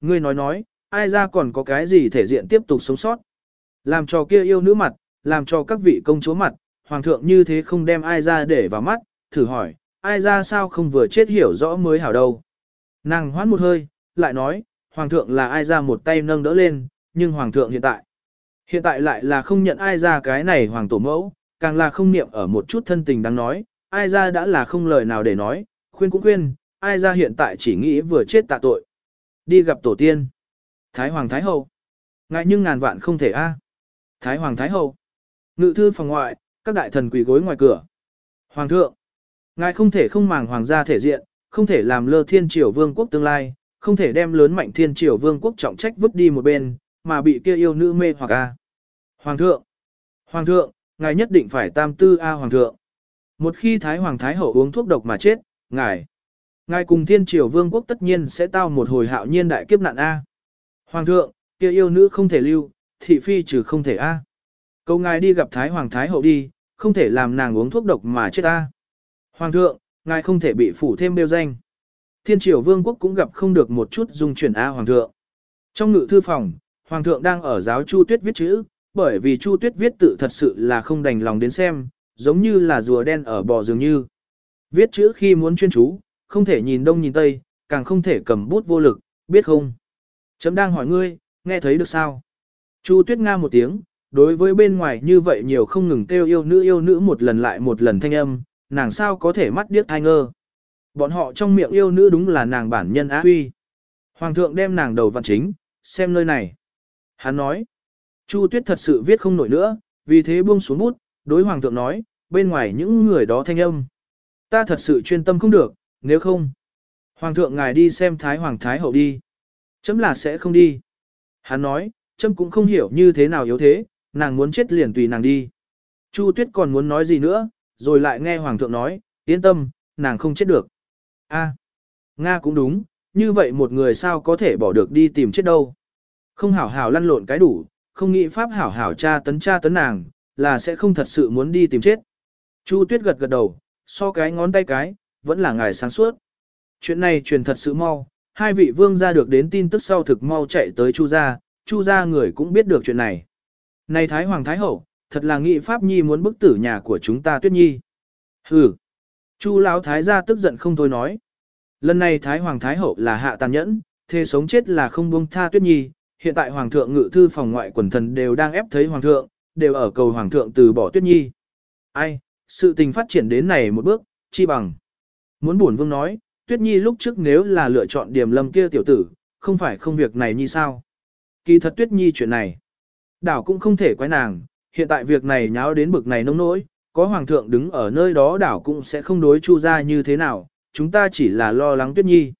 Ngươi nói nói, ai ra còn có cái gì thể diện tiếp tục sống sót. Làm cho kia yêu nữ mặt, làm cho các vị công chúa mặt, hoàng thượng như thế không đem ai ra để vào mắt, thử hỏi, ai ra sao không vừa chết hiểu rõ mới hảo đâu. Nàng hoán một hơi, lại nói, hoàng thượng là ai ra một tay nâng đỡ lên, nhưng hoàng thượng hiện tại. Hiện tại lại là không nhận ai ra cái này hoàng tổ mẫu, càng là không niệm ở một chút thân tình đang nói, ai ra đã là không lời nào để nói, khuyên cũng khuyên, ai ra hiện tại chỉ nghĩ vừa chết tạ tội. Đi gặp tổ tiên. Thái Hoàng Thái Hậu. Ngại nhưng ngàn vạn không thể a. Thái Hoàng Thái Hậu. Ngự thư phòng ngoại, các đại thần quỳ gối ngoài cửa. Hoàng thượng. Ngài không thể không màng hoàng gia thể diện, không thể làm lơ thiên triều vương quốc tương lai, không thể đem lớn mạnh thiên triều vương quốc trọng trách vứt đi một bên, mà bị kia yêu nữ mê hoặc a. Hoàng thượng. Hoàng thượng, ngài nhất định phải tam tư a hoàng thượng. Một khi Thái Hoàng Thái Hậu uống thuốc độc mà chết, ngài. Ngài cùng thiên triều vương quốc tất nhiên sẽ tao một hồi hạo nhiên đại kiếp nạn a. Hoàng thượng, kia yêu nữ không thể lưu, thị phi trừ không thể a. Câu ngài đi gặp Thái Hoàng Thái Hậu đi, không thể làm nàng uống thuốc độc mà chết a. Hoàng thượng, ngài không thể bị phủ thêm đeo danh. Thiên triều vương quốc cũng gặp không được một chút dung chuyển a hoàng thượng. Trong ngự thư phòng, hoàng thượng đang ở giáo Chu Tuyết viết chữ, bởi vì Chu Tuyết viết tự thật sự là không đành lòng đến xem, giống như là rùa đen ở bò dường như. Viết chữ khi muốn chuyên chú, không thể nhìn đông nhìn tây, càng không thể cầm bút vô lực, biết không? Chấm đang hỏi ngươi, nghe thấy được sao? Chu Tuyết Nga một tiếng, đối với bên ngoài như vậy nhiều không ngừng kêu yêu nữ yêu nữ một lần lại một lần thanh âm, nàng sao có thể mắt điếc ai ngơ. Bọn họ trong miệng yêu nữ đúng là nàng bản nhân á huy. Hoàng thượng đem nàng đầu vặn chính, xem nơi này. Hắn nói, Chu Tuyết thật sự viết không nổi nữa, vì thế buông xuống bút, đối hoàng thượng nói, bên ngoài những người đó thanh âm. Ta thật sự chuyên tâm không được, nếu không. Hoàng thượng ngài đi xem Thái Hoàng Thái Hậu đi. Chấm là sẽ không đi. Hắn nói, chấm cũng không hiểu như thế nào yếu thế, nàng muốn chết liền tùy nàng đi. Chu Tuyết còn muốn nói gì nữa, rồi lại nghe Hoàng thượng nói, yên tâm, nàng không chết được. A, Nga cũng đúng, như vậy một người sao có thể bỏ được đi tìm chết đâu. Không hảo hảo lăn lộn cái đủ, không nghĩ pháp hảo hảo cha tấn cha tấn nàng, là sẽ không thật sự muốn đi tìm chết. Chu Tuyết gật gật đầu, so cái ngón tay cái, vẫn là ngài sáng suốt. Chuyện này truyền thật sự mau, hai vị vương gia được đến tin tức sau thực mau chạy tới Chu gia, Chu gia người cũng biết được chuyện này. Này Thái Hoàng Thái Hậu, thật là nghị Pháp Nhi muốn bức tử nhà của chúng ta Tuyết Nhi. Hừ. Chu lão thái gia tức giận không thôi nói. Lần này Thái Hoàng Thái Hậu là hạ tàn nhẫn, thề sống chết là không buông tha Tuyết Nhi. Hiện tại Hoàng thượng ngự thư phòng ngoại quần thần đều đang ép thấy Hoàng thượng, đều ở cầu Hoàng thượng từ bỏ Tuyết Nhi. Ai, sự tình phát triển đến này một bước, chi bằng. Muốn buồn vương nói, Tuyết Nhi lúc trước nếu là lựa chọn điểm lâm kia tiểu tử, không phải không việc này như sao. Kỳ thật Tuyết Nhi chuyện này. Đảo cũng không thể quái nàng, hiện tại việc này nháo đến bực này nông nỗi, có hoàng thượng đứng ở nơi đó đảo cũng sẽ không đối chu ra như thế nào, chúng ta chỉ là lo lắng Tuyết Nhi.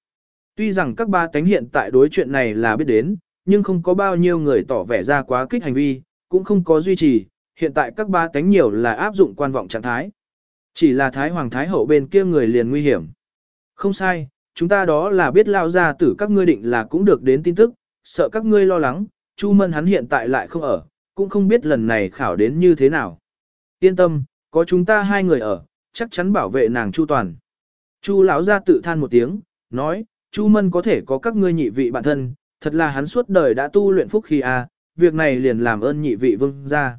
Tuy rằng các ba tánh hiện tại đối chuyện này là biết đến, nhưng không có bao nhiêu người tỏ vẻ ra quá kích hành vi, cũng không có duy trì, hiện tại các ba tánh nhiều là áp dụng quan vọng trạng thái. Chỉ là Thái Hoàng Thái Hậu bên kia người liền nguy hiểm. Không sai, chúng ta đó là biết lao ra tử các ngươi định là cũng được đến tin tức, sợ các ngươi lo lắng, Chu Mân hắn hiện tại lại không ở, cũng không biết lần này khảo đến như thế nào. Yên tâm, có chúng ta hai người ở, chắc chắn bảo vệ nàng Chu toàn. Chu lão ra tự than một tiếng, nói, Chu Mân có thể có các ngươi nhị vị bạn thân, thật là hắn suốt đời đã tu luyện phúc khi a, à, việc này liền làm ơn nhị vị vương ra.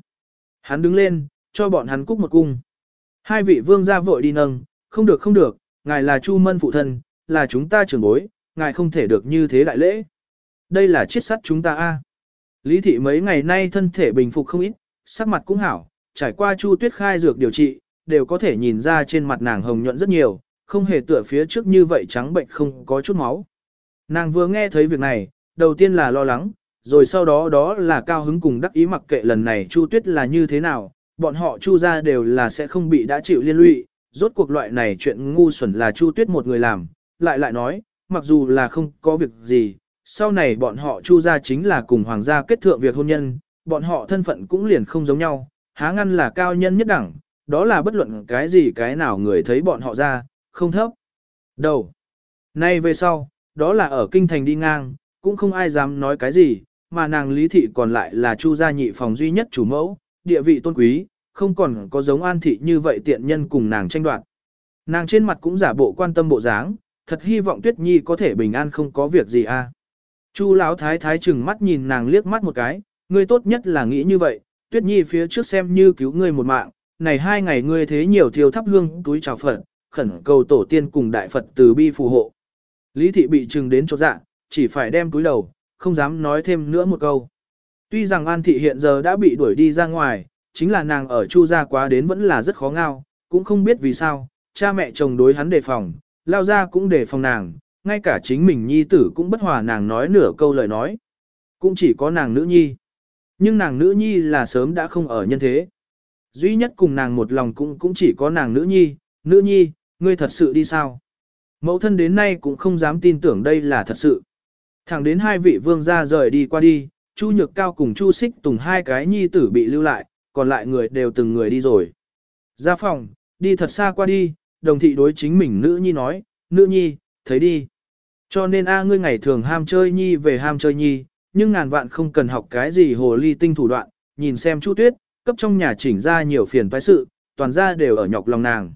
Hắn đứng lên, cho bọn hắn cúc một cung. Hai vị vương gia vội đi nâng, không được không được, ngài là Chu Mân phụ thân, là chúng ta trưởng bối, ngài không thể được như thế đại lễ. Đây là chiết sắt chúng ta a. Lý thị mấy ngày nay thân thể bình phục không ít, sắc mặt cũng hảo, trải qua Chu Tuyết khai dược điều trị, đều có thể nhìn ra trên mặt nàng hồng nhuận rất nhiều, không hề tựa phía trước như vậy trắng bệnh không có chút máu. Nàng vừa nghe thấy việc này, đầu tiên là lo lắng, rồi sau đó đó là cao hứng cùng đắc ý mặc kệ lần này Chu Tuyết là như thế nào, bọn họ Chu ra đều là sẽ không bị đã chịu liên lụy, rốt cuộc loại này chuyện ngu xuẩn là Chu Tuyết một người làm, lại lại nói, mặc dù là không có việc gì, sau này bọn họ Chu ra chính là cùng hoàng gia kết thượng việc hôn nhân, bọn họ thân phận cũng liền không giống nhau, há ngăn là cao nhân nhất đẳng, đó là bất luận cái gì cái nào người thấy bọn họ ra, không thấp. Đầu. Nay về sau, đó là ở kinh thành đi ngang, cũng không ai dám nói cái gì, mà nàng lý thị còn lại là chu gia nhị phòng duy nhất chủ mẫu, địa vị tôn quý, không còn có giống an thị như vậy tiện nhân cùng nàng tranh đoạt. Nàng trên mặt cũng giả bộ quan tâm bộ dáng, thật hy vọng Tuyết Nhi có thể bình an không có việc gì a. À. Chu lão thái thái chừng mắt nhìn nàng liếc mắt một cái, ngươi tốt nhất là nghĩ như vậy, tuyết nhi phía trước xem như cứu ngươi một mạng, này hai ngày ngươi thế nhiều thiêu thắp hương túi chào Phật, khẩn cầu tổ tiên cùng đại Phật từ bi phù hộ. Lý thị bị chừng đến chỗ dạ, chỉ phải đem túi đầu, không dám nói thêm nữa một câu. Tuy rằng An thị hiện giờ đã bị đuổi đi ra ngoài, chính là nàng ở Chu gia quá đến vẫn là rất khó ngao, cũng không biết vì sao, cha mẹ chồng đối hắn đề phòng, lao ra cũng đề phòng nàng, ngay cả chính mình nhi tử cũng bất hòa nàng nói nửa câu lời nói. Cũng chỉ có nàng nữ nhi. Nhưng nàng nữ nhi là sớm đã không ở nhân thế. Duy nhất cùng nàng một lòng cũng cũng chỉ có nàng nữ nhi, nữ nhi, ngươi thật sự đi sao? Mẫu thân đến nay cũng không dám tin tưởng đây là thật sự. Thẳng đến hai vị vương gia rời đi qua đi, Chu Nhược Cao cùng Chu Xích Tùng hai cái nhi tử bị lưu lại, còn lại người đều từng người đi rồi. Ra phòng, đi thật xa qua đi, đồng thị đối chính mình nữ nhi nói, nữ nhi, thấy đi. Cho nên a ngươi ngày thường ham chơi nhi về ham chơi nhi, nhưng ngàn vạn không cần học cái gì hồ ly tinh thủ đoạn, nhìn xem Chu Tuyết, cấp trong nhà chỉnh ra nhiều phiền toái sự, toàn ra đều ở nhọc lòng nàng.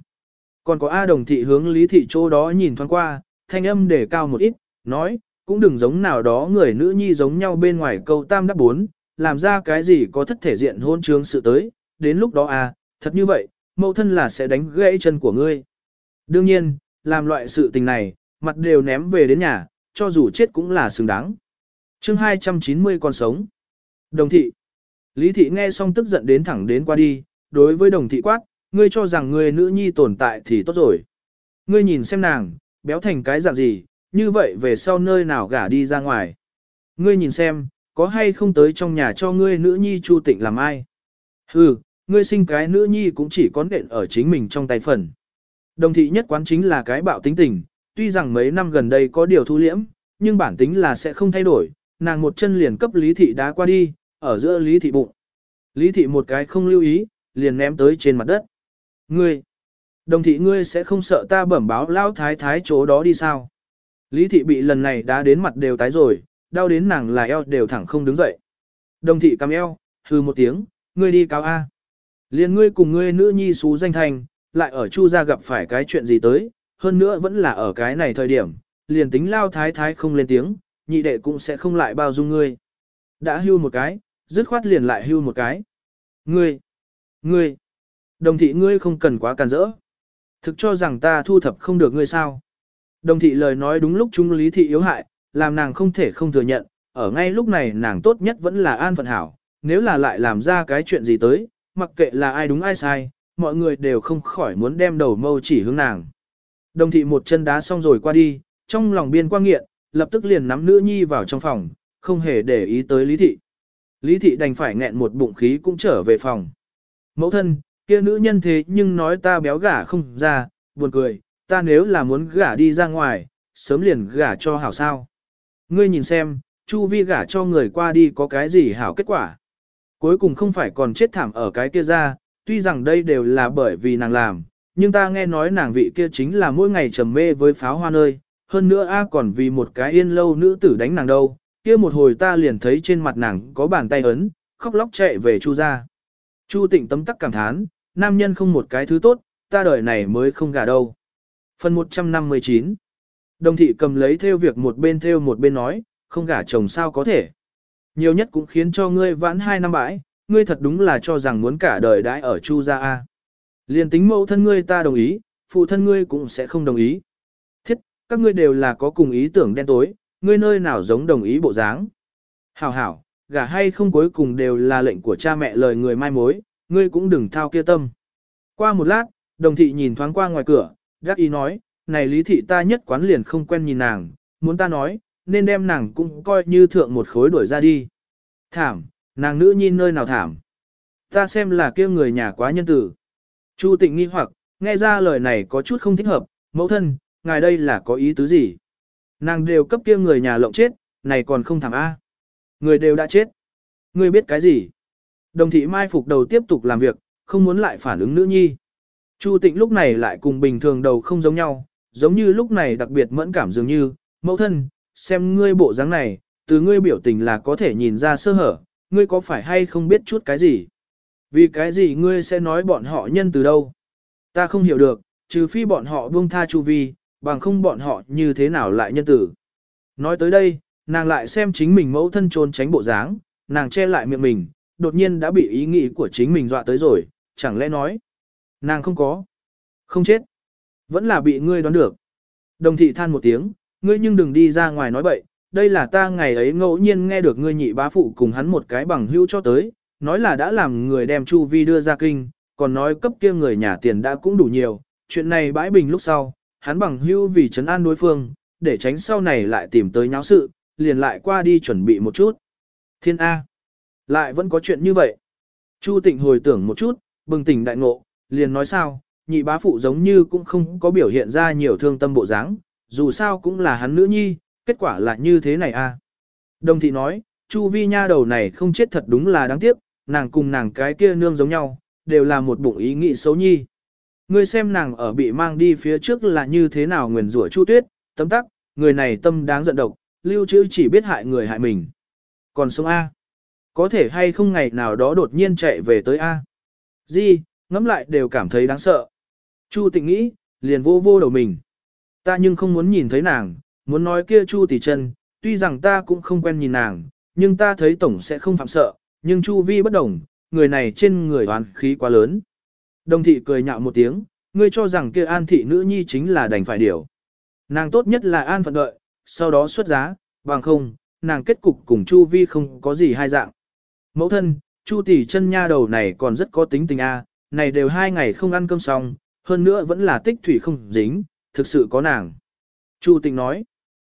Còn có A đồng thị hướng lý thị chỗ đó nhìn thoáng qua, thanh âm để cao một ít, nói, cũng đừng giống nào đó người nữ nhi giống nhau bên ngoài câu tam đáp bốn, làm ra cái gì có thất thể diện hôn trương sự tới, đến lúc đó à, thật như vậy, mẫu thân là sẽ đánh gãy chân của ngươi. Đương nhiên, làm loại sự tình này, mặt đều ném về đến nhà, cho dù chết cũng là xứng đáng. chương 290 con sống. Đồng thị. Lý thị nghe xong tức giận đến thẳng đến qua đi, đối với đồng thị quát, ngươi cho rằng ngươi nữ nhi tồn tại thì tốt rồi. Ngươi nhìn xem nàng, béo thành cái dạng gì, như vậy về sau nơi nào gả đi ra ngoài. Ngươi nhìn xem, có hay không tới trong nhà cho ngươi nữ nhi chu tịnh làm ai. Hừ, ngươi sinh cái nữ nhi cũng chỉ có nện ở chính mình trong tay phần. Đồng thị nhất quán chính là cái bạo tính tình, tuy rằng mấy năm gần đây có điều thu liễm, nhưng bản tính là sẽ không thay đổi, nàng một chân liền cấp lý thị đá qua đi, ở giữa lý thị bụng. Lý thị một cái không lưu ý, liền ném tới trên mặt đất. Ngươi, đồng thị ngươi sẽ không sợ ta bẩm báo lao thái thái chỗ đó đi sao? Lý thị bị lần này đá đến mặt đều tái rồi, đau đến nàng là eo đều thẳng không đứng dậy. Đồng thị cầm eo, hừ một tiếng, ngươi đi cáo A. Liên ngươi cùng ngươi nữ nhi xú danh thành, lại ở chu gia gặp phải cái chuyện gì tới, hơn nữa vẫn là ở cái này thời điểm, liền tính lao thái thái không lên tiếng, nhị đệ cũng sẽ không lại bao dung ngươi. Đã hưu một cái, dứt khoát liền lại hưu một cái. Ngươi, ngươi, đồng thị ngươi không cần quá càn rỡ. Thực cho rằng ta thu thập không được ngươi sao. Đồng thị lời nói đúng lúc trung lý thị yếu hại, làm nàng không thể không thừa nhận, ở ngay lúc này nàng tốt nhất vẫn là an phận hảo, nếu là lại làm ra cái chuyện gì tới, mặc kệ là ai đúng ai sai, mọi người đều không khỏi muốn đem đầu mâu chỉ hướng nàng. Đồng thị một chân đá xong rồi qua đi, trong lòng biên quang nghiện, lập tức liền nắm nữ nhi vào trong phòng, không hề để ý tới lý thị. Lý thị đành phải nghẹn một bụng khí cũng trở về phòng. Mẫu thân, kia nữ nhân thế nhưng nói ta béo gả không ra, buồn cười, ta nếu là muốn gả đi ra ngoài, sớm liền gả cho hảo sao. Ngươi nhìn xem, Chu Vi gả cho người qua đi có cái gì hảo kết quả. Cuối cùng không phải còn chết thảm ở cái kia ra, tuy rằng đây đều là bởi vì nàng làm, nhưng ta nghe nói nàng vị kia chính là mỗi ngày trầm mê với pháo hoa nơi, hơn nữa a còn vì một cái yên lâu nữ tử đánh nàng đâu, kia một hồi ta liền thấy trên mặt nàng có bàn tay ấn, khóc lóc chạy về Chu ra. Chu tịnh tấm tắc cảm thán, nam nhân không một cái thứ tốt, ta đời này mới không gả đâu. Phần 159 Đồng thị cầm lấy theo việc một bên theo một bên nói, không gả chồng sao có thể. Nhiều nhất cũng khiến cho ngươi vãn hai năm bãi, ngươi thật đúng là cho rằng muốn cả đời đãi ở Chu gia a. Liên tính mẫu thân ngươi ta đồng ý, phụ thân ngươi cũng sẽ không đồng ý. Thiết, các ngươi đều là có cùng ý tưởng đen tối, ngươi nơi nào giống đồng ý bộ dáng. Hảo hảo, gả hay không cuối cùng đều là lệnh của cha mẹ lời người mai mối, ngươi cũng đừng thao kia tâm. Qua một lát, đồng thị nhìn thoáng qua ngoài cửa, gác ý nói, này lý thị ta nhất quán liền không quen nhìn nàng, muốn ta nói, nên đem nàng cũng coi như thượng một khối đuổi ra đi. Thảm, nàng nữ nhìn nơi nào thảm. Ta xem là kia người nhà quá nhân tử. Chu tịnh nghi hoặc, nghe ra lời này có chút không thích hợp, mẫu thân, ngài đây là có ý tứ gì? Nàng đều cấp kia người nhà lộng chết, này còn không thảm A. Người đều đã chết. người biết cái gì? Đồng thị mai phục đầu tiếp tục làm việc, không muốn lại phản ứng nữ nhi. Chu tịnh lúc này lại cùng bình thường đầu không giống nhau, giống như lúc này đặc biệt mẫn cảm dường như, mẫu thân, xem ngươi bộ dáng này, từ ngươi biểu tình là có thể nhìn ra sơ hở, ngươi có phải hay không biết chút cái gì? Vì cái gì ngươi sẽ nói bọn họ nhân từ đâu? Ta không hiểu được, trừ phi bọn họ buông tha chu vi, bằng không bọn họ như thế nào lại nhân tử. Nói tới đây, nàng lại xem chính mình mẫu thân trốn tránh bộ dáng, nàng che lại miệng mình, đột nhiên đã bị ý nghĩ của chính mình dọa tới rồi, chẳng lẽ nói. Nàng không có. Không chết. Vẫn là bị ngươi đoán được. Đồng thị than một tiếng, ngươi nhưng đừng đi ra ngoài nói bậy, đây là ta ngày ấy ngẫu nhiên nghe được ngươi nhị bá phụ cùng hắn một cái bằng hữu cho tới, nói là đã làm người đem Chu Vi đưa ra kinh, còn nói cấp kia người nhà tiền đã cũng đủ nhiều, chuyện này bãi bình lúc sau, hắn bằng hữu vì trấn an đối phương, để tránh sau này lại tìm tới nháo sự, liền lại qua đi chuẩn bị một chút. Thiên A. Lại vẫn có chuyện như vậy. Chu tịnh hồi tưởng một chút, bừng tỉnh đại ngộ, liền nói sao, nhị bá phụ giống như cũng không có biểu hiện ra nhiều thương tâm bộ dáng, dù sao cũng là hắn nữ nhi, kết quả là như thế này a. Đồng thị nói, Chu vi nha đầu này không chết thật đúng là đáng tiếc, nàng cùng nàng cái kia nương giống nhau, đều là một bụng ý nghĩ xấu nhi. Ngươi xem nàng ở bị mang đi phía trước là như thế nào nguyền rủa Chu Tuyết, tấm tắc, người này tâm đáng giận độc, lưu trữ chỉ biết hại người hại mình. Còn sống A, có thể hay không ngày nào đó đột nhiên chạy về tới A. Di, ngẫm lại đều cảm thấy đáng sợ. Chu tịnh nghĩ, liền vô vô đầu mình. Ta nhưng không muốn nhìn thấy nàng, muốn nói kia Chu tỷ chân, tuy rằng ta cũng không quen nhìn nàng, nhưng ta thấy tổng sẽ không phạm sợ, nhưng Chu vi bất đồng, người này trên người toàn khí quá lớn. Đồng thị cười nhạo một tiếng, ngươi cho rằng kia an thị nữ nhi chính là đành phải điều. Nàng tốt nhất là an phận đợi, sau đó xuất giá, bằng không, nàng kết cục cùng Chu vi không có gì hai dạng. Mẫu thân, Chu tỷ chân nha đầu này còn rất có tính tình a, này đều hai ngày không ăn cơm xong, hơn nữa vẫn là tích thủy không dính, thực sự có nàng. Chu tịnh nói.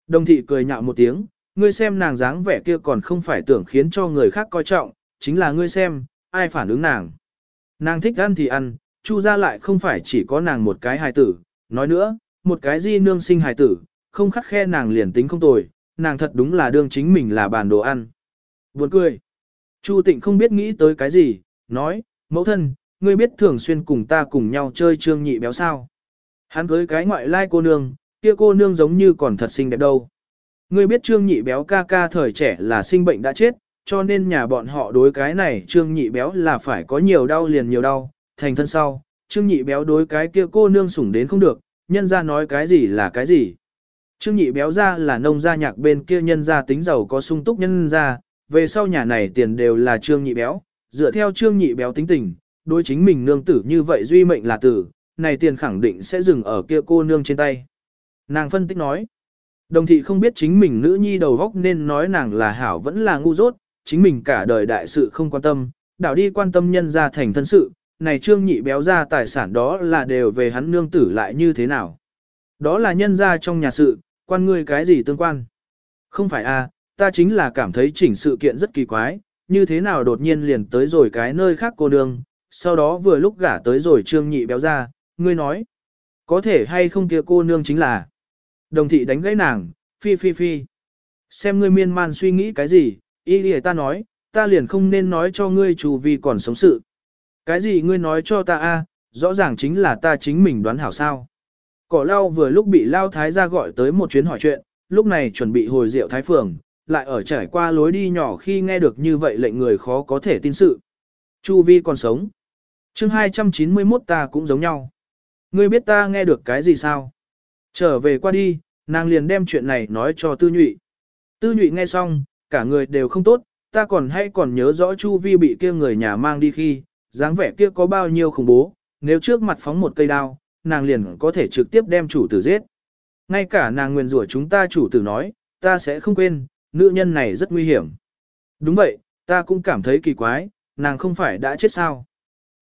Đồng thị cười nhạo một tiếng, ngươi xem nàng dáng vẻ kia còn không phải tưởng khiến cho người khác coi trọng, chính là ngươi xem, ai phản ứng nàng. Nàng thích ăn thì ăn, chu ra lại không phải chỉ có nàng một cái hài tử, nói nữa, một cái di nương sinh hài tử, không khắc khe nàng liền tính không tồi, nàng thật đúng là đương chính mình là bàn đồ ăn. Buồn cười. Chu tịnh không biết nghĩ tới cái gì, nói, mẫu thân, ngươi biết thường xuyên cùng ta cùng nhau chơi trương nhị béo sao. Hắn cưới cái ngoại lai cô nương, kia cô nương giống như còn thật xinh đẹp đâu. Ngươi biết trương nhị béo ca ca thời trẻ là sinh bệnh đã chết, cho nên nhà bọn họ đối cái này trương nhị béo là phải có nhiều đau liền nhiều đau, thành thân sau, trương nhị béo đối cái kia cô nương sủng đến không được, nhân ra nói cái gì là cái gì. Trương nhị béo ra là nông gia nhạc bên kia nhân gia tính giàu có sung túc nhân gia, về sau nhà này tiền đều là trương nhị béo, dựa theo trương nhị béo tính tình, đối chính mình nương tử như vậy duy mệnh là tử, này tiền khẳng định sẽ dừng ở kia cô nương trên tay. Nàng phân tích nói, đồng thị không biết chính mình nữ nhi đầu góc nên nói nàng là hảo vẫn là ngu dốt, chính mình cả đời đại sự không quan tâm, đảo đi quan tâm nhân ra thành thân sự, này trương nhị béo ra tài sản đó là đều về hắn nương tử lại như thế nào. Đó là nhân ra trong nhà sự, quan ngươi cái gì tương quan. Không phải a, à, ta chính là cảm thấy chỉnh sự kiện rất kỳ quái, như thế nào đột nhiên liền tới rồi cái nơi khác cô nương, sau đó vừa lúc gả tới rồi trương nhị béo ra, ngươi nói, có thể hay không kia cô nương chính là. Đồng thị đánh gãy nàng, phi phi phi. Xem ngươi miên man suy nghĩ cái gì, y lì ta nói, ta liền không nên nói cho ngươi chủ vì còn sống sự. Cái gì ngươi nói cho ta a? rõ ràng chính là ta chính mình đoán hảo sao. Cỏ lao vừa lúc bị lao thái ra gọi tới một chuyến hỏi chuyện, lúc này chuẩn bị hồi rượu thái phường, lại ở trải qua lối đi nhỏ khi nghe được như vậy lệnh người khó có thể tin sự. Chu vi còn sống chương 291 ta cũng giống nhau. Ngươi biết ta nghe được cái gì sao? Trở về qua đi, nàng liền đem chuyện này nói cho tư nhụy. Tư nhụy nghe xong, cả người đều không tốt, ta còn hay còn nhớ rõ Chu Vi bị kia người nhà mang đi khi, dáng vẻ kia có bao nhiêu khủng bố, nếu trước mặt phóng một cây đao, nàng liền có thể trực tiếp đem chủ tử giết. Ngay cả nàng nguyền rủa chúng ta chủ tử nói, ta sẽ không quên, nữ nhân này rất nguy hiểm. Đúng vậy, ta cũng cảm thấy kỳ quái, nàng không phải đã chết sao.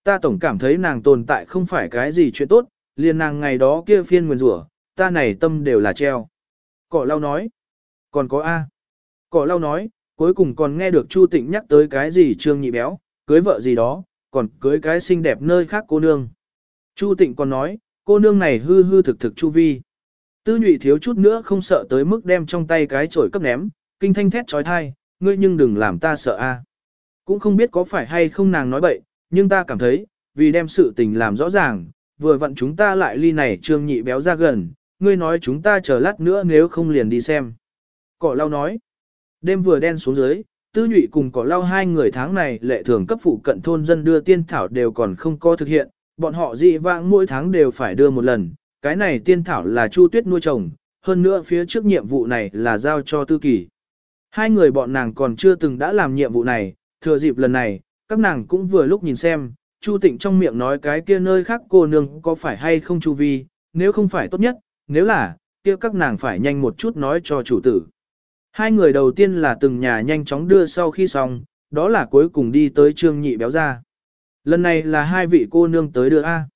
Ta tổng cảm thấy nàng tồn tại không phải cái gì chuyện tốt, liền nàng ngày đó kia phiên nguyền rủa, ta này tâm đều là treo. Cỏ lau nói. Còn có A. Cỏ lau nói, cuối cùng còn nghe được Chu Tịnh nhắc tới cái gì trương nhị béo, cưới vợ gì đó, còn cưới cái xinh đẹp nơi khác cô nương. Chu Tịnh còn nói, cô nương này hư hư thực thực Chu Vi. Tư nhụy thiếu chút nữa không sợ tới mức đem trong tay cái chổi cấp ném, kinh thanh thét trói thai, ngươi nhưng đừng làm ta sợ a. Cũng không biết có phải hay không nàng nói bậy, nhưng ta cảm thấy, vì đem sự tình làm rõ ràng, vừa vặn chúng ta lại ly này trương nhị béo ra gần, ngươi nói chúng ta chờ lát nữa nếu không liền đi xem. Cỏ lau nói, đêm vừa đen xuống dưới, tư nhụy cùng cỏ lau hai người tháng này lệ thường cấp phụ cận thôn dân đưa tiên thảo đều còn không có thực hiện, bọn họ dị vãng mỗi tháng đều phải đưa một lần, cái này tiên thảo là chu tuyết nuôi trồng, hơn nữa phía trước nhiệm vụ này là giao cho tư kỳ. Hai người bọn nàng còn chưa từng đã làm nhiệm vụ này, thừa dịp lần này, các nàng cũng vừa lúc nhìn xem, Chu Tịnh trong miệng nói cái kia nơi khác cô nương có phải hay không Chu Vi, nếu không phải tốt nhất, nếu là, kia các nàng phải nhanh một chút nói cho chủ tử. Hai người đầu tiên là từng nhà nhanh chóng đưa sau khi xong, đó là cuối cùng đi tới trương nhị béo ra. Lần này là hai vị cô nương tới đưa A.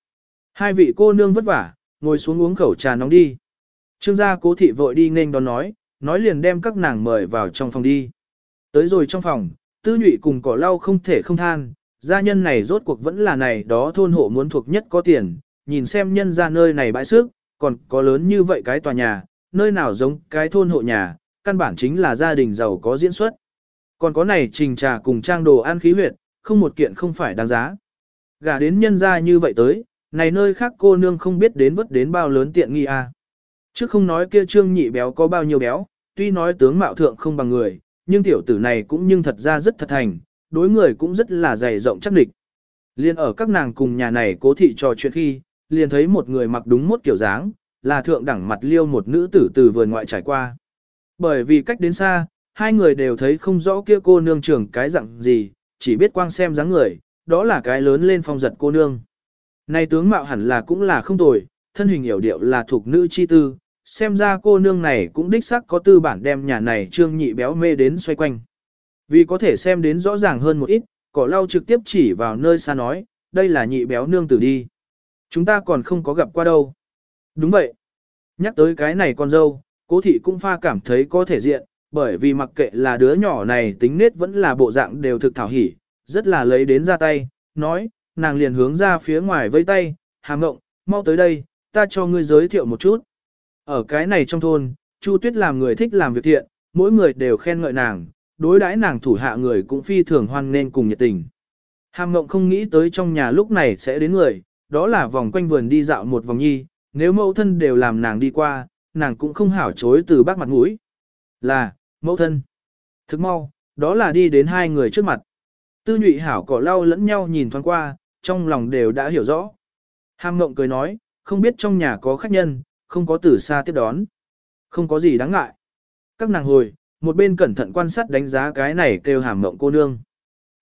Hai vị cô nương vất vả, ngồi xuống uống khẩu trà nóng đi. Trương gia cố thị vội đi nên đón nói, nói liền đem các nàng mời vào trong phòng đi. Tới rồi trong phòng, tư nhụy cùng cỏ lau không thể không than, gia nhân này rốt cuộc vẫn là này đó thôn hộ muốn thuộc nhất có tiền, nhìn xem nhân ra nơi này bãi sức, còn có lớn như vậy cái tòa nhà, nơi nào giống cái thôn hộ nhà, căn bản chính là gia đình giàu có diễn xuất. Còn có này trình trà cùng trang đồ ăn khí huyệt, không một kiện không phải đáng giá. Gả đến nhân ra như vậy tới, này nơi khác cô nương không biết đến vất đến bao lớn tiện nghi à. Chứ không nói kia trương nhị béo có bao nhiêu béo, tuy nói tướng mạo thượng không bằng người, nhưng tiểu tử này cũng nhưng thật ra rất thật thành, đối người cũng rất là dày rộng chắc địch. Liên ở các nàng cùng nhà này cố thị trò chuyện khi, liền thấy một người mặc đúng mốt kiểu dáng, là thượng đẳng mặt liêu một nữ tử từ vườn ngoại trải qua. Bởi vì cách đến xa, hai người đều thấy không rõ kia cô nương trưởng cái dạng gì, chỉ biết quang xem dáng người, đó là cái lớn lên phong giật cô nương. Này tướng mạo hẳn là cũng là không tồi, thân hình hiểu điệu là thuộc nữ chi tư, xem ra cô nương này cũng đích xác có tư bản đem nhà này trương nhị béo mê đến xoay quanh. Vì có thể xem đến rõ ràng hơn một ít, cỏ lau trực tiếp chỉ vào nơi xa nói, đây là nhị béo nương tử đi. Chúng ta còn không có gặp qua đâu. Đúng vậy. Nhắc tới cái này con dâu, cố thị cũng pha cảm thấy có thể diện, bởi vì mặc kệ là đứa nhỏ này tính nết vẫn là bộ dạng đều thực thảo hỉ, rất là lấy đến ra tay, nói, nàng liền hướng ra phía ngoài vây tay, hàm ngộng, mau tới đây, ta cho ngươi giới thiệu một chút. Ở cái này trong thôn, Chu Tuyết làm người thích làm việc thiện, mỗi người đều khen ngợi nàng, đối đãi nàng thủ hạ người cũng phi thường hoan nên cùng nhiệt tình. Hàm Ngộng không nghĩ tới trong nhà lúc này sẽ đến người, đó là vòng quanh vườn đi dạo một vòng nhi, nếu mẫu thân đều làm nàng đi qua, nàng cũng không hảo chối từ bác mặt mũi. Là, mẫu thân. Thức mau, đó là đi đến hai người trước mặt. Tư nhụy hảo cỏ lau lẫn nhau nhìn thoáng qua, trong lòng đều đã hiểu rõ. Hàm Ngộng cười nói, không biết trong nhà có khách nhân, không có từ xa tiếp đón. Không có gì đáng ngại. Các nàng hồi, một bên cẩn thận quan sát đánh giá cái này kêu hàm mộng cô nương.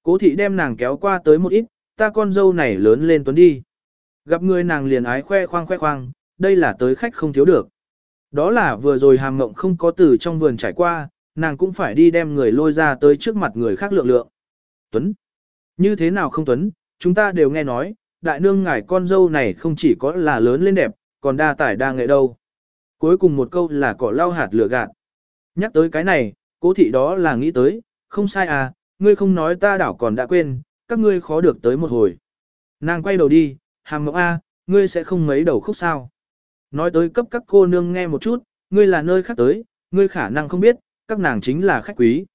Cố thị đem nàng kéo qua tới một ít, ta con dâu này lớn lên tuấn đi. Gặp người nàng liền ái khoe khoang khoe khoang, đây là tới khách không thiếu được. Đó là vừa rồi hàm mộng không có từ trong vườn trải qua, nàng cũng phải đi đem người lôi ra tới trước mặt người khác lượng lượng. Tuấn. Như thế nào không Tuấn, chúng ta đều nghe nói, đại nương ngài con dâu này không chỉ có là lớn lên đẹp, còn đa tải đa nghệ đâu. Cuối cùng một câu là cỏ lau hạt lửa gạt. Nhắc tới cái này, cố thị đó là nghĩ tới, không sai à, ngươi không nói ta đảo còn đã quên, các ngươi khó được tới một hồi. Nàng quay đầu đi, hàm ngọc A, ngươi sẽ không mấy đầu khúc sao. Nói tới cấp các cô nương nghe một chút, ngươi là nơi khác tới, ngươi khả năng không biết, các nàng chính là khách quý.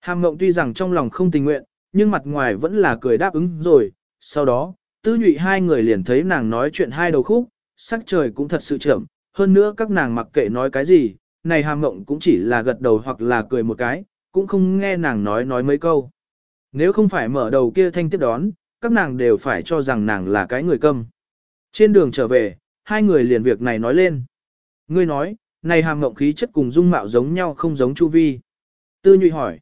Hàm ngộng tuy rằng trong lòng không tình nguyện, nhưng mặt ngoài vẫn là cười đáp ứng rồi. Sau đó, tư nhụy hai người liền thấy nàng nói chuyện hai đầu khúc, sắc trời cũng thật sự chậm, hơn nữa các nàng mặc kệ nói cái gì, này hàm mộng cũng chỉ là gật đầu hoặc là cười một cái, cũng không nghe nàng nói nói mấy câu. Nếu không phải mở đầu kia thanh tiếp đón, các nàng đều phải cho rằng nàng là cái người câm. Trên đường trở về, hai người liền việc này nói lên. Ngươi nói, này hàm mộng khí chất cùng dung mạo giống nhau không giống Chu Vi. Tư nhụy hỏi.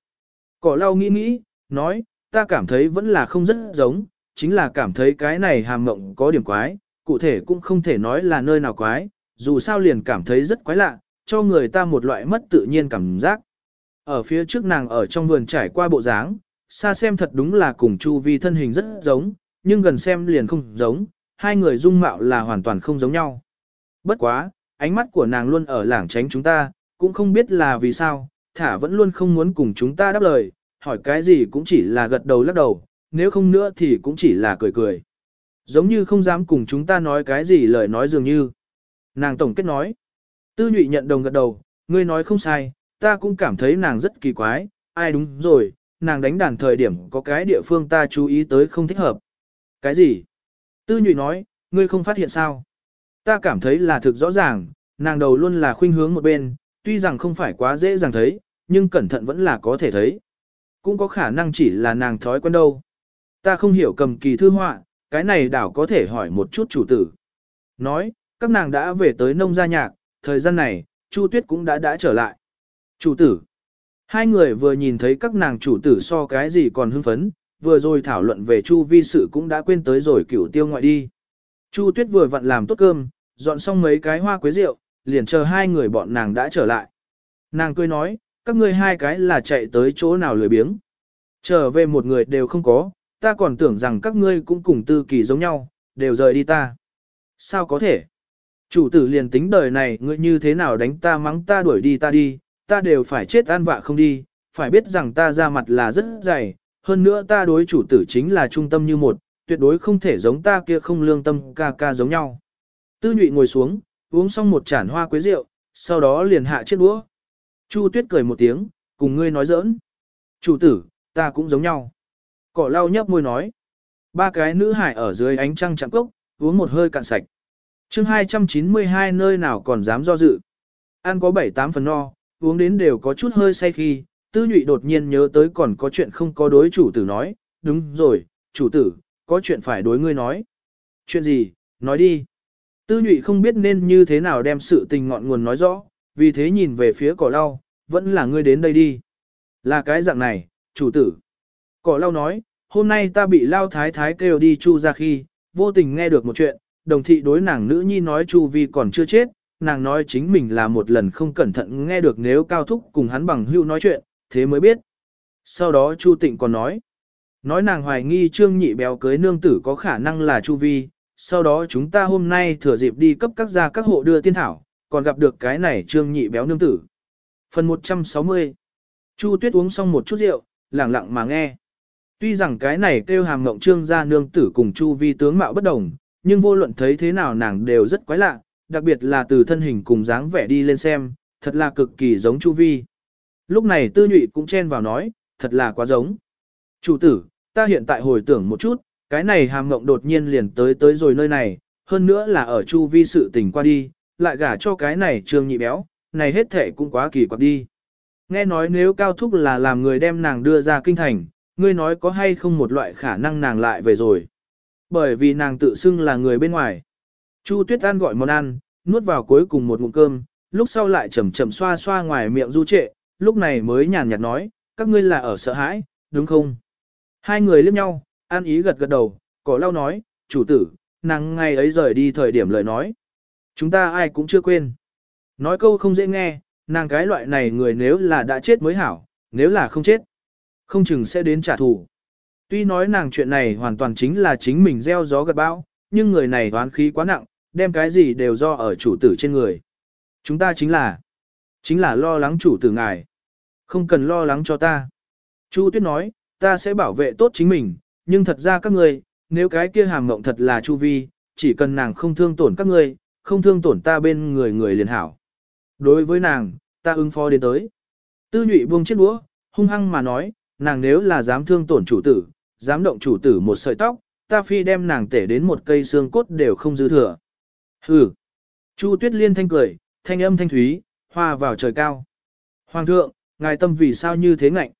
Cỏ lau nghĩ nghĩ, nói, ta cảm thấy vẫn là không rất giống, chính là cảm thấy cái này hàm mộng có điểm quái, cụ thể cũng không thể nói là nơi nào quái, dù sao liền cảm thấy rất quái lạ, cho người ta một loại mất tự nhiên cảm giác. Ở phía trước nàng ở trong vườn trải qua bộ dáng, xa xem thật đúng là cùng Chu Vi thân hình rất giống, nhưng gần xem liền không giống, hai người dung mạo là hoàn toàn không giống nhau. Bất quá, ánh mắt của nàng luôn ở lảng tránh chúng ta, cũng không biết là vì sao, thả vẫn luôn không muốn cùng chúng ta đáp lời, hỏi cái gì cũng chỉ là gật đầu lắc đầu, nếu không nữa thì cũng chỉ là cười cười. Giống như không dám cùng chúng ta nói cái gì lời nói dường như. Nàng tổng kết nói. Tư nhụy nhận đồng gật đầu, ngươi nói không sai, ta cũng cảm thấy nàng rất kỳ quái, ai đúng rồi, nàng đánh đàn thời điểm có cái địa phương ta chú ý tới không thích hợp. Cái gì? Tư nhụy nói, ngươi không phát hiện sao? Ta cảm thấy là thực rõ ràng, nàng đầu luôn là khuynh hướng một bên, tuy rằng không phải quá dễ dàng thấy, nhưng cẩn thận vẫn là có thể thấy. Cũng có khả năng chỉ là nàng thói quen đâu. Ta không hiểu cầm kỳ thư họa, cái này đảo có thể hỏi một chút chủ tử. Nói, các nàng đã về tới nông gia nhạc, thời gian này, Chu Tuyết cũng đã đã trở lại. Chủ tử. Hai người vừa nhìn thấy các nàng chủ tử so cái gì còn hưng phấn, vừa rồi thảo luận về Chu vi sự cũng đã quên tới rồi cửu tiêu ngoại đi. Chu tuyết vừa vặn làm tốt cơm, dọn xong mấy cái hoa quế rượu, liền chờ hai người bọn nàng đã trở lại. Nàng cười nói, các ngươi hai cái là chạy tới chỗ nào lười biếng. Trở về một người đều không có, ta còn tưởng rằng các ngươi cũng cùng tư kỳ giống nhau, đều rời đi ta. Sao có thể? Chủ tử liền tính đời này ngươi như thế nào đánh ta mắng ta đuổi đi ta đi, ta đều phải chết an vạ không đi, phải biết rằng ta ra mặt là rất dày, hơn nữa ta đối chủ tử chính là trung tâm như một, tuyệt đối không thể giống ta kia không lương tâm ca ca giống nhau. Tư nhụy ngồi xuống, uống xong một chản hoa quế rượu, sau đó liền hạ chiếc đũa. Chu tuyết cười một tiếng, cùng ngươi nói giỡn. Chủ tử, ta cũng giống nhau. Cỏ lau nhấp môi nói. Ba cái nữ hải ở dưới ánh trăng chạm cốc, uống một hơi cạn sạch. chương 292 nơi nào còn dám do dự. Ăn có 7-8 phần no, uống đến đều có chút hơi say khi, tư nhụy đột nhiên nhớ tới còn có chuyện không có đối chủ tử nói. Đúng rồi, chủ tử, có chuyện phải đối ngươi nói. Chuyện gì, nói đi. Tư nhụy không biết nên như thế nào đem sự tình ngọn nguồn nói rõ, vì thế nhìn về phía cỏ lau, vẫn là ngươi đến đây đi. Là cái dạng này, chủ tử. Cỏ lau nói, hôm nay ta bị lao thái thái kêu đi chu ra khi, vô tình nghe được một chuyện, đồng thị đối nàng nữ nhi nói chu vi còn chưa chết, nàng nói chính mình là một lần không cẩn thận nghe được nếu cao thúc cùng hắn bằng hưu nói chuyện, thế mới biết. Sau đó chu tịnh còn nói, nói nàng hoài nghi trương nhị béo cưới nương tử có khả năng là chu vi, sau đó chúng ta hôm nay thừa dịp đi cấp các gia các hộ đưa tiên thảo, còn gặp được cái này trương nhị béo nương tử. Phần 160 Chu Tuyết uống xong một chút rượu, lẳng lặng mà nghe. Tuy rằng cái này kêu hàm ngộng trương gia nương tử cùng Chu vi tướng mạo bất đồng, nhưng vô luận thấy thế nào nàng đều rất quái lạ, đặc biệt là từ thân hình cùng dáng vẻ đi lên xem, thật là cực kỳ giống Chu vi. Lúc này tư nhụy cũng chen vào nói, thật là quá giống. Chủ tử, ta hiện tại hồi tưởng một chút, cái này hàm ngộng đột nhiên liền tới tới rồi nơi này, hơn nữa là ở chu vi sự tình qua đi, lại gả cho cái này trương nhị béo, này hết thể cũng quá kỳ quặc đi. Nghe nói nếu cao thúc là làm người đem nàng đưa ra kinh thành, ngươi nói có hay không một loại khả năng nàng lại về rồi. Bởi vì nàng tự xưng là người bên ngoài. Chu Tuyết An gọi món ăn, nuốt vào cuối cùng một ngụm cơm, lúc sau lại chậm chậm xoa xoa ngoài miệng du trệ, lúc này mới nhàn nhạt nói, các ngươi là ở sợ hãi, đúng không? Hai người liếc nhau, An ý gật gật đầu, cỏ lau nói, chủ tử, nàng ngày ấy rời đi thời điểm lời nói. Chúng ta ai cũng chưa quên. Nói câu không dễ nghe, nàng cái loại này người nếu là đã chết mới hảo, nếu là không chết, không chừng sẽ đến trả thù. Tuy nói nàng chuyện này hoàn toàn chính là chính mình gieo gió gật bão, nhưng người này đoán khí quá nặng, đem cái gì đều do ở chủ tử trên người. Chúng ta chính là, chính là lo lắng chủ tử ngài. Không cần lo lắng cho ta. Chu Tuyết nói, ta sẽ bảo vệ tốt chính mình, nhưng thật ra các ngươi, nếu cái kia hàm mộng thật là Chu Vi, chỉ cần nàng không thương tổn các ngươi, không thương tổn ta bên người người liền hảo. Đối với nàng, ta ứng phó đến tới. Tư nhụy buông chiếc đũa, hung hăng mà nói, nàng nếu là dám thương tổn chủ tử, dám động chủ tử một sợi tóc, ta phi đem nàng tể đến một cây xương cốt đều không dư thừa. Hừ. Chu Tuyết Liên thanh cười, thanh âm thanh thúy, hoa vào trời cao. Hoàng thượng, ngài tâm vì sao như thế ngạnh?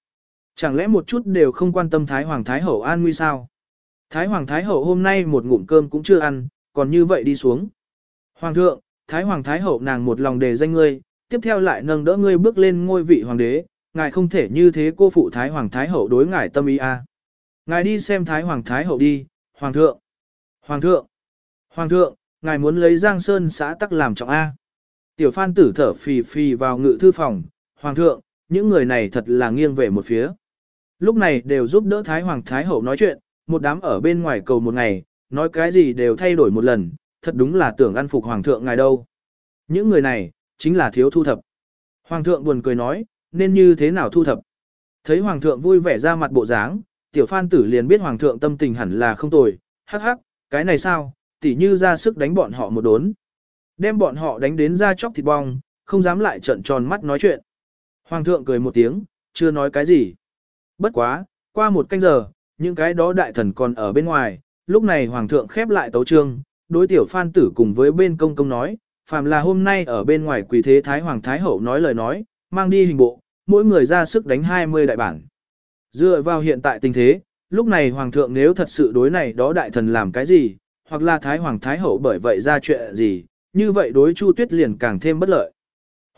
Chẳng lẽ một chút đều không quan tâm Thái Hoàng Thái Hậu an nguy sao? Thái Hoàng Thái Hậu hôm nay một ngụm cơm cũng chưa ăn, còn như vậy đi xuống. Hoàng thượng, Thái Hoàng Thái Hậu nàng một lòng đề danh ngươi, tiếp theo lại nâng đỡ ngươi bước lên ngôi vị hoàng đế, ngài không thể như thế cô phụ Thái Hoàng Thái Hậu đối ngài tâm ý a. À. Ngài đi xem Thái Hoàng Thái Hậu đi, Hoàng thượng, Hoàng thượng, Hoàng thượng, ngài muốn lấy Giang Sơn xã tắc làm trọng A. Tiểu Phan tử thở phì phì vào ngự thư phòng, Hoàng thượng, những người này thật là nghiêng về một phía. Lúc này đều giúp đỡ Thái Hoàng Thái Hậu nói chuyện, một đám ở bên ngoài cầu một ngày, nói cái gì đều thay đổi một lần, thật đúng là tưởng ăn phục Hoàng thượng ngài đâu. Những người này, chính là thiếu thu thập. Hoàng thượng buồn cười nói, nên như thế nào thu thập. Thấy Hoàng thượng vui vẻ ra mặt bộ dáng, tiểu phan tử liền biết Hoàng thượng tâm tình hẳn là không tồi, hắc hắc, cái này sao, tỉ như ra sức đánh bọn họ một đốn. Đem bọn họ đánh đến ra chóc thịt bong, không dám lại trợn tròn mắt nói chuyện. Hoàng thượng cười một tiếng, chưa nói cái gì. Bất quá, qua một canh giờ, những cái đó đại thần còn ở bên ngoài, lúc này hoàng thượng khép lại tấu trương, đối tiểu phan tử cùng với bên công công nói, phàm là hôm nay ở bên ngoài quỳ thế thái hoàng thái hậu nói lời nói, mang đi hình bộ, mỗi người ra sức đánh 20 đại bản. Dựa vào hiện tại tình thế, lúc này hoàng thượng nếu thật sự đối này đó đại thần làm cái gì, hoặc là thái hoàng thái hậu bởi vậy ra chuyện gì, như vậy đối Chu Tuyết liền càng thêm bất lợi.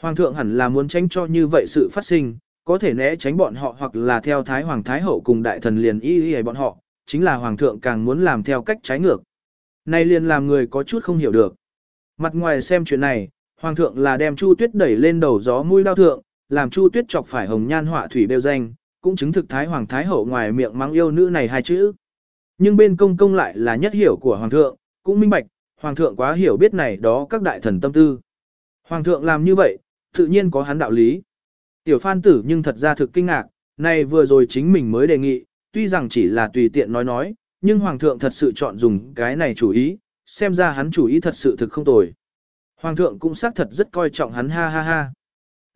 Hoàng thượng hẳn là muốn tránh cho như vậy sự phát sinh, có thể né tránh bọn họ hoặc là theo Thái Hoàng Thái Hậu cùng đại thần liền y y bọn họ, chính là Hoàng thượng càng muốn làm theo cách trái ngược. Này liền làm người có chút không hiểu được. Mặt ngoài xem chuyện này, Hoàng thượng là đem Chu Tuyết đẩy lên đầu gió mũi lao thượng, làm Chu Tuyết chọc phải hồng nhan họa thủy đều danh, cũng chứng thực Thái Hoàng Thái Hậu ngoài miệng mắng yêu nữ này hai chữ. Nhưng bên công công lại là nhất hiểu của Hoàng thượng, cũng minh bạch, Hoàng thượng quá hiểu biết này đó các đại thần tâm tư. Hoàng thượng làm như vậy, tự nhiên có hắn đạo lý. Tiểu phan tử nhưng thật ra thực kinh ngạc, này vừa rồi chính mình mới đề nghị, tuy rằng chỉ là tùy tiện nói nói, nhưng Hoàng thượng thật sự chọn dùng cái này chủ ý, xem ra hắn chủ ý thật sự thực không tồi. Hoàng thượng cũng xác thật rất coi trọng hắn ha ha ha.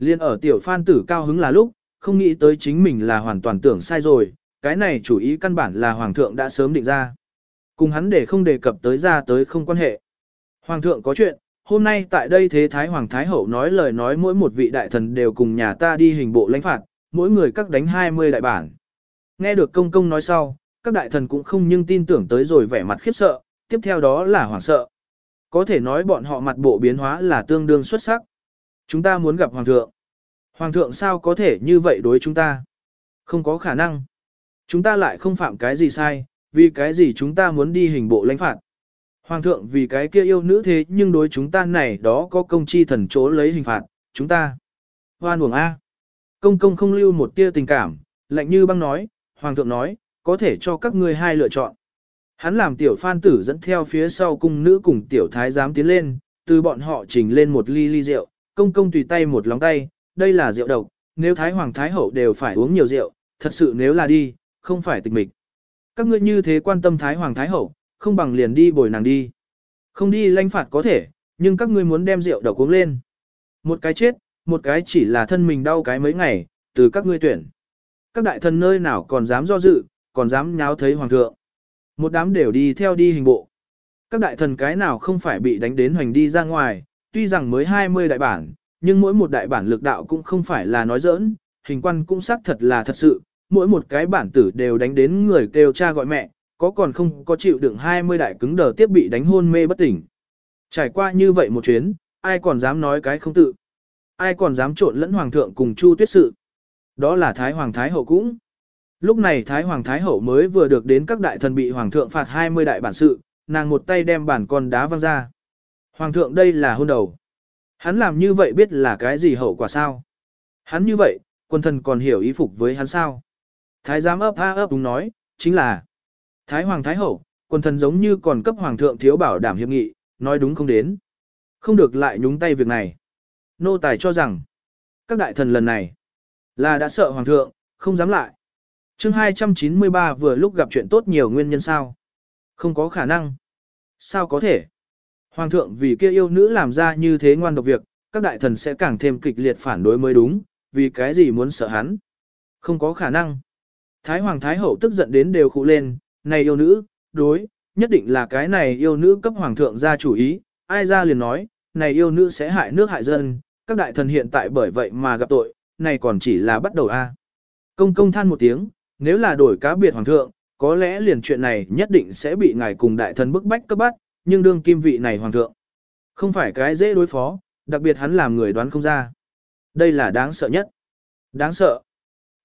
Liên ở tiểu phan tử cao hứng là lúc, không nghĩ tới chính mình là hoàn toàn tưởng sai rồi, cái này chủ ý căn bản là Hoàng thượng đã sớm định ra. Cùng hắn để không đề cập tới ra tới không quan hệ. Hoàng thượng có chuyện, hôm nay tại đây thế Thái Hoàng Thái Hậu nói lời nói mỗi một vị đại thần đều cùng nhà ta đi hình bộ lãnh phạt, mỗi người các đánh 20 đại bản. Nghe được công công nói sau, các đại thần cũng không nhưng tin tưởng tới rồi vẻ mặt khiếp sợ, tiếp theo đó là hoảng sợ. Có thể nói bọn họ mặt bộ biến hóa là tương đương xuất sắc. Chúng ta muốn gặp Hoàng thượng. Hoàng thượng sao có thể như vậy đối chúng ta? Không có khả năng. Chúng ta lại không phạm cái gì sai, vì cái gì chúng ta muốn đi hình bộ lãnh phạt. Hoàng thượng vì cái kia yêu nữ thế nhưng đối chúng ta này đó có công chi thần chỗ lấy hình phạt, chúng ta. Hoan uổng A. Công công không lưu một tia tình cảm, lạnh như băng nói, Hoàng thượng nói, có thể cho các ngươi hai lựa chọn. Hắn làm tiểu phan tử dẫn theo phía sau cung nữ cùng tiểu thái giám tiến lên, từ bọn họ trình lên một ly ly rượu, công công tùy tay một lóng tay, đây là rượu độc, nếu thái hoàng thái hậu đều phải uống nhiều rượu, thật sự nếu là đi, không phải tịch mịch. Các ngươi như thế quan tâm thái hoàng thái hậu, không bằng liền đi bồi nàng đi. Không đi lanh phạt có thể, nhưng các ngươi muốn đem rượu độc uống lên. Một cái chết, một cái chỉ là thân mình đau cái mấy ngày, từ các ngươi tuyển. Các đại thần nơi nào còn dám do dự, còn dám nháo thấy hoàng thượng. Một đám đều đi theo đi hình bộ. Các đại thần cái nào không phải bị đánh đến hoành đi ra ngoài, tuy rằng mới 20 đại bản, nhưng mỗi một đại bản lực đạo cũng không phải là nói giỡn, hình quan cũng xác thật là thật sự, mỗi một cái bản tử đều đánh đến người kêu cha gọi mẹ, có còn không có chịu đựng 20 đại cứng đờ tiếp bị đánh hôn mê bất tỉnh. Trải qua như vậy một chuyến, ai còn dám nói cái không tự. Ai còn dám trộn lẫn hoàng thượng cùng chu tuyết sự. Đó là Thái Hoàng Thái Hậu cũng. Lúc này Thái Hoàng Thái Hậu mới vừa được đến các đại thần bị Hoàng thượng phạt 20 đại bản sự, nàng một tay đem bản con đá văng ra. Hoàng thượng đây là hôn đầu. Hắn làm như vậy biết là cái gì hậu quả sao? Hắn như vậy, quân thần còn hiểu ý phục với hắn sao? Thái giám ấp a ấp đúng nói, chính là Thái Hoàng Thái Hậu, quân thần giống như còn cấp Hoàng thượng thiếu bảo đảm hiệp nghị, nói đúng không đến. Không được lại nhúng tay việc này. Nô tài cho rằng, các đại thần lần này, là đã sợ Hoàng thượng, không dám lại. chương 293 vừa lúc gặp chuyện tốt nhiều nguyên nhân sao. Không có khả năng. Sao có thể? Hoàng thượng vì kia yêu nữ làm ra như thế ngoan độc việc, các đại thần sẽ càng thêm kịch liệt phản đối mới đúng, vì cái gì muốn sợ hắn. Không có khả năng. Thái Hoàng Thái Hậu tức giận đến đều khụ lên, này yêu nữ, đối, nhất định là cái này yêu nữ cấp Hoàng thượng ra chủ ý, ai ra liền nói, này yêu nữ sẽ hại nước hại dân, các đại thần hiện tại bởi vậy mà gặp tội, này còn chỉ là bắt đầu a. Công công than một tiếng, nếu là đổi cá biệt Hoàng thượng, có lẽ liền chuyện này nhất định sẽ bị ngài cùng đại thần bức bách cấp bắt, nhưng đương kim vị này Hoàng thượng. Không phải cái dễ đối phó, đặc biệt hắn làm người đoán không ra. Đây là đáng sợ nhất. Đáng sợ.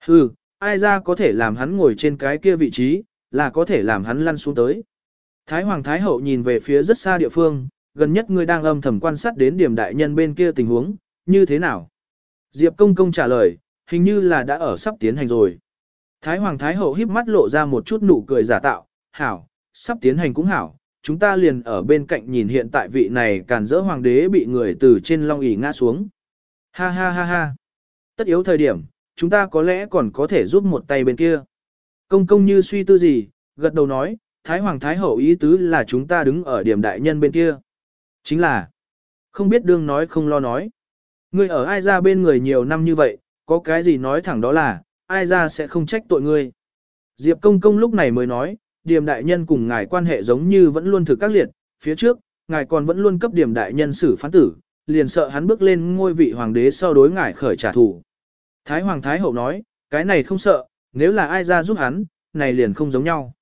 Hừ, ai ra có thể làm hắn ngồi trên cái kia vị trí, là có thể làm hắn lăn xuống tới. Thái Hoàng Thái Hậu nhìn về phía rất xa địa phương, gần nhất người đang âm thầm quan sát đến điểm đại nhân bên kia tình huống, như thế nào? Diệp Công Công trả lời, hình như là đã ở sắp tiến hành rồi. Thái Hoàng Thái Hậu híp mắt lộ ra một chút nụ cười giả tạo, hảo, sắp tiến hành cũng hảo, chúng ta liền ở bên cạnh nhìn hiện tại vị này càn dỡ hoàng đế bị người từ trên long ỷ ngã xuống. Ha ha ha ha. Tất yếu thời điểm, chúng ta có lẽ còn có thể giúp một tay bên kia. Công công như suy tư gì, gật đầu nói, Thái Hoàng Thái Hậu ý tứ là chúng ta đứng ở điểm đại nhân bên kia. Chính là, không biết đương nói không lo nói. Ngươi ở ai ra bên người nhiều năm như vậy, có cái gì nói thẳng đó là, ai ra sẽ không trách tội ngươi. Diệp công công lúc này mới nói, điểm đại nhân cùng ngài quan hệ giống như vẫn luôn thực các liệt, phía trước, ngài còn vẫn luôn cấp điểm đại nhân xử phán tử, liền sợ hắn bước lên ngôi vị hoàng đế sau đối ngài khởi trả thù. Thái Hoàng Thái Hậu nói, cái này không sợ, nếu là ai ra giúp hắn, này liền không giống nhau.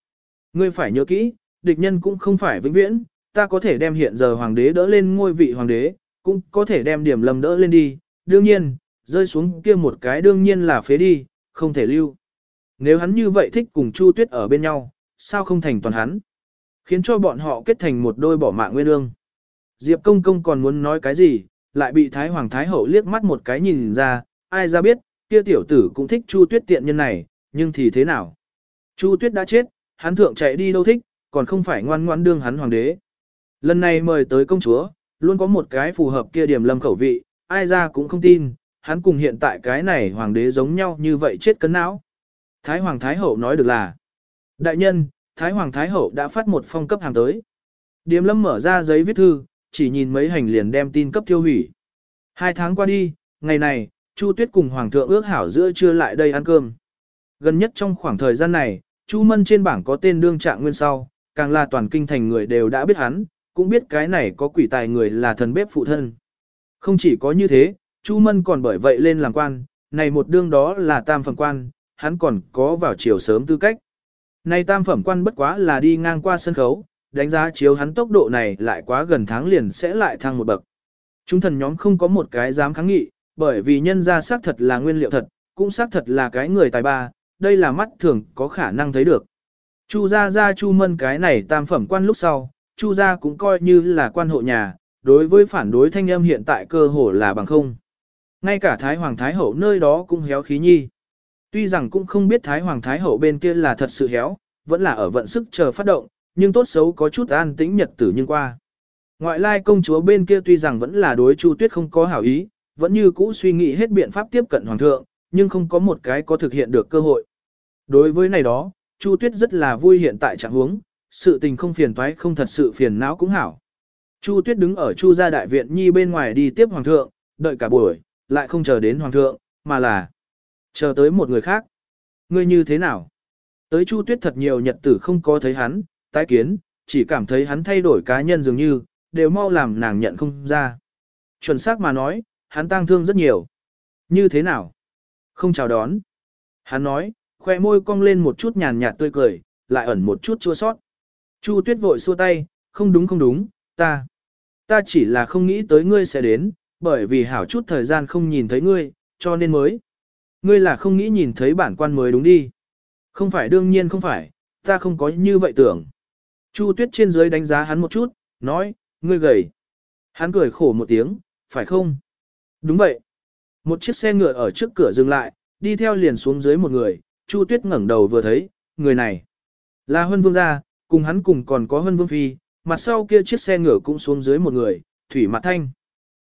Ngươi phải nhớ kỹ, địch nhân cũng không phải vĩnh viễn, ta có thể đem hiện giờ hoàng đế đỡ lên ngôi vị hoàng đế, cũng có thể đem điểm lầm đỡ lên đi. Đương nhiên, rơi xuống kia một cái đương nhiên là phế đi, không thể lưu. Nếu hắn như vậy thích cùng Chu Tuyết ở bên nhau, sao không thành toàn hắn? Khiến cho bọn họ kết thành một đôi bỏ mạng nguyên ương. Diệp công công còn muốn nói cái gì, lại bị Thái Hoàng Thái Hậu liếc mắt một cái nhìn ra, ai ra biết, kia tiểu tử cũng thích Chu Tuyết tiện nhân này, nhưng thì thế nào? Chu Tuyết đã chết, hắn thượng chạy đi đâu thích, còn không phải ngoan ngoãn đương hắn hoàng đế. Lần này mời tới công chúa, luôn có một cái phù hợp kia điểm lâm khẩu vị, ai ra cũng không tin, hắn cùng hiện tại cái này hoàng đế giống nhau như vậy chết cấn não. Thái Hoàng Thái Hậu nói được là, đại nhân, Thái Hoàng Thái Hậu đã phát một phong cấp hàng tới. Điềm lâm mở ra giấy viết thư, chỉ nhìn mấy hành liền đem tin cấp tiêu hủy. Hai tháng qua đi, ngày này, Chu Tuyết cùng Hoàng thượng ước hảo giữa trưa lại đây ăn cơm. Gần nhất trong khoảng thời gian này, Chu Mân trên bảng có tên đương trạng nguyên sau, càng là toàn kinh thành người đều đã biết hắn, cũng biết cái này có quỷ tài người là thần bếp phụ thân. Không chỉ có như thế, Chu Mân còn bởi vậy lên làm quan, này một đương đó là tam phần quan, hắn còn có vào chiều sớm tư cách. Này tam phẩm quan bất quá là đi ngang qua sân khấu, đánh giá chiếu hắn tốc độ này lại quá gần tháng liền sẽ lại thăng một bậc. Chúng thần nhóm không có một cái dám kháng nghị, bởi vì nhân ra xác thật là nguyên liệu thật, cũng xác thật là cái người tài ba, đây là mắt thường có khả năng thấy được. Chu gia gia chu mân cái này tam phẩm quan lúc sau, chu gia cũng coi như là quan hộ nhà, đối với phản đối thanh âm hiện tại cơ hồ là bằng không. Ngay cả Thái Hoàng Thái Hậu nơi đó cũng héo khí nhi. Tuy rằng cũng không biết Thái Hoàng Thái Hậu bên kia là thật sự héo, vẫn là ở vận sức chờ phát động, nhưng tốt xấu có chút an tĩnh nhật tử nhưng qua. Ngoại lai công chúa bên kia tuy rằng vẫn là đối Chu Tuyết không có hảo ý, vẫn như cũ suy nghĩ hết biện pháp tiếp cận hoàng thượng, nhưng không có một cái có thực hiện được cơ hội. Đối với này đó, Chu Tuyết rất là vui hiện tại trạng huống, sự tình không phiền toái không thật sự phiền não cũng hảo. Chu Tuyết đứng ở Chu gia đại viện nhi bên ngoài đi tiếp hoàng thượng, đợi cả buổi, lại không chờ đến hoàng thượng, mà là chờ tới một người khác. Ngươi như thế nào? Tới Chu Tuyết thật nhiều nhật tử không có thấy hắn, tái kiến, chỉ cảm thấy hắn thay đổi cá nhân dường như, đều mau làm nàng nhận không ra. Chuẩn xác mà nói, hắn tang thương rất nhiều. Như thế nào? Không chào đón. Hắn nói, khoe môi cong lên một chút nhàn nhạt tươi cười, lại ẩn một chút chua sót. Chu Tuyết vội xua tay, không đúng không đúng, ta. Ta chỉ là không nghĩ tới ngươi sẽ đến, bởi vì hảo chút thời gian không nhìn thấy ngươi, cho nên mới. Ngươi là không nghĩ nhìn thấy bản quan mới đúng đi. Không phải đương nhiên không phải, ta không có như vậy tưởng. Chu Tuyết trên dưới đánh giá hắn một chút, nói, ngươi gầy. Hắn cười khổ một tiếng, phải không? Đúng vậy. Một chiếc xe ngựa ở trước cửa dừng lại, đi theo liền xuống dưới một người, Chu Tuyết ngẩng đầu vừa thấy, người này là Huân Vương gia, cùng hắn cùng còn có Huân Vương phi, mặt sau kia chiếc xe ngựa cũng xuống dưới một người, Thủy Mạt Thanh.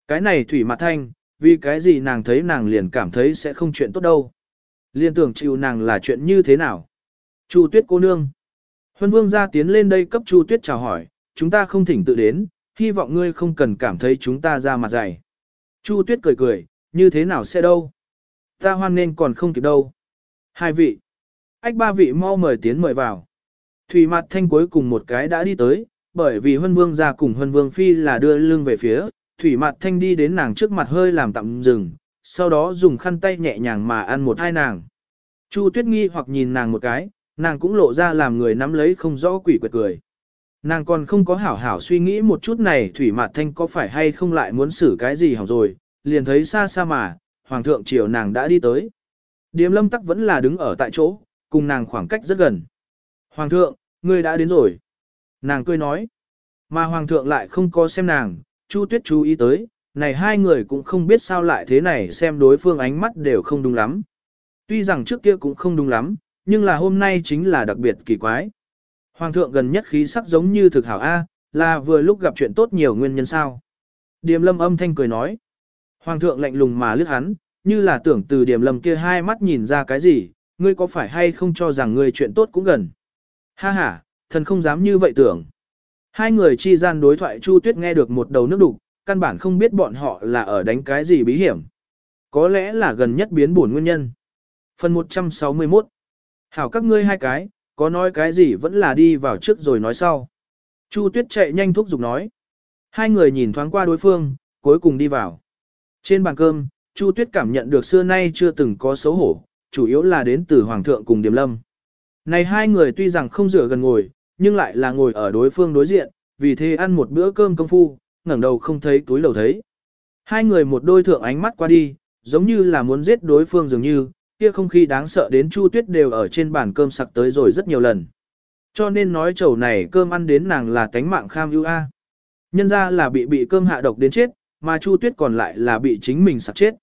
Cái này Thủy Mạt Thanh, vì cái gì nàng thấy nàng liền cảm thấy sẽ không chuyện tốt đâu. Liên tưởng chịu nàng là chuyện như thế nào. Chu Tuyết cô nương. Huân Vương gia tiến lên đây cấp Chu Tuyết chào hỏi, chúng ta không thỉnh tự đến, hy vọng ngươi không cần cảm thấy chúng ta ra mặt dày. Chu Tuyết cười cười, như thế nào sẽ đâu? Ta hoan nên còn không kịp đâu. Hai vị. Ách ba vị mau mời tiến mời vào. Thủy mặt thanh cuối cùng một cái đã đi tới, bởi vì Huân Vương ra cùng Huân Vương Phi là đưa lưng về phía, Thủy mặt thanh đi đến nàng trước mặt hơi làm tạm dừng, sau đó dùng khăn tay nhẹ nhàng mà ăn một hai nàng. Chu Tuyết nghi hoặc nhìn nàng một cái, nàng cũng lộ ra làm người nắm lấy không rõ quỷ quệt cười. Nàng còn không có hảo hảo suy nghĩ một chút này Thủy Mạt Thanh có phải hay không lại muốn xử cái gì hỏng rồi, liền thấy xa xa mà, Hoàng thượng triều nàng đã đi tới. Điềm lâm tắc vẫn là đứng ở tại chỗ, cùng nàng khoảng cách rất gần. Hoàng thượng, ngươi đã đến rồi. Nàng cười nói. Mà hoàng thượng lại không có xem nàng, Chu Tuyết chú ý tới, này hai người cũng không biết sao lại thế này xem đối phương ánh mắt đều không đúng lắm. Tuy rằng trước kia cũng không đúng lắm, nhưng là hôm nay chính là đặc biệt kỳ quái. Hoàng thượng gần nhất khí sắc giống như thực hảo A, là vừa lúc gặp chuyện tốt nhiều nguyên nhân sao. Điềm lâm âm thanh cười nói. Hoàng thượng lạnh lùng mà lướt hắn, như là tưởng từ điểm Lâm kia hai mắt nhìn ra cái gì, ngươi có phải hay không cho rằng ngươi chuyện tốt cũng gần. Ha ha, thần không dám như vậy tưởng. Hai người chi gian đối thoại Chu Tuyết nghe được một đầu nước đục, căn bản không biết bọn họ là ở đánh cái gì bí hiểm. Có lẽ là gần nhất biến buồn nguyên nhân. Phần 161 Hảo các ngươi hai cái, có nói cái gì vẫn là đi vào trước rồi nói sau. Chu Tuyết chạy nhanh thúc giục nói. Hai người nhìn thoáng qua đối phương, cuối cùng đi vào. Trên bàn cơm, Chu Tuyết cảm nhận được xưa nay chưa từng có xấu hổ, chủ yếu là đến từ Hoàng thượng cùng Điềm Lâm. Này hai người tuy rằng không rửa gần ngồi, nhưng lại là ngồi ở đối phương đối diện, vì thế ăn một bữa cơm công phu, ngẩng đầu không thấy túi lầu thấy. Hai người một đôi thượng ánh mắt qua đi, giống như là muốn giết đối phương dường như, kia không khí đáng sợ đến Chu Tuyết đều ở trên bàn cơm sặc tới rồi rất nhiều lần. Cho nên nói chầu này cơm ăn đến nàng là tánh mạng kham ưu a. Nhân ra là bị bị cơm hạ độc đến chết, mà Chu Tuyết còn lại là bị chính mình sặc chết.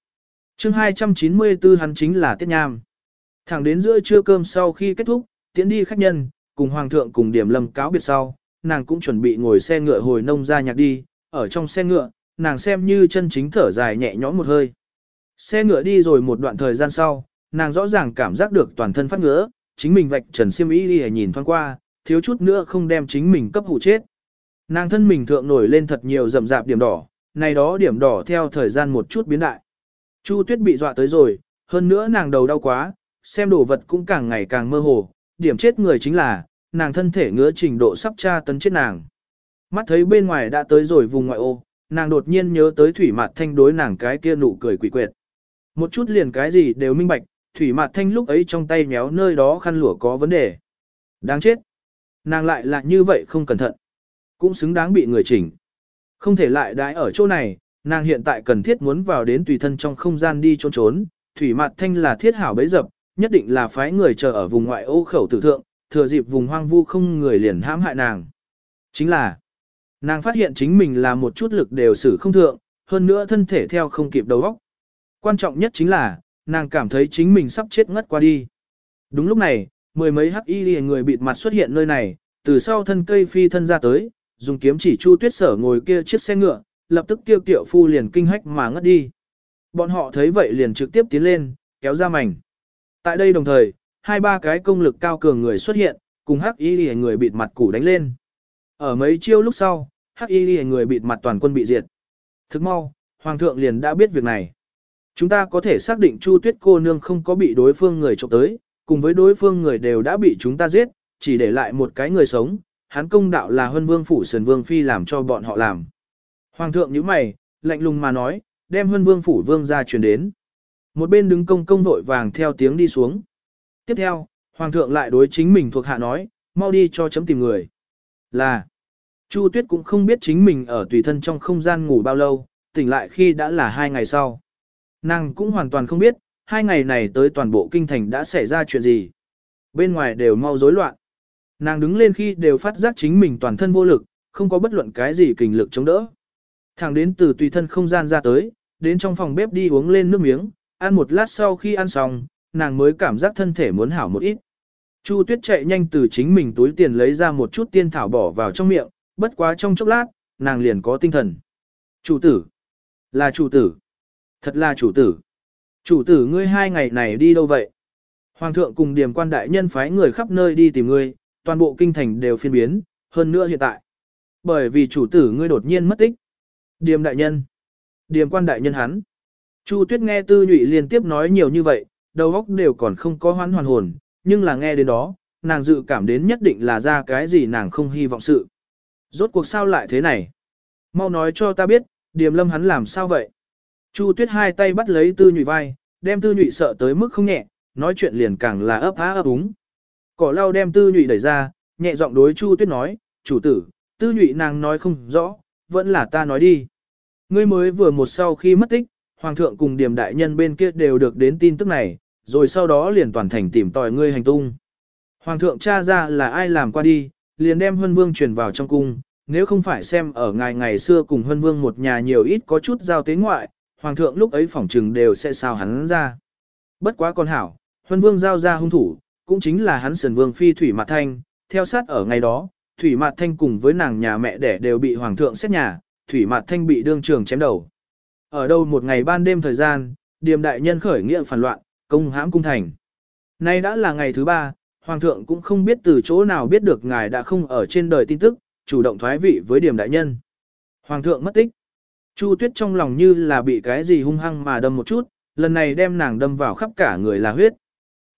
chương 294 hắn chính là Tiết Nham. Thẳng đến giữa trưa cơm sau khi kết thúc, tiễn đi khách nhân, cùng Hoàng thượng cùng điểm lâm cáo biệt sau, nàng cũng chuẩn bị ngồi xe ngựa hồi nông ra nhạc đi, ở trong xe ngựa, nàng xem như chân chính thở dài nhẹ nhõm một hơi. Xe ngựa đi rồi một đoạn thời gian sau, nàng rõ ràng cảm giác được toàn thân phát ngứa, chính mình vạch trần xiêm y đi nhìn thoáng qua, thiếu chút nữa không đem chính mình cấp hụ chết. Nàng thân mình thượng nổi lên thật nhiều rậm rạp điểm đỏ, này đó điểm đỏ theo thời gian một chút biến đại. Chu Tuyết bị dọa tới rồi, hơn nữa nàng đầu đau quá, xem đồ vật cũng càng ngày càng mơ hồ, điểm chết người chính là, nàng thân thể ngứa trình độ sắp tra tấn chết nàng. Mắt thấy bên ngoài đã tới rồi vùng ngoại ô, nàng đột nhiên nhớ tới thủy mạt thanh đối nàng cái kia nụ cười quỷ quyệt. Một chút liền cái gì đều minh bạch, thủy mạt thanh lúc ấy trong tay méo nơi đó khăn lụa có vấn đề. Đáng chết. Nàng lại là như vậy không cẩn thận. Cũng xứng đáng bị người chỉnh. Không thể lại đãi ở chỗ này, nàng hiện tại cần thiết muốn vào đến tùy thân trong không gian đi trốn trốn. Thủy mạt thanh là thiết hảo bấy dập, nhất định là phái người chờ ở vùng ngoại ô khẩu tử thượng, thừa dịp vùng hoang vu không người liền hãm hại nàng. Chính là, nàng phát hiện chính mình là một chút lực đều xử không thượng, hơn nữa thân thể theo không kịp đầu óc. Quan trọng nhất chính là, nàng cảm thấy chính mình sắp chết ngất qua đi. Đúng lúc này, mười mấy hắc y người bịt mặt xuất hiện nơi này, từ sau thân cây phi thân ra tới, dùng kiếm chỉ chu tuyết sở ngồi kia chiếc xe ngựa, lập tức tiêu tiểu phu liền kinh hách mà ngất đi. Bọn họ thấy vậy liền trực tiếp tiến lên, kéo ra mảnh. Tại đây đồng thời, hai ba cái công lực cao cường người xuất hiện, cùng hắc y lìa người bịt mặt củ đánh lên. Ở mấy chiêu lúc sau, hắc y lìa người bịt mặt toàn quân bị diệt. Thức mau, hoàng thượng liền đã biết việc này. Chúng ta có thể xác định Chu Tuyết cô nương không có bị đối phương người trộm tới, cùng với đối phương người đều đã bị chúng ta giết, chỉ để lại một cái người sống, hắn công đạo là huân vương phủ sườn vương phi làm cho bọn họ làm. Hoàng thượng nhíu mày, lạnh lùng mà nói, đem huân vương phủ vương gia truyền đến. Một bên đứng công công vội vàng theo tiếng đi xuống. Tiếp theo, Hoàng thượng lại đối chính mình thuộc hạ nói, mau đi cho chấm tìm người. Là, Chu Tuyết cũng không biết chính mình ở tùy thân trong không gian ngủ bao lâu, tỉnh lại khi đã là hai ngày sau. Nàng cũng hoàn toàn không biết, hai ngày này tới toàn bộ kinh thành đã xảy ra chuyện gì. Bên ngoài đều mau rối loạn. Nàng đứng lên khi đều phát giác chính mình toàn thân vô lực, không có bất luận cái gì kình lực chống đỡ. Thẳng đến từ tùy thân không gian ra tới, đến trong phòng bếp đi uống lên nước miếng, ăn một lát sau khi ăn xong, nàng mới cảm giác thân thể muốn hảo một ít. Chu Tuyết chạy nhanh từ chính mình túi tiền lấy ra một chút tiên thảo bỏ vào trong miệng, bất quá trong chốc lát, nàng liền có tinh thần. Chủ tử, là chủ tử, thật là chủ tử. Chủ tử ngươi hai ngày này đi đâu vậy? Hoàng thượng cùng điểm quan đại nhân phái người khắp nơi đi tìm ngươi, toàn bộ kinh thành đều phiên biến, hơn nữa hiện tại. Bởi vì chủ tử ngươi đột nhiên mất tích. Điềm đại nhân. Điềm quan đại nhân hắn. Chu Tuyết nghe Tư Nhụy liên tiếp nói nhiều như vậy, đầu óc đều còn không có hoán hoàn hồn, nhưng là nghe đến đó, nàng dự cảm đến nhất định là ra cái gì nàng không hy vọng sự. Rốt cuộc sao lại thế này? Mau nói cho ta biết, Điềm Lâm hắn làm sao vậy? Chu Tuyết hai tay bắt lấy Tư Nhụy vai, đem Tư Nhụy sợ tới mức không nhẹ, nói chuyện liền càng là ấp á ấp úng. Cỏ lau đem Tư Nhụy đẩy ra, nhẹ giọng đối Chu Tuyết nói, chủ tử, Tư Nhụy nàng nói không rõ, vẫn là ta nói đi. Ngươi mới vừa một sau khi mất tích, Hoàng thượng cùng điểm đại nhân bên kia đều được đến tin tức này, rồi sau đó liền toàn thành tìm tòi ngươi hành tung. Hoàng thượng tra ra là ai làm qua đi, liền đem Huân Vương truyền vào trong cung, nếu không phải xem ở ngày ngày xưa cùng Huân Vương một nhà nhiều ít có chút giao tế ngoại, Hoàng thượng lúc ấy phỏng trừng đều sẽ sao hắn ra. Bất quá con hảo, Huân Vương giao ra hung thủ, cũng chính là hắn sườn vương phi Thủy Mạt Thanh, theo sát ở ngày đó, Thủy Mạt Thanh cùng với nàng nhà mẹ đẻ đều bị Hoàng thượng xét nhà, Thủy Mạt Thanh bị đương trường chém đầu. Ở đâu một ngày ban đêm thời gian, điềm đại nhân khởi nghĩa phản loạn, công hãm cung thành. Nay đã là ngày thứ ba, Hoàng thượng cũng không biết từ chỗ nào biết được ngài đã không ở trên đời tin tức, chủ động thoái vị với điểm đại nhân. Hoàng thượng mất tích. Chu tuyết trong lòng như là bị cái gì hung hăng mà đâm một chút, lần này đem nàng đâm vào khắp cả người là huyết.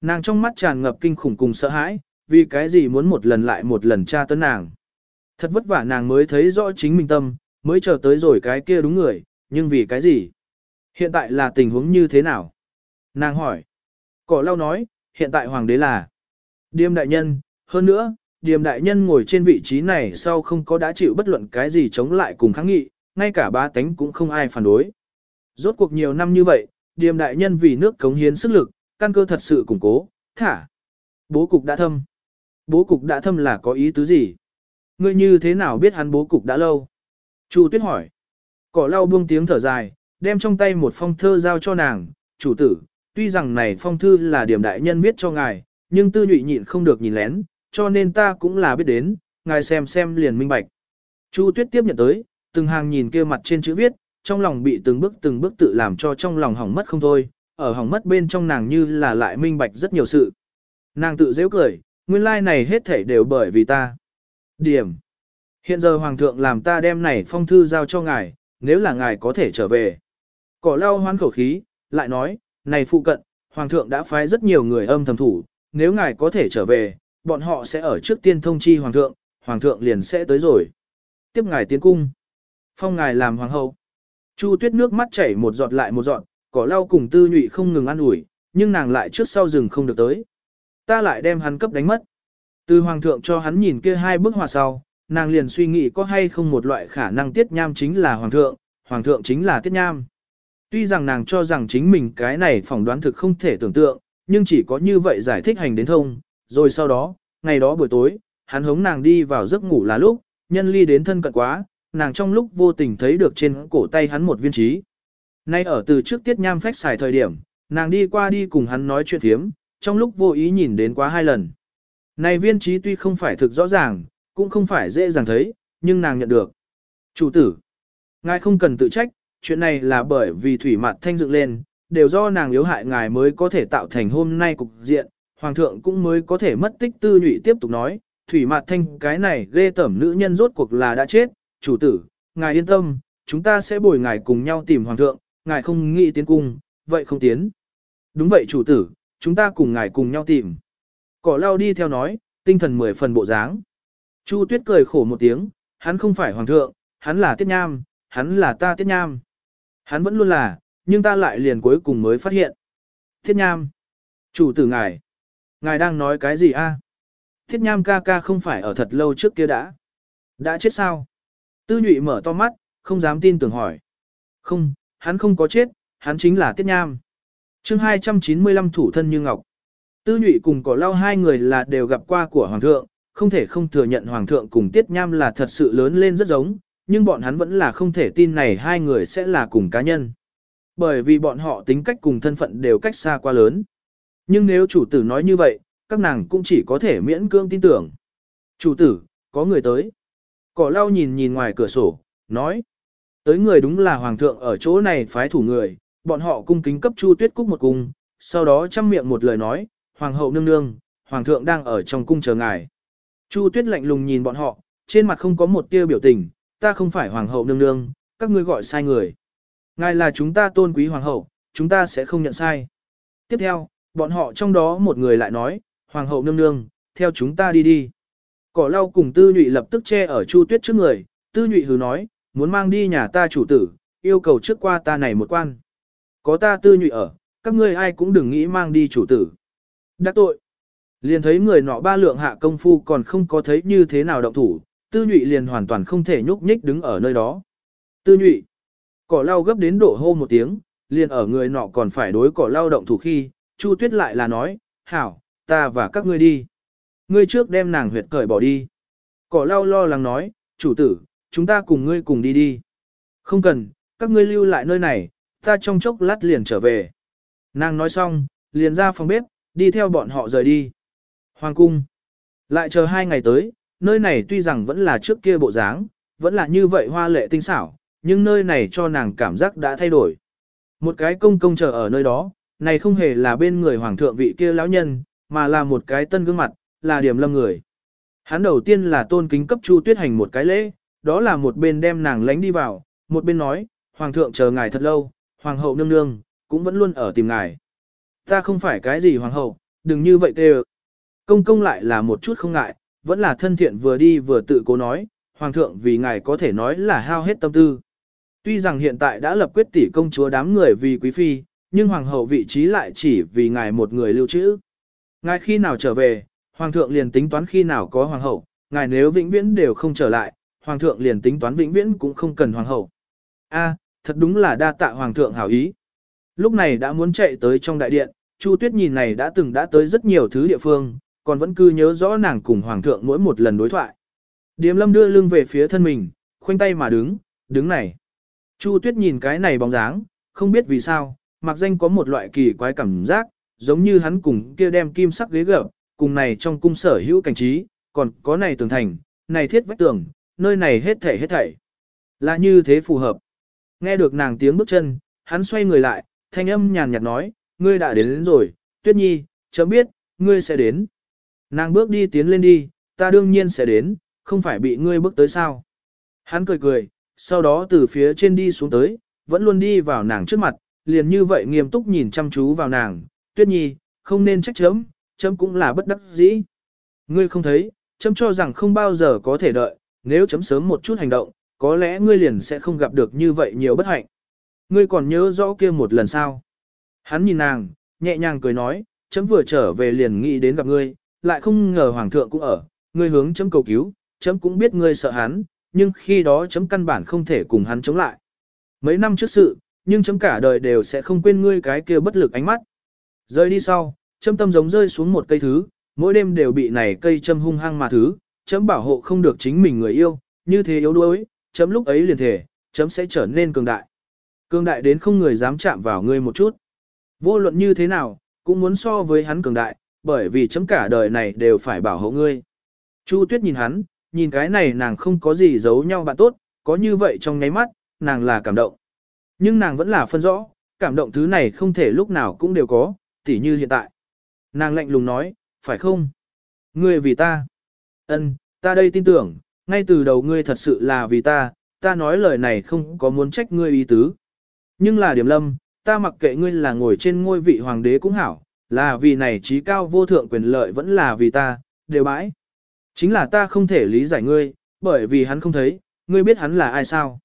Nàng trong mắt tràn ngập kinh khủng cùng sợ hãi, vì cái gì muốn một lần lại một lần tra tấn nàng. Thật vất vả nàng mới thấy rõ chính mình tâm, mới chờ tới rồi cái kia đúng người, nhưng vì cái gì? Hiện tại là tình huống như thế nào? Nàng hỏi. Cỏ lau nói, hiện tại hoàng đế là Điềm đại nhân, hơn nữa, Điềm đại nhân ngồi trên vị trí này sau không có đã chịu bất luận cái gì chống lại cùng kháng nghị, ngay cả ba tánh cũng không ai phản đối. Rốt cuộc nhiều năm như vậy, điềm đại nhân vì nước cống hiến sức lực, căn cơ thật sự củng cố, thả. Bố cục đã thâm. Bố cục đã thâm là có ý tứ gì? Ngươi như thế nào biết hắn bố cục đã lâu? Chu Tuyết hỏi. Cỏ lau buông tiếng thở dài, đem trong tay một phong thơ giao cho nàng, chủ tử, tuy rằng này phong thư là điểm đại nhân viết cho ngài, nhưng tư nhụy nhịn không được nhìn lén, cho nên ta cũng là biết đến, ngài xem xem liền minh bạch. Chu Tuyết tiếp nhận tới, từng hàng nhìn kia mặt trên chữ viết, trong lòng bị từng bước từng bước tự làm cho trong lòng hỏng mất không thôi, ở hỏng mất bên trong nàng như là lại minh bạch rất nhiều sự. Nàng tự dễ cười, nguyên lai like này hết thảy đều bởi vì ta. Điểm. Hiện giờ Hoàng thượng làm ta đem này phong thư giao cho ngài, nếu là ngài có thể trở về. Cỏ lau hoán khẩu khí, lại nói, này phụ cận, Hoàng thượng đã phái rất nhiều người âm thầm thủ, nếu ngài có thể trở về, bọn họ sẽ ở trước tiên thông chi Hoàng thượng, Hoàng thượng liền sẽ tới rồi. Tiếp ngài tiến cung. Phong ngài làm Hoàng hậu. Chu tuyết nước mắt chảy một giọt lại một giọt, cỏ lau cùng tư nhụy không ngừng ăn ủi, nhưng nàng lại trước sau rừng không được tới. Ta lại đem hắn cấp đánh mất. Từ hoàng thượng cho hắn nhìn kia hai bức họa sau, nàng liền suy nghĩ có hay không một loại khả năng tiết nham chính là hoàng thượng, hoàng thượng chính là tiết nham. Tuy rằng nàng cho rằng chính mình cái này phỏng đoán thực không thể tưởng tượng, nhưng chỉ có như vậy giải thích hành đến thông, rồi sau đó, ngày đó buổi tối, hắn hống nàng đi vào giấc ngủ là lúc, nhân ly đến thân cận quá, nàng trong lúc vô tình thấy được trên cổ tay hắn một viên trí. Nay ở từ trước tiết nham phách xài thời điểm, nàng đi qua đi cùng hắn nói chuyện thiếm, trong lúc vô ý nhìn đến quá hai lần. Này viên trí tuy không phải thực rõ ràng, cũng không phải dễ dàng thấy, nhưng nàng nhận được. Chủ tử, ngài không cần tự trách, chuyện này là bởi vì thủy mặt thanh dựng lên, đều do nàng yếu hại ngài mới có thể tạo thành hôm nay cục diện, hoàng thượng cũng mới có thể mất tích tư nhụy tiếp tục nói, thủy mặt thanh cái này ghê tẩm nữ nhân rốt cuộc là đã chết, chủ tử, ngài yên tâm, chúng ta sẽ bồi ngài cùng nhau tìm hoàng thượng, ngài không nghĩ tiến cung, vậy không tiến. Đúng vậy chủ tử, chúng ta cùng ngài cùng nhau tìm. Cỏ lao đi theo nói, tinh thần mười phần bộ dáng. Chu tuyết cười khổ một tiếng, hắn không phải hoàng thượng, hắn là tiết nham, hắn là ta tiết nham. Hắn vẫn luôn là, nhưng ta lại liền cuối cùng mới phát hiện. Tiết nham. Chủ tử ngài. Ngài đang nói cái gì a? Tiết nham ca ca không phải ở thật lâu trước kia đã. Đã chết sao? Tư nhụy mở to mắt, không dám tin tưởng hỏi. Không, hắn không có chết, hắn chính là Tiết Nham. chương 295 thủ thân như ngọc. Tư nhụy cùng cỏ Lao hai người là đều gặp qua của Hoàng thượng, không thể không thừa nhận Hoàng thượng cùng Tiết Nham là thật sự lớn lên rất giống, nhưng bọn hắn vẫn là không thể tin này hai người sẽ là cùng cá nhân. Bởi vì bọn họ tính cách cùng thân phận đều cách xa quá lớn. Nhưng nếu chủ tử nói như vậy, các nàng cũng chỉ có thể miễn cưỡng tin tưởng. Chủ tử, có người tới. Cỏ lau nhìn nhìn ngoài cửa sổ, nói. Tới người đúng là hoàng thượng ở chỗ này phái thủ người, bọn họ cung kính cấp Chu Tuyết Cúc một cung, sau đó chăm miệng một lời nói, hoàng hậu nương nương, hoàng thượng đang ở trong cung chờ ngài. Chu Tuyết lạnh lùng nhìn bọn họ, trên mặt không có một tia biểu tình, ta không phải hoàng hậu nương nương, các ngươi gọi sai người. Ngài là chúng ta tôn quý hoàng hậu, chúng ta sẽ không nhận sai. Tiếp theo, bọn họ trong đó một người lại nói, hoàng hậu nương nương, theo chúng ta đi đi. Cỏ lau cùng tư nhụy lập tức che ở Chu Tuyết trước người, tư nhụy hứ nói, muốn mang đi nhà ta chủ tử, yêu cầu trước qua ta này một quan. Có ta tư nhụy ở, các ngươi ai cũng đừng nghĩ mang đi chủ tử. Đã tội. Liền thấy người nọ ba lượng hạ công phu còn không có thấy như thế nào động thủ, tư nhụy liền hoàn toàn không thể nhúc nhích đứng ở nơi đó. Tư nhụy. Cỏ lau gấp đến độ hô một tiếng, liền ở người nọ còn phải đối cỏ lau động thủ khi, Chu Tuyết lại là nói, hảo, ta và các ngươi đi. Ngươi trước đem nàng huyệt cởi bỏ đi. Cỏ lau lo lắng nói, chủ tử, chúng ta cùng ngươi cùng đi đi. Không cần, các ngươi lưu lại nơi này, ta trong chốc lát liền trở về. Nàng nói xong, liền ra phòng bếp, đi theo bọn họ rời đi. Hoàng cung. Lại chờ hai ngày tới, nơi này tuy rằng vẫn là trước kia bộ dáng, vẫn là như vậy hoa lệ tinh xảo, nhưng nơi này cho nàng cảm giác đã thay đổi. Một cái công công chờ ở nơi đó, này không hề là bên người hoàng thượng vị kia lão nhân, mà là một cái tân gương mặt, là điểm lâm người. Hắn đầu tiên là tôn kính cấp Chu Tuyết Hành một cái lễ, đó là một bên đem nàng lánh đi vào, một bên nói, Hoàng thượng chờ ngài thật lâu, Hoàng hậu nương nương, cũng vẫn luôn ở tìm ngài. Ta không phải cái gì Hoàng hậu, đừng như vậy kêu, Công công lại là một chút không ngại, vẫn là thân thiện vừa đi vừa tự cố nói, Hoàng thượng vì ngài có thể nói là hao hết tâm tư. Tuy rằng hiện tại đã lập quyết tỷ công chúa đám người vì quý phi, nhưng Hoàng hậu vị trí lại chỉ vì ngài một người lưu trữ. Ngài khi nào trở về, Hoàng thượng liền tính toán khi nào có Hoàng hậu, ngài nếu vĩnh viễn đều không trở lại, hoàng thượng liền tính toán vĩnh viễn cũng không cần hoàng hậu. A, thật đúng là đa tạ hoàng thượng hảo ý. lúc này đã muốn chạy tới trong đại điện, Chu Tuyết nhìn này đã từng đã tới rất nhiều thứ địa phương, còn vẫn cứ nhớ rõ nàng cùng Hoàng thượng mỗi một lần đối thoại. Điềm lâm đưa lưng về phía thân mình, khoanh tay mà đứng, đứng này. Chu Tuyết nhìn cái này bóng dáng, không biết vì sao, mặc danh có một loại kỳ quái cảm giác, giống như hắn cùng kia đem kim sắc ghế gập, cùng này trong cung sở hữu cảnh trí, còn có này tường thành, này thiết vách tường, nơi này hết thảy hết thảy. Là như thế phù hợp. Nghe được nàng tiếng bước chân, hắn xoay người lại, thanh âm nhàn nhạt nói, ngươi đã đến, đến rồi, tuyết nhi, chấm biết, ngươi sẽ đến. Nàng bước đi tiến lên đi, ta đương nhiên sẽ đến, không phải bị ngươi bước tới sao. Hắn cười cười, sau đó từ phía trên đi xuống tới, vẫn luôn đi vào nàng trước mặt, liền như vậy nghiêm túc nhìn chăm chú vào nàng, tuyết nhi, không nên trách chấm, chấm cũng là bất đắc dĩ. Ngươi không thấy, chấm cho rằng không bao giờ có thể đợi, nếu chấm sớm một chút hành động, có lẽ ngươi liền sẽ không gặp được như vậy nhiều bất hạnh. Ngươi còn nhớ rõ kia một lần sao? Hắn nhìn nàng, nhẹ nhàng cười nói, chấm vừa trở về liền nghĩ đến gặp ngươi, lại không ngờ hoàng thượng cũng ở, ngươi hướng chấm cầu cứu, chấm cũng biết ngươi sợ hắn, nhưng khi đó chấm căn bản không thể cùng hắn chống lại. Mấy năm trước sự, nhưng chấm cả đời đều sẽ không quên ngươi cái kia bất lực ánh mắt. Rơi đi sau, chấm tâm giống rơi xuống một cây thứ, mỗi đêm đều bị này cây châm hung hăng mà thứ, chấm bảo hộ không được chính mình người yêu, như thế yếu đuối, chấm lúc ấy liền thể, chấm sẽ trở nên cường đại. Cường đại đến không người dám chạm vào ngươi một chút. Vô luận như thế nào, cũng muốn so với hắn cường đại, bởi vì chấm cả đời này đều phải bảo hộ ngươi. Chu Tuyết nhìn hắn, nhìn cái này nàng không có gì giấu nhau bạn tốt, có như vậy trong nháy mắt, nàng là cảm động. Nhưng nàng vẫn là phân rõ, cảm động thứ này không thể lúc nào cũng đều có, tỉ như hiện tại. Nàng lạnh lùng nói, phải không? Ngươi vì ta. Ân, ta đây tin tưởng, ngay từ đầu ngươi thật sự là vì ta, ta nói lời này không có muốn trách ngươi ý tứ. Nhưng là điểm lâm, ta mặc kệ ngươi là ngồi trên ngôi vị hoàng đế cũng hảo, là vì này trí cao vô thượng quyền lợi vẫn là vì ta, đều bãi. Chính là ta không thể lý giải ngươi, bởi vì hắn không thấy, ngươi biết hắn là ai sao.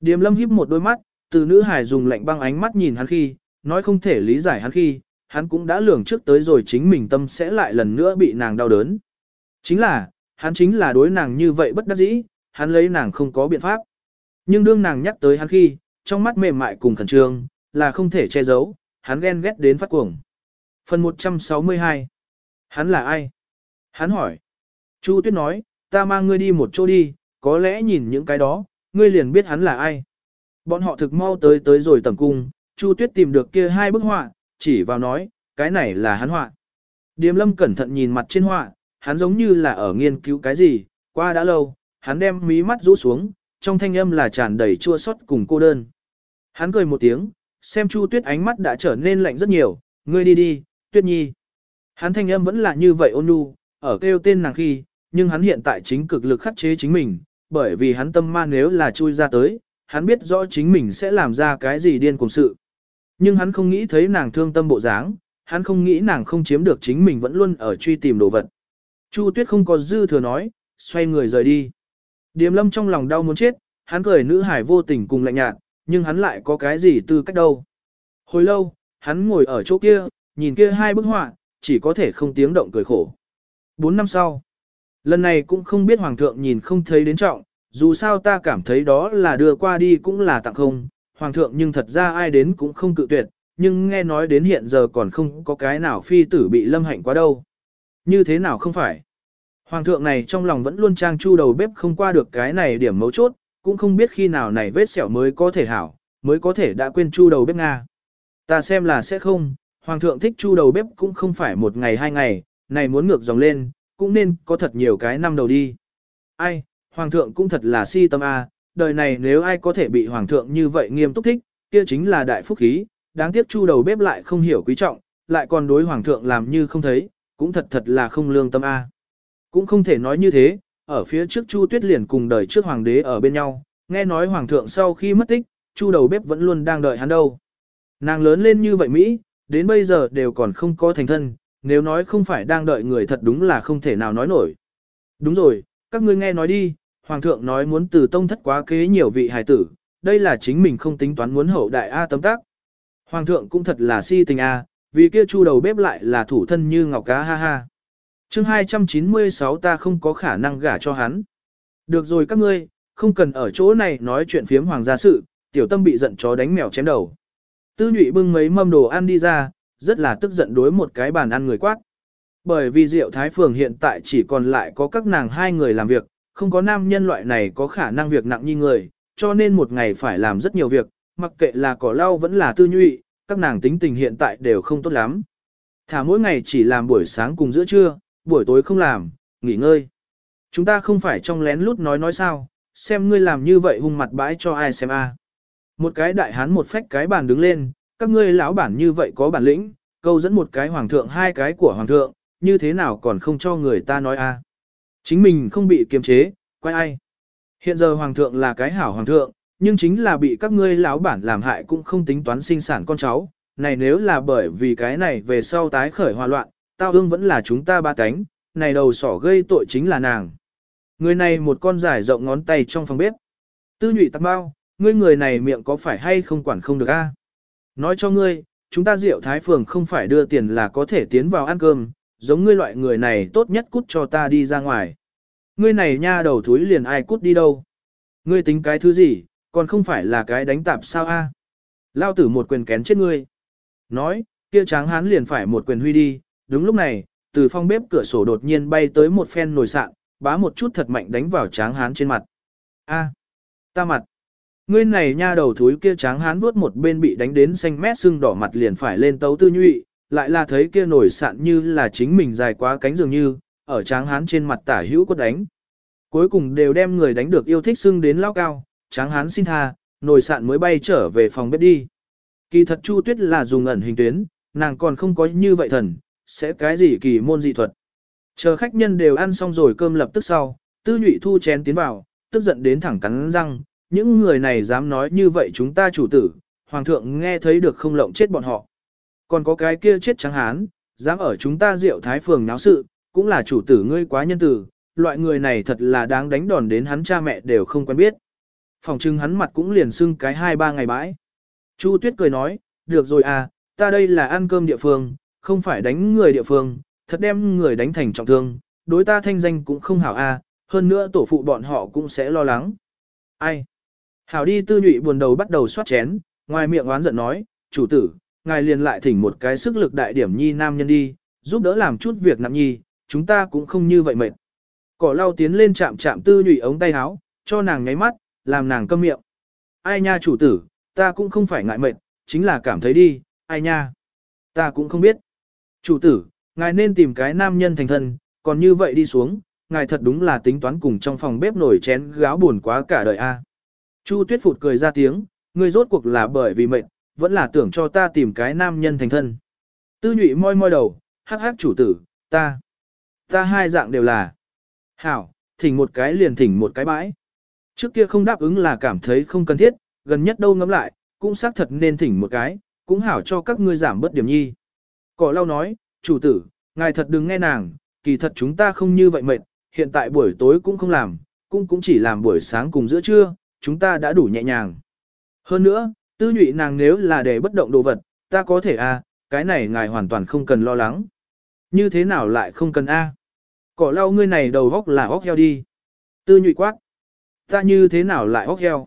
Điềm lâm híp một đôi mắt, từ nữ hải dùng lạnh băng ánh mắt nhìn hắn khi, nói không thể lý giải hắn khi, hắn cũng đã lường trước tới rồi chính mình tâm sẽ lại lần nữa bị nàng đau đớn. Chính là, hắn chính là đối nàng như vậy bất đắc dĩ, hắn lấy nàng không có biện pháp. Nhưng đương nàng nhắc tới hắn khi, trong mắt mềm mại cùng khẩn trương, là không thể che giấu, hắn ghen ghét đến phát cuồng. Phần 162 Hắn là ai? Hắn hỏi. Chu Tuyết nói, ta mang ngươi đi một chỗ đi, có lẽ nhìn những cái đó, ngươi liền biết hắn là ai. Bọn họ thực mau tới tới rồi tầm cung, Chu Tuyết tìm được kia hai bức họa, chỉ vào nói, cái này là hắn họa. Điềm lâm cẩn thận nhìn mặt trên họa, hắn giống như là ở nghiên cứu cái gì, qua đã lâu, hắn đem mí mắt rũ xuống, trong thanh âm là tràn đầy chua xót cùng cô đơn. Hắn cười một tiếng, xem Chu Tuyết ánh mắt đã trở nên lạnh rất nhiều, ngươi đi đi, Tuyết Nhi. Hắn thanh âm vẫn là như vậy ôn nhu, ở kêu tên nàng khi, nhưng hắn hiện tại chính cực lực khắc chế chính mình, bởi vì hắn tâm ma nếu là chui ra tới, hắn biết rõ chính mình sẽ làm ra cái gì điên cùng sự. Nhưng hắn không nghĩ thấy nàng thương tâm bộ dáng, hắn không nghĩ nàng không chiếm được chính mình vẫn luôn ở truy tìm đồ vật. Chu Tuyết không có dư thừa nói, xoay người rời đi. Điềm lâm trong lòng đau muốn chết, hắn cười nữ hải vô tình cùng lạnh nhạt, nhưng hắn lại có cái gì tư cách đâu. Hồi lâu, hắn ngồi ở chỗ kia, nhìn kia hai bức họa, chỉ có thể không tiếng động cười khổ. Bốn năm sau, lần này cũng không biết hoàng thượng nhìn không thấy đến trọng, dù sao ta cảm thấy đó là đưa qua đi cũng là tặng không, hoàng thượng nhưng thật ra ai đến cũng không cự tuyệt, nhưng nghe nói đến hiện giờ còn không có cái nào phi tử bị lâm hạnh quá đâu. Như thế nào không phải? Hoàng thượng này trong lòng vẫn luôn trang chu đầu bếp không qua được cái này điểm mấu chốt, cũng không biết khi nào này vết sẹo mới có thể hảo, mới có thể đã quên chu đầu bếp Nga. Ta xem là sẽ không, Hoàng thượng thích chu đầu bếp cũng không phải một ngày hai ngày, này muốn ngược dòng lên, cũng nên có thật nhiều cái năm đầu đi. Ai, Hoàng thượng cũng thật là si tâm A, đời này nếu ai có thể bị Hoàng thượng như vậy nghiêm túc thích, kia chính là đại phúc khí, đáng tiếc chu đầu bếp lại không hiểu quý trọng, lại còn đối Hoàng thượng làm như không thấy, cũng thật thật là không lương tâm A. Cũng không thể nói như thế, ở phía trước Chu Tuyết liền cùng đời trước hoàng đế ở bên nhau, nghe nói hoàng thượng sau khi mất tích, Chu đầu bếp vẫn luôn đang đợi hắn đâu. Nàng lớn lên như vậy Mỹ, đến bây giờ đều còn không có thành thân, nếu nói không phải đang đợi người thật đúng là không thể nào nói nổi. Đúng rồi, các ngươi nghe nói đi, hoàng thượng nói muốn từ tông thất quá kế nhiều vị hài tử, đây là chính mình không tính toán muốn hậu đại A tấm tác. Hoàng thượng cũng thật là si tình A, vì kia chu đầu bếp lại là thủ thân như ngọc cá ha ha chương 296 ta không có khả năng gả cho hắn. Được rồi các ngươi, không cần ở chỗ này nói chuyện phiếm hoàng gia sự, tiểu tâm bị giận chó đánh mèo chém đầu tư nhụy bưng mấy mâm đồ ăn đi ra, rất là tức giận đối một cái bàn ăn người quát. Bởi vì Diệu Thái Phường hiện tại chỉ còn lại có các nàng hai người làm việc, không có nam nhân loại này có khả năng việc nặng như người, cho nên một ngày phải làm rất nhiều việc, mặc kệ là cỏ lau vẫn là tư nhụy, các nàng tính tình hiện tại đều không tốt lắm. Thả mỗi ngày chỉ làm buổi sáng cùng giữa trưa, buổi tối không làm, nghỉ ngơi. Chúng ta không phải trong lén lút nói nói sao, xem ngươi làm như vậy hung mặt bãi cho ai xem a. Một cái đại hán một phách cái bàn đứng lên, các ngươi lão bản như vậy có bản lĩnh, câu dẫn một cái hoàng thượng hai cái của hoàng thượng, như thế nào còn không cho người ta nói a? Chính mình không bị kiềm chế, quay ai? Hiện giờ hoàng thượng là cái hảo hoàng thượng, nhưng chính là bị các ngươi lão bản làm hại cũng không tính toán sinh sản con cháu. Này nếu là bởi vì cái này về sau tái khởi hòa loạn, tao ương vẫn là chúng ta ba cánh, này đầu sỏ gây tội chính là nàng. Người này một con dài rộng ngón tay trong phòng bếp. Tư nhụy tắc bao, ngươi người này miệng có phải hay không quản không được a? Nói cho ngươi, chúng ta rượu thái phường không phải đưa tiền là có thể tiến vào ăn cơm, giống ngươi loại người này tốt nhất cút cho ta đi ra ngoài. Ngươi này nha đầu thúi liền ai cút đi đâu. Ngươi tính cái thứ gì, còn không phải là cái đánh tạp sao a? Lao tử một quyền kén chết ngươi. Nói, kia tráng hán liền phải một quyền huy đi, đúng lúc này, từ phòng bếp cửa sổ đột nhiên bay tới một phen nồi sạn, bá một chút thật mạnh đánh vào tráng hán trên mặt. A, ta mặt. Ngươi này nha đầu thúi kia tráng hán vuốt một bên bị đánh đến xanh mét sưng đỏ mặt liền phải lên tấu tư nhụy, lại là thấy kia nổi sạn như là chính mình dài quá cánh dường như, ở tráng hán trên mặt tả hữu cốt đánh. Cuối cùng đều đem người đánh được yêu thích sưng đến lao cao, tráng hán xin tha, nổi sạn mới bay trở về phòng bếp đi. Kỳ thật Chu Tuyết là dùng ẩn hình tuyến, nàng còn không có như vậy thần, sẽ cái gì kỳ môn dị thuật. Chờ khách nhân đều ăn xong rồi cơm lập tức sau, tư nhụy thu chén tiến vào, tức giận đến thẳng cắn răng, những người này dám nói như vậy chúng ta chủ tử, hoàng thượng nghe thấy được không lộng chết bọn họ. Còn có cái kia chết trắng hán, dám ở chúng ta rượu thái phường náo sự, cũng là chủ tử ngươi quá nhân tử, loại người này thật là đáng đánh đòn đến hắn cha mẹ đều không quen biết. Phòng trưng hắn mặt cũng liền sưng cái hai ba ngày bãi. Chu Tuyết cười nói, được rồi à, ta đây là ăn cơm địa phương, không phải đánh người địa phương, thật đem người đánh thành trọng thương, đối ta thanh danh cũng không hảo à, hơn nữa tổ phụ bọn họ cũng sẽ lo lắng. Ai? Hảo đi tư nhụy buồn đầu bắt đầu xoát chén, ngoài miệng oán giận nói, chủ tử, ngài liền lại thỉnh một cái sức lực đại điểm nhi nam nhân đi, giúp đỡ làm chút việc nặng nhi, chúng ta cũng không như vậy mệt. Cỏ lau tiến lên chạm chạm tư nhụy ống tay áo, cho nàng nháy mắt, làm nàng câm miệng. Ai nha chủ tử, ta cũng không phải ngại mệt, chính là cảm thấy đi, ai nha. Ta cũng không biết. Chủ tử, ngài nên tìm cái nam nhân thành thân, còn như vậy đi xuống, ngài thật đúng là tính toán cùng trong phòng bếp nổi chén gáo buồn quá cả đời a. Chu Tuyết Phụt cười ra tiếng, ngươi rốt cuộc là bởi vì mệnh, vẫn là tưởng cho ta tìm cái nam nhân thành thân. Tư nhụy môi môi đầu, hắc hắc chủ tử, ta, ta hai dạng đều là. Hảo, thỉnh một cái liền thỉnh một cái bãi. Trước kia không đáp ứng là cảm thấy không cần thiết, gần nhất đâu ngắm lại, cũng xác thật nên thỉnh một cái, cũng hảo cho các ngươi giảm bớt điểm nhi. Cỏ lau nói, chủ tử, ngài thật đừng nghe nàng, kỳ thật chúng ta không như vậy mệt, hiện tại buổi tối cũng không làm, cũng cũng chỉ làm buổi sáng cùng giữa trưa, chúng ta đã đủ nhẹ nhàng. Hơn nữa, tư nhụy nàng nếu là để bất động đồ vật, ta có thể a, à, cái này ngài hoàn toàn không cần lo lắng. Như thế nào lại không cần a? À? Cỏ lau ngươi này đầu góc là góc heo đi. Tư nhụy quát. Ta như thế nào lại góc heo?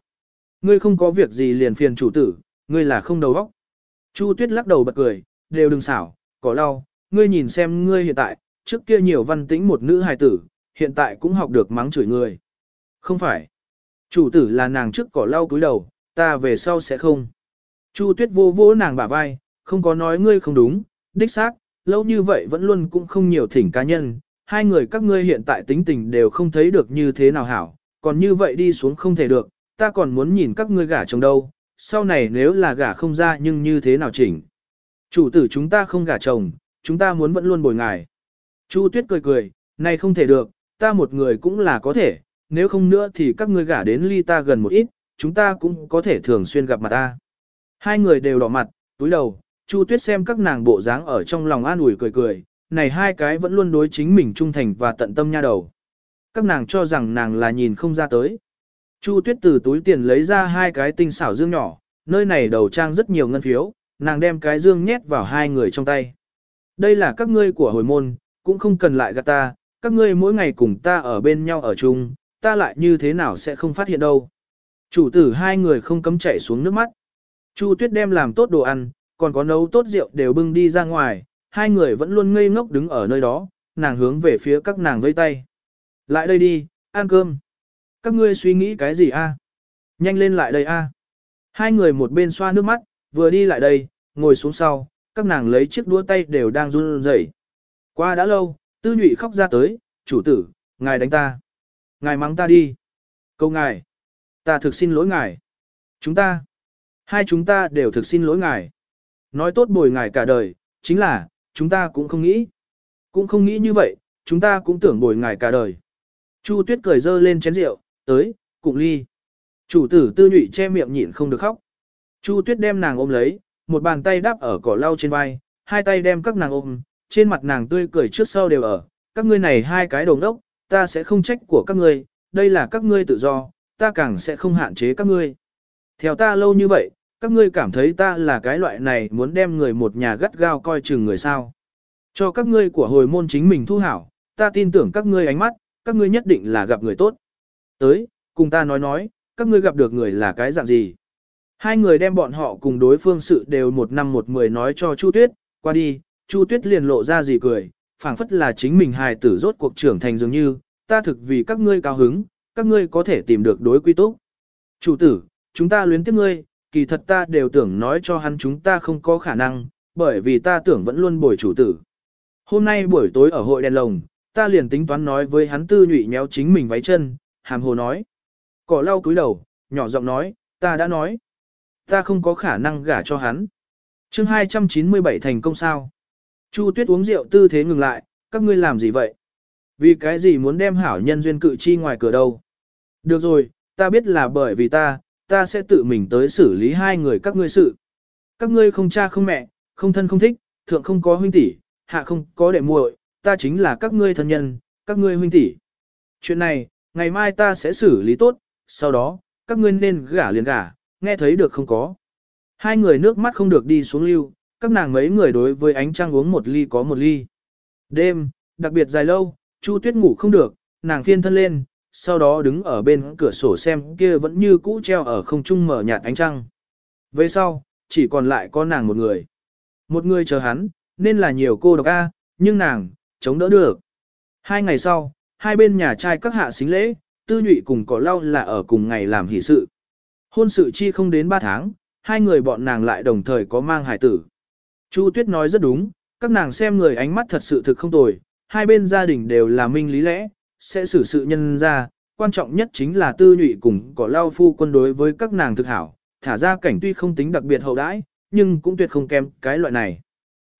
Ngươi không có việc gì liền phiền chủ tử, ngươi là không đầu góc. Chu tuyết lắc đầu bật cười, đều đừng xảo, cỏ lau, ngươi nhìn xem ngươi hiện tại, trước kia nhiều văn tĩnh một nữ hài tử, hiện tại cũng học được mắng chửi người. Không phải. Chủ tử là nàng trước cỏ lau cúi đầu, ta về sau sẽ không. Chu tuyết vô vô nàng bả vai, không có nói ngươi không đúng, đích xác, lâu như vậy vẫn luôn cũng không nhiều thỉnh cá nhân, hai người các ngươi hiện tại tính tình đều không thấy được như thế nào hảo, còn như vậy đi xuống không thể được, ta còn muốn nhìn các ngươi gả chồng đâu, sau này nếu là gả không ra nhưng như thế nào chỉnh. Chủ tử chúng ta không gả chồng, chúng ta muốn vẫn luôn bồi ngài. Chu tuyết cười cười, này không thể được, ta một người cũng là có thể, nếu không nữa thì các ngươi gả đến ly ta gần một ít, chúng ta cũng có thể thường xuyên gặp mặt ta. Hai người đều đỏ mặt, túi đầu, Chu Tuyết xem các nàng bộ dáng ở trong lòng an ủi cười cười, này hai cái vẫn luôn đối chính mình trung thành và tận tâm nha đầu. Các nàng cho rằng nàng là nhìn không ra tới. Chu Tuyết từ túi tiền lấy ra hai cái tinh xảo dương nhỏ, nơi này đầu trang rất nhiều ngân phiếu, nàng đem cái dương nhét vào hai người trong tay. Đây là các ngươi của hồi môn, cũng không cần lại gạt ta, các ngươi mỗi ngày cùng ta ở bên nhau ở chung, ta lại như thế nào sẽ không phát hiện đâu. Chủ tử hai người không cấm chảy xuống nước mắt. Chu Tuyết đem làm tốt đồ ăn, còn có nấu tốt rượu đều bưng đi ra ngoài, hai người vẫn luôn ngây ngốc đứng ở nơi đó, nàng hướng về phía các nàng vây tay. Lại đây đi, ăn cơm. Các ngươi suy nghĩ cái gì a? Nhanh lên lại đây a. Hai người một bên xoa nước mắt, vừa đi lại đây, ngồi xuống sau, các nàng lấy chiếc đũa tay đều đang run rẩy. Qua đã lâu, tư nhụy khóc ra tới, chủ tử, ngài đánh ta. Ngài mắng ta đi. Câu ngài. Ta thực xin lỗi ngài. Chúng ta. Hai chúng ta đều thực xin lỗi ngài. Nói tốt bồi ngài cả đời, chính là, chúng ta cũng không nghĩ. Cũng không nghĩ như vậy, chúng ta cũng tưởng bồi ngài cả đời. Chu tuyết cười dơ lên chén rượu, tới, cùng ly. Chủ tử tư nhụy che miệng nhịn không được khóc. Chu tuyết đem nàng ôm lấy, một bàn tay đáp ở cỏ lau trên vai, hai tay đem các nàng ôm, trên mặt nàng tươi cười trước sau đều ở. Các ngươi này hai cái đồng đốc, ta sẽ không trách của các ngươi, đây là các ngươi tự do, ta càng sẽ không hạn chế các ngươi. Theo ta lâu như vậy, các ngươi cảm thấy ta là cái loại này muốn đem người một nhà gắt gao coi chừng người sao. Cho các ngươi của hồi môn chính mình thu hảo, ta tin tưởng các ngươi ánh mắt, các ngươi nhất định là gặp người tốt. Tới, cùng ta nói nói, các ngươi gặp được người là cái dạng gì. Hai người đem bọn họ cùng đối phương sự đều một năm một mười nói cho Chu Tuyết, qua đi, Chu Tuyết liền lộ ra gì cười, phảng phất là chính mình hài tử rốt cuộc trưởng thành dường như, ta thực vì các ngươi cao hứng, các ngươi có thể tìm được đối quy túc. Chủ tử, chúng ta luyến tiếc ngươi, kỳ thật ta đều tưởng nói cho hắn chúng ta không có khả năng, bởi vì ta tưởng vẫn luôn bồi chủ tử. Hôm nay buổi tối ở hội đèn lồng, ta liền tính toán nói với hắn tư nhụy nhéo chính mình váy chân, hàm hồ nói. Cỏ lau cúi đầu, nhỏ giọng nói, ta đã nói. Ta không có khả năng gả cho hắn. chương 297 thành công sao. Chu tuyết uống rượu tư thế ngừng lại, các ngươi làm gì vậy? Vì cái gì muốn đem hảo nhân duyên cự chi ngoài cửa đâu? Được rồi, ta biết là bởi vì ta, ta sẽ tự mình tới xử lý hai người các ngươi sự. Các ngươi không cha không mẹ, không thân không thích, thượng không có huynh tỷ, hạ không có đệ muội, ta chính là các ngươi thân nhân, các ngươi huynh tỷ. Chuyện này, ngày mai ta sẽ xử lý tốt, sau đó, các ngươi nên gả liền gả, nghe thấy được không có. Hai người nước mắt không được đi xuống lưu, các nàng mấy người đối với ánh trăng uống một ly có một ly. Đêm, đặc biệt dài lâu, Chu Tuyết ngủ không được, nàng phiên thân lên, sau đó đứng ở bên cửa sổ xem kia vẫn như cũ treo ở không trung mở nhạt ánh trăng. Về sau, chỉ còn lại có nàng một người. Một người chờ hắn, nên là nhiều cô độc a, nhưng nàng, chống đỡ được. Hai ngày sau, hai bên nhà trai các hạ xính lễ, tư nhụy cùng cỏ lau là ở cùng ngày làm hỷ sự. Hôn sự chi không đến ba tháng, hai người bọn nàng lại đồng thời có mang hải tử. Chu Tuyết nói rất đúng, các nàng xem người ánh mắt thật sự thực không tồi, hai bên gia đình đều là minh lý lẽ, sẽ xử sự nhân ra, quan trọng nhất chính là tư nhụy cùng có lao phu quân đối với các nàng thực hảo, thả ra cảnh tuy không tính đặc biệt hậu đãi, nhưng cũng tuyệt không kém cái loại này.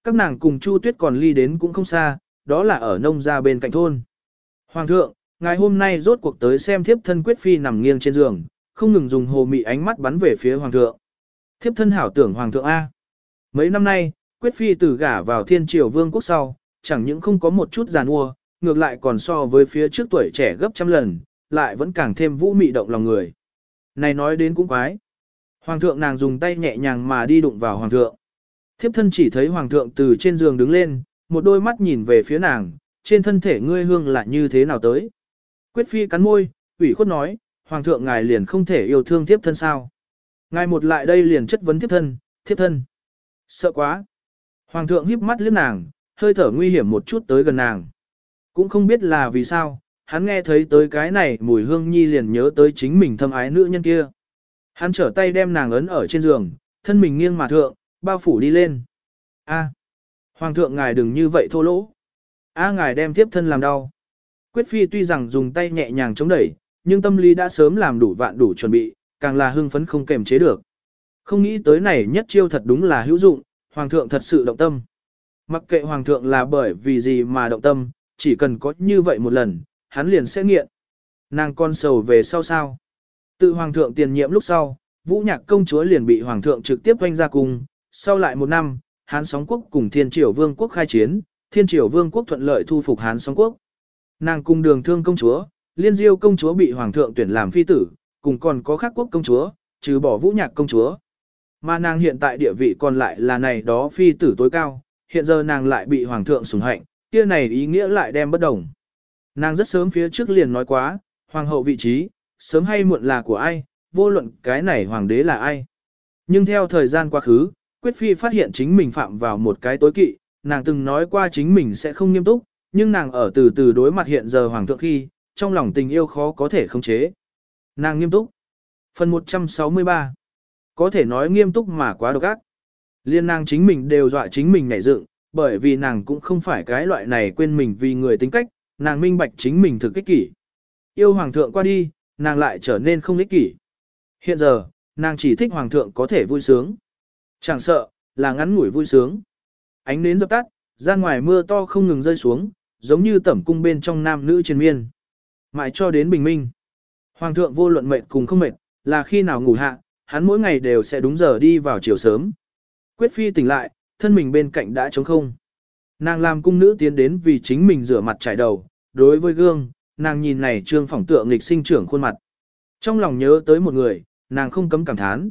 Các nàng cùng Chu Tuyết còn ly đến cũng không xa, đó là ở nông gia bên cạnh thôn. Hoàng thượng, ngài hôm nay rốt cuộc tới xem thiếp thân quyết phi nằm nghiêng trên giường, không ngừng dùng hồ mị ánh mắt bắn về phía hoàng thượng. Thiếp thân hảo tưởng hoàng thượng A. Mấy năm nay, quyết phi từ gả vào thiên triều vương quốc sau, chẳng những không có một chút giàn ua, ngược lại còn so với phía trước tuổi trẻ gấp trăm lần, lại vẫn càng thêm vũ mị động lòng người. Này nói đến cũng quái. Hoàng thượng nàng dùng tay nhẹ nhàng mà đi đụng vào hoàng thượng. Thiếp thân chỉ thấy hoàng thượng từ trên giường đứng lên, một đôi mắt nhìn về phía nàng, trên thân thể ngươi hương lại như thế nào tới. Quyết phi cắn môi, ủy khuất nói, hoàng thượng ngài liền không thể yêu thương thiếp thân sao. Ngài một lại đây liền chất vấn thiếp thân, thiếp thân. Sợ quá. Hoàng thượng híp mắt liếc nàng, hơi thở nguy hiểm một chút tới gần nàng. Cũng không biết là vì sao, hắn nghe thấy tới cái này mùi hương nhi liền nhớ tới chính mình thâm ái nữ nhân kia. Hắn trở tay đem nàng ấn ở trên giường, thân mình nghiêng mà thượng, bao phủ đi lên. A, Hoàng thượng ngài đừng như vậy thô lỗ. A ngài đem tiếp thân làm đau. Quyết phi tuy rằng dùng tay nhẹ nhàng chống đẩy, nhưng tâm lý đã sớm làm đủ vạn đủ chuẩn bị, càng là hưng phấn không kềm chế được. Không nghĩ tới này nhất chiêu thật đúng là hữu dụng, hoàng thượng thật sự động tâm. Mặc kệ hoàng thượng là bởi vì gì mà động tâm, chỉ cần có như vậy một lần, hắn liền sẽ nghiện. Nàng con sầu về sau sao. Tự hoàng thượng tiền nhiệm lúc sau, vũ nhạc công chúa liền bị hoàng thượng trực tiếp quanh ra cùng, sau lại một năm, hán sóng quốc cùng thiên triều vương quốc khai chiến, thiên triều vương quốc thuận lợi thu phục hán sóng quốc. Nàng cùng đường thương công chúa, liên diêu công chúa bị hoàng thượng tuyển làm phi tử, cùng còn có khác quốc công chúa, trừ bỏ vũ nhạc công chúa. Mà nàng hiện tại địa vị còn lại là này đó phi tử tối cao, hiện giờ nàng lại bị hoàng thượng sủng hạnh, kia này ý nghĩa lại đem bất đồng. Nàng rất sớm phía trước liền nói quá, hoàng hậu vị trí, sớm hay muộn là của ai, vô luận cái này hoàng đế là ai. Nhưng theo thời gian quá khứ, Quyết Phi phát hiện chính mình phạm vào một cái tối kỵ, nàng từng nói qua chính mình sẽ không nghiêm túc, nhưng nàng ở từ từ đối mặt hiện giờ hoàng thượng khi, trong lòng tình yêu khó có thể khống chế. Nàng nghiêm túc. Phần 163 có thể nói nghiêm túc mà quá độc ác. Liên nàng chính mình đều dọa chính mình nảy dựng, bởi vì nàng cũng không phải cái loại này quên mình vì người tính cách, nàng minh bạch chính mình thực ích kỷ. Yêu hoàng thượng qua đi, nàng lại trở nên không ích kỷ. Hiện giờ, nàng chỉ thích hoàng thượng có thể vui sướng. Chẳng sợ, là ngắn ngủi vui sướng. Ánh nến dập tắt, ra ngoài mưa to không ngừng rơi xuống, giống như tẩm cung bên trong nam nữ trên miên. Mãi cho đến bình minh. Hoàng thượng vô luận mệt cùng không mệt, là khi nào ngủ hạ, hắn mỗi ngày đều sẽ đúng giờ đi vào chiều sớm. Quyết phi tỉnh lại, thân mình bên cạnh đã trống không. Nàng làm cung nữ tiến đến vì chính mình rửa mặt trải đầu, đối với gương, nàng nhìn này trương phỏng tượng nghịch sinh trưởng khuôn mặt. Trong lòng nhớ tới một người, nàng không cấm cảm thán.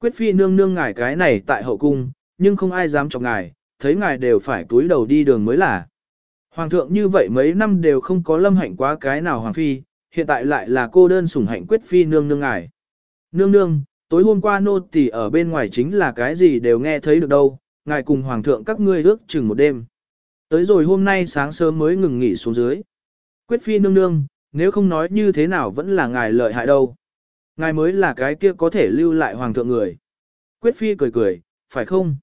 Quyết phi nương nương ngài cái này tại hậu cung, nhưng không ai dám chọc ngài, thấy ngài đều phải túi đầu đi đường mới là. Hoàng thượng như vậy mấy năm đều không có lâm hạnh quá cái nào hoàng phi, hiện tại lại là cô đơn sủng hạnh quyết phi nương nương ngài. Nương nương, tối hôm qua nô tỳ ở bên ngoài chính là cái gì đều nghe thấy được đâu, ngài cùng hoàng thượng các ngươi ước chừng một đêm. Tới rồi hôm nay sáng sớm mới ngừng nghỉ xuống dưới. Quyết phi nương nương, nếu không nói như thế nào vẫn là ngài lợi hại đâu. Ngài mới là cái kia có thể lưu lại hoàng thượng người. Quyết phi cười cười, phải không?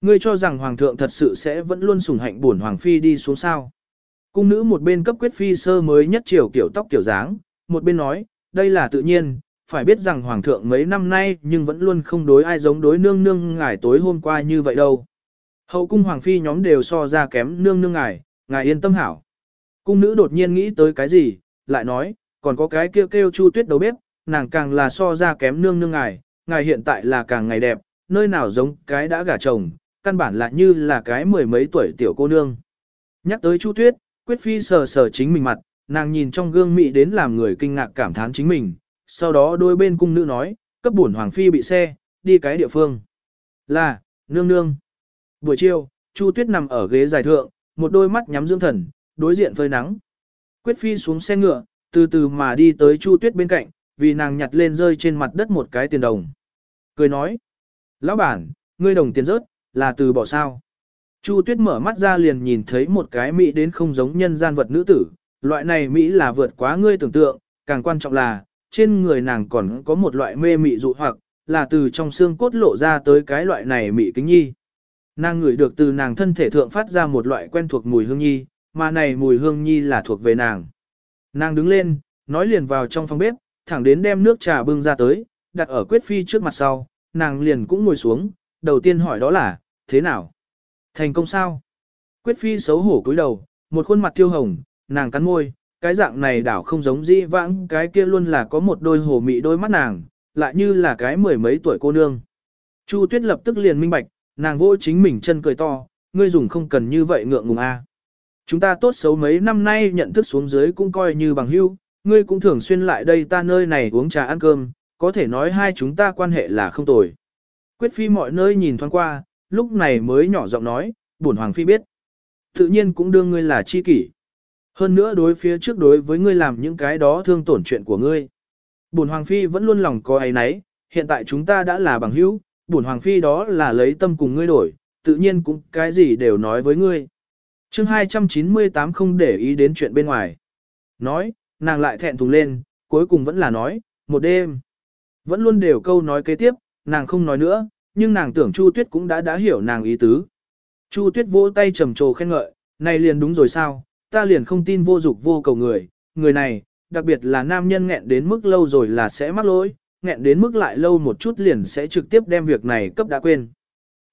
Ngươi cho rằng hoàng thượng thật sự sẽ vẫn luôn sủng hạnh buồn hoàng phi đi xuống sao. Cung nữ một bên cấp quyết phi sơ mới nhất chiều kiểu tóc kiểu dáng, một bên nói, đây là tự nhiên, phải biết rằng hoàng thượng mấy năm nay nhưng vẫn luôn không đối ai giống đối nương nương ngài tối hôm qua như vậy đâu. Hậu cung hoàng phi nhóm đều so ra kém nương nương ngài, ngài yên tâm hảo. Cung nữ đột nhiên nghĩ tới cái gì, lại nói, còn có cái kêu kêu chu tuyết đầu bếp, nàng càng là so ra kém nương nương ngài, ngài hiện tại là càng ngày đẹp, nơi nào giống cái đã gả chồng, căn bản là như là cái mười mấy tuổi tiểu cô nương. Nhắc tới chu tuyết, quyết phi sờ sờ chính mình mặt, nàng nhìn trong gương mị đến làm người kinh ngạc cảm thán chính mình, sau đó đôi bên cung nữ nói, cấp bổn hoàng phi bị xe, đi cái địa phương. Là, nương nương. Buổi chiều, Chu Tuyết nằm ở ghế dài thượng, một đôi mắt nhắm dưỡng thần, đối diện phơi nắng. Quyết phi xuống xe ngựa, từ từ mà đi tới Chu Tuyết bên cạnh, vì nàng nhặt lên rơi trên mặt đất một cái tiền đồng. Cười nói, lão bản, ngươi đồng tiền rớt, là từ bỏ sao. Chu Tuyết mở mắt ra liền nhìn thấy một cái Mỹ đến không giống nhân gian vật nữ tử, loại này Mỹ là vượt quá ngươi tưởng tượng, càng quan trọng là, trên người nàng còn có một loại mê mị dụ hoặc, là từ trong xương cốt lộ ra tới cái loại này mị kính nhi. Nàng ngửi được từ nàng thân thể thượng phát ra một loại quen thuộc mùi hương nhi, mà này mùi hương nhi là thuộc về nàng. Nàng đứng lên, nói liền vào trong phòng bếp, thẳng đến đem nước trà bưng ra tới, đặt ở Quyết Phi trước mặt sau, nàng liền cũng ngồi xuống, đầu tiên hỏi đó là, thế nào? Thành công sao? Quyết Phi xấu hổ cúi đầu, một khuôn mặt tiêu hồng, nàng cắn môi, cái dạng này đảo không giống dĩ vãng, cái kia luôn là có một đôi hồ mị đôi mắt nàng, lại như là cái mười mấy tuổi cô nương. Chu Tuyết lập tức liền minh bạch, nàng vỗ chính mình chân cười to, ngươi dùng không cần như vậy ngượng ngùng a. Chúng ta tốt xấu mấy năm nay nhận thức xuống dưới cũng coi như bằng hữu, ngươi cũng thường xuyên lại đây ta nơi này uống trà ăn cơm, có thể nói hai chúng ta quan hệ là không tồi. Quyết phi mọi nơi nhìn thoáng qua, lúc này mới nhỏ giọng nói, bổn hoàng phi biết. Tự nhiên cũng đương ngươi là chi kỷ. Hơn nữa đối phía trước đối với ngươi làm những cái đó thương tổn chuyện của ngươi. Bổn hoàng phi vẫn luôn lòng có ấy nấy, hiện tại chúng ta đã là bằng hữu, bổn hoàng phi đó là lấy tâm cùng ngươi đổi, tự nhiên cũng cái gì đều nói với ngươi. chương 298 không để ý đến chuyện bên ngoài. Nói, nàng lại thẹn thùng lên, cuối cùng vẫn là nói, một đêm. Vẫn luôn đều câu nói kế tiếp, nàng không nói nữa, nhưng nàng tưởng Chu Tuyết cũng đã đã hiểu nàng ý tứ. Chu Tuyết vỗ tay trầm trồ khen ngợi, này liền đúng rồi sao, ta liền không tin vô dục vô cầu người, người này, đặc biệt là nam nhân nghẹn đến mức lâu rồi là sẽ mắc lỗi, nghẹn đến mức lại lâu một chút liền sẽ trực tiếp đem việc này cấp đã quên.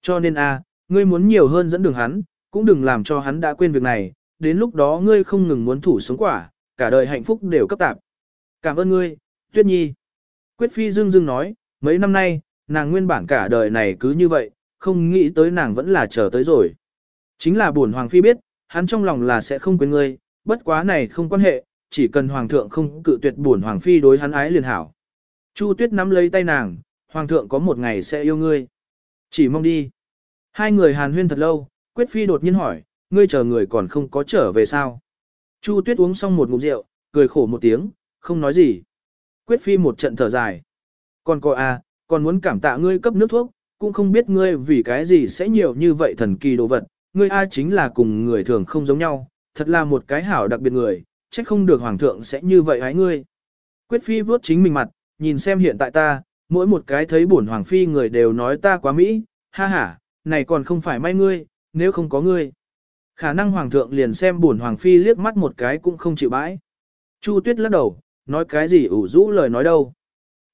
Cho nên a, ngươi muốn nhiều hơn dẫn đường hắn, cũng đừng làm cho hắn đã quên việc này, đến lúc đó ngươi không ngừng muốn thủ sống quả, cả đời hạnh phúc đều cấp tạp. Cảm ơn ngươi, Tuyết Nhi. Quyết Phi Dương Dương nói, mấy năm nay, nàng nguyên bản cả đời này cứ như vậy, không nghĩ tới nàng vẫn là chờ tới rồi. Chính là buồn Hoàng Phi biết, hắn trong lòng là sẽ không quên ngươi, bất quá này không quan hệ, chỉ cần Hoàng thượng không cự tuyệt buồn Hoàng Phi đối hắn ái liền hảo. Chu Tuyết nắm lấy tay nàng, Hoàng thượng có một ngày sẽ yêu ngươi. Chỉ mong đi. Hai người hàn huyên thật lâu, Quyết Phi đột nhiên hỏi, ngươi chờ người còn không có trở về sao? Chu Tuyết uống xong một ngụm rượu, cười khổ một tiếng, không nói gì. Quyết Phi một trận thở dài. Còn cô à, Còn muốn cảm tạ ngươi cấp nước thuốc, cũng không biết ngươi vì cái gì sẽ nhiều như vậy thần kỳ đồ vật, ngươi ai chính là cùng người thường không giống nhau, thật là một cái hảo đặc biệt người, trách không được hoàng thượng sẽ như vậy hái ngươi. Quyết phi vuốt chính mình mặt, nhìn xem hiện tại ta, mỗi một cái thấy bổn hoàng phi người đều nói ta quá mỹ, ha ha, này còn không phải may ngươi, nếu không có ngươi. Khả năng hoàng thượng liền xem bổn hoàng phi liếc mắt một cái cũng không chịu bãi. Chu tuyết lắc đầu, nói cái gì ủ rũ lời nói đâu.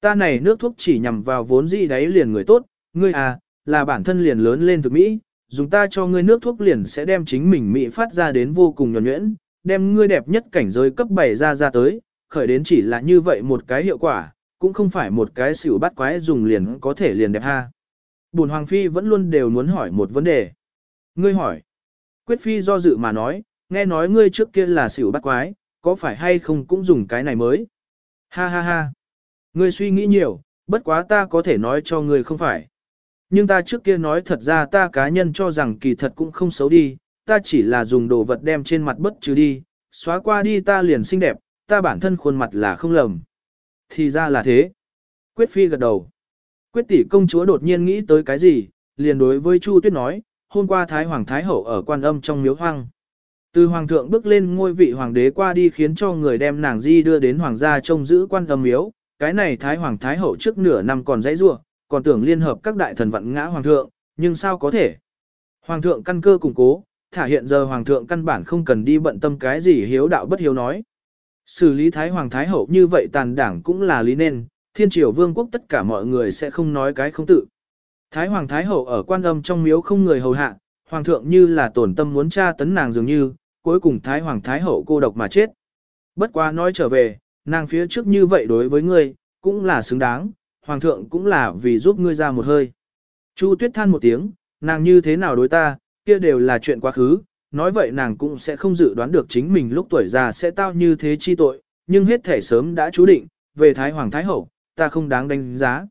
Ta này nước thuốc chỉ nhằm vào vốn gì đấy liền người tốt, ngươi à, là bản thân liền lớn lên từ mỹ, dùng ta cho ngươi nước thuốc liền sẽ đem chính mình mỹ phát ra đến vô cùng nhuẩn nhuyễn, đem ngươi đẹp nhất cảnh giới cấp 7 ra ra tới, khởi đến chỉ là như vậy một cái hiệu quả, cũng không phải một cái xỉu bắt quái dùng liền có thể liền đẹp ha. Bùn Hoàng Phi vẫn luôn đều muốn hỏi một vấn đề. Ngươi hỏi. Quyết Phi do dự mà nói, nghe nói ngươi trước kia là xỉu bắt quái, có phải hay không cũng dùng cái này mới. Ha ha ha. Ngươi suy nghĩ nhiều, bất quá ta có thể nói cho ngươi không phải. Nhưng ta trước kia nói thật ra ta cá nhân cho rằng kỳ thật cũng không xấu đi, ta chỉ là dùng đồ vật đem trên mặt bất trừ đi, xóa qua đi ta liền xinh đẹp, ta bản thân khuôn mặt là không lầm. Thì ra là thế. Quyết Phi gật đầu. Quyết tỷ công chúa đột nhiên nghĩ tới cái gì, liền đối với Chu Tuyết nói, hôm qua Thái Hoàng Thái Hậu ở quan âm trong miếu hoang. Từ Hoàng thượng bước lên ngôi vị Hoàng đế qua đi khiến cho người đem nàng di đưa đến Hoàng gia trông giữ quan âm miếu, cái này Thái Hoàng Thái Hậu trước nửa năm còn dãy rua, còn tưởng liên hợp các đại thần vận ngã Hoàng thượng, nhưng sao có thể. Hoàng thượng căn cơ củng cố, thả hiện giờ Hoàng thượng căn bản không cần đi bận tâm cái gì hiếu đạo bất hiếu nói. Xử lý Thái Hoàng Thái Hậu như vậy tàn đảng cũng là lý nên, thiên triều vương quốc tất cả mọi người sẽ không nói cái không tự. Thái Hoàng Thái Hậu ở quan âm trong miếu không người hầu hạ, Hoàng thượng như là tổn tâm muốn tra tấn nàng dường như, cuối cùng Thái Hoàng Thái Hậu cô độc mà chết. Bất quá nói trở về, nàng phía trước như vậy đối với ngươi, cũng là xứng đáng, Hoàng thượng cũng là vì giúp ngươi ra một hơi. Chu Tuyết than một tiếng, nàng như thế nào đối ta, kia đều là chuyện quá khứ, nói vậy nàng cũng sẽ không dự đoán được chính mình lúc tuổi già sẽ tao như thế chi tội, nhưng hết thể sớm đã chú định, về Thái Hoàng Thái Hậu, ta không đáng đánh giá.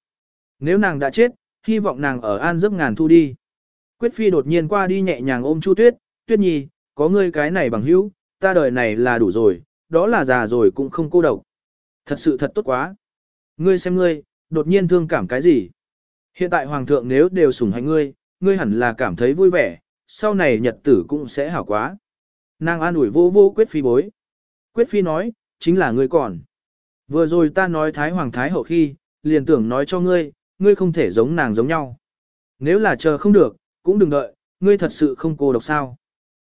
Nếu nàng đã chết, hy vọng nàng ở an giấc ngàn thu đi. Quyết Phi đột nhiên qua đi nhẹ nhàng ôm Chu Tuyết, Tuyết Nhi, có ngươi cái này bằng hữu, ta đời này là đủ rồi, đó là già rồi cũng không cô độc. Thật sự thật tốt quá. Ngươi xem ngươi, đột nhiên thương cảm cái gì? Hiện tại Hoàng thượng nếu đều sủng hạnh ngươi, ngươi hẳn là cảm thấy vui vẻ, sau này nhật tử cũng sẽ hảo quá. Nàng an ủi vô vô Quyết Phi bối. Quyết Phi nói, chính là ngươi còn. Vừa rồi ta nói Thái Hoàng Thái Hậu khi, liền tưởng nói cho ngươi, ngươi không thể giống nàng giống nhau. Nếu là chờ không được, cũng đừng đợi, ngươi thật sự không cô độc sao.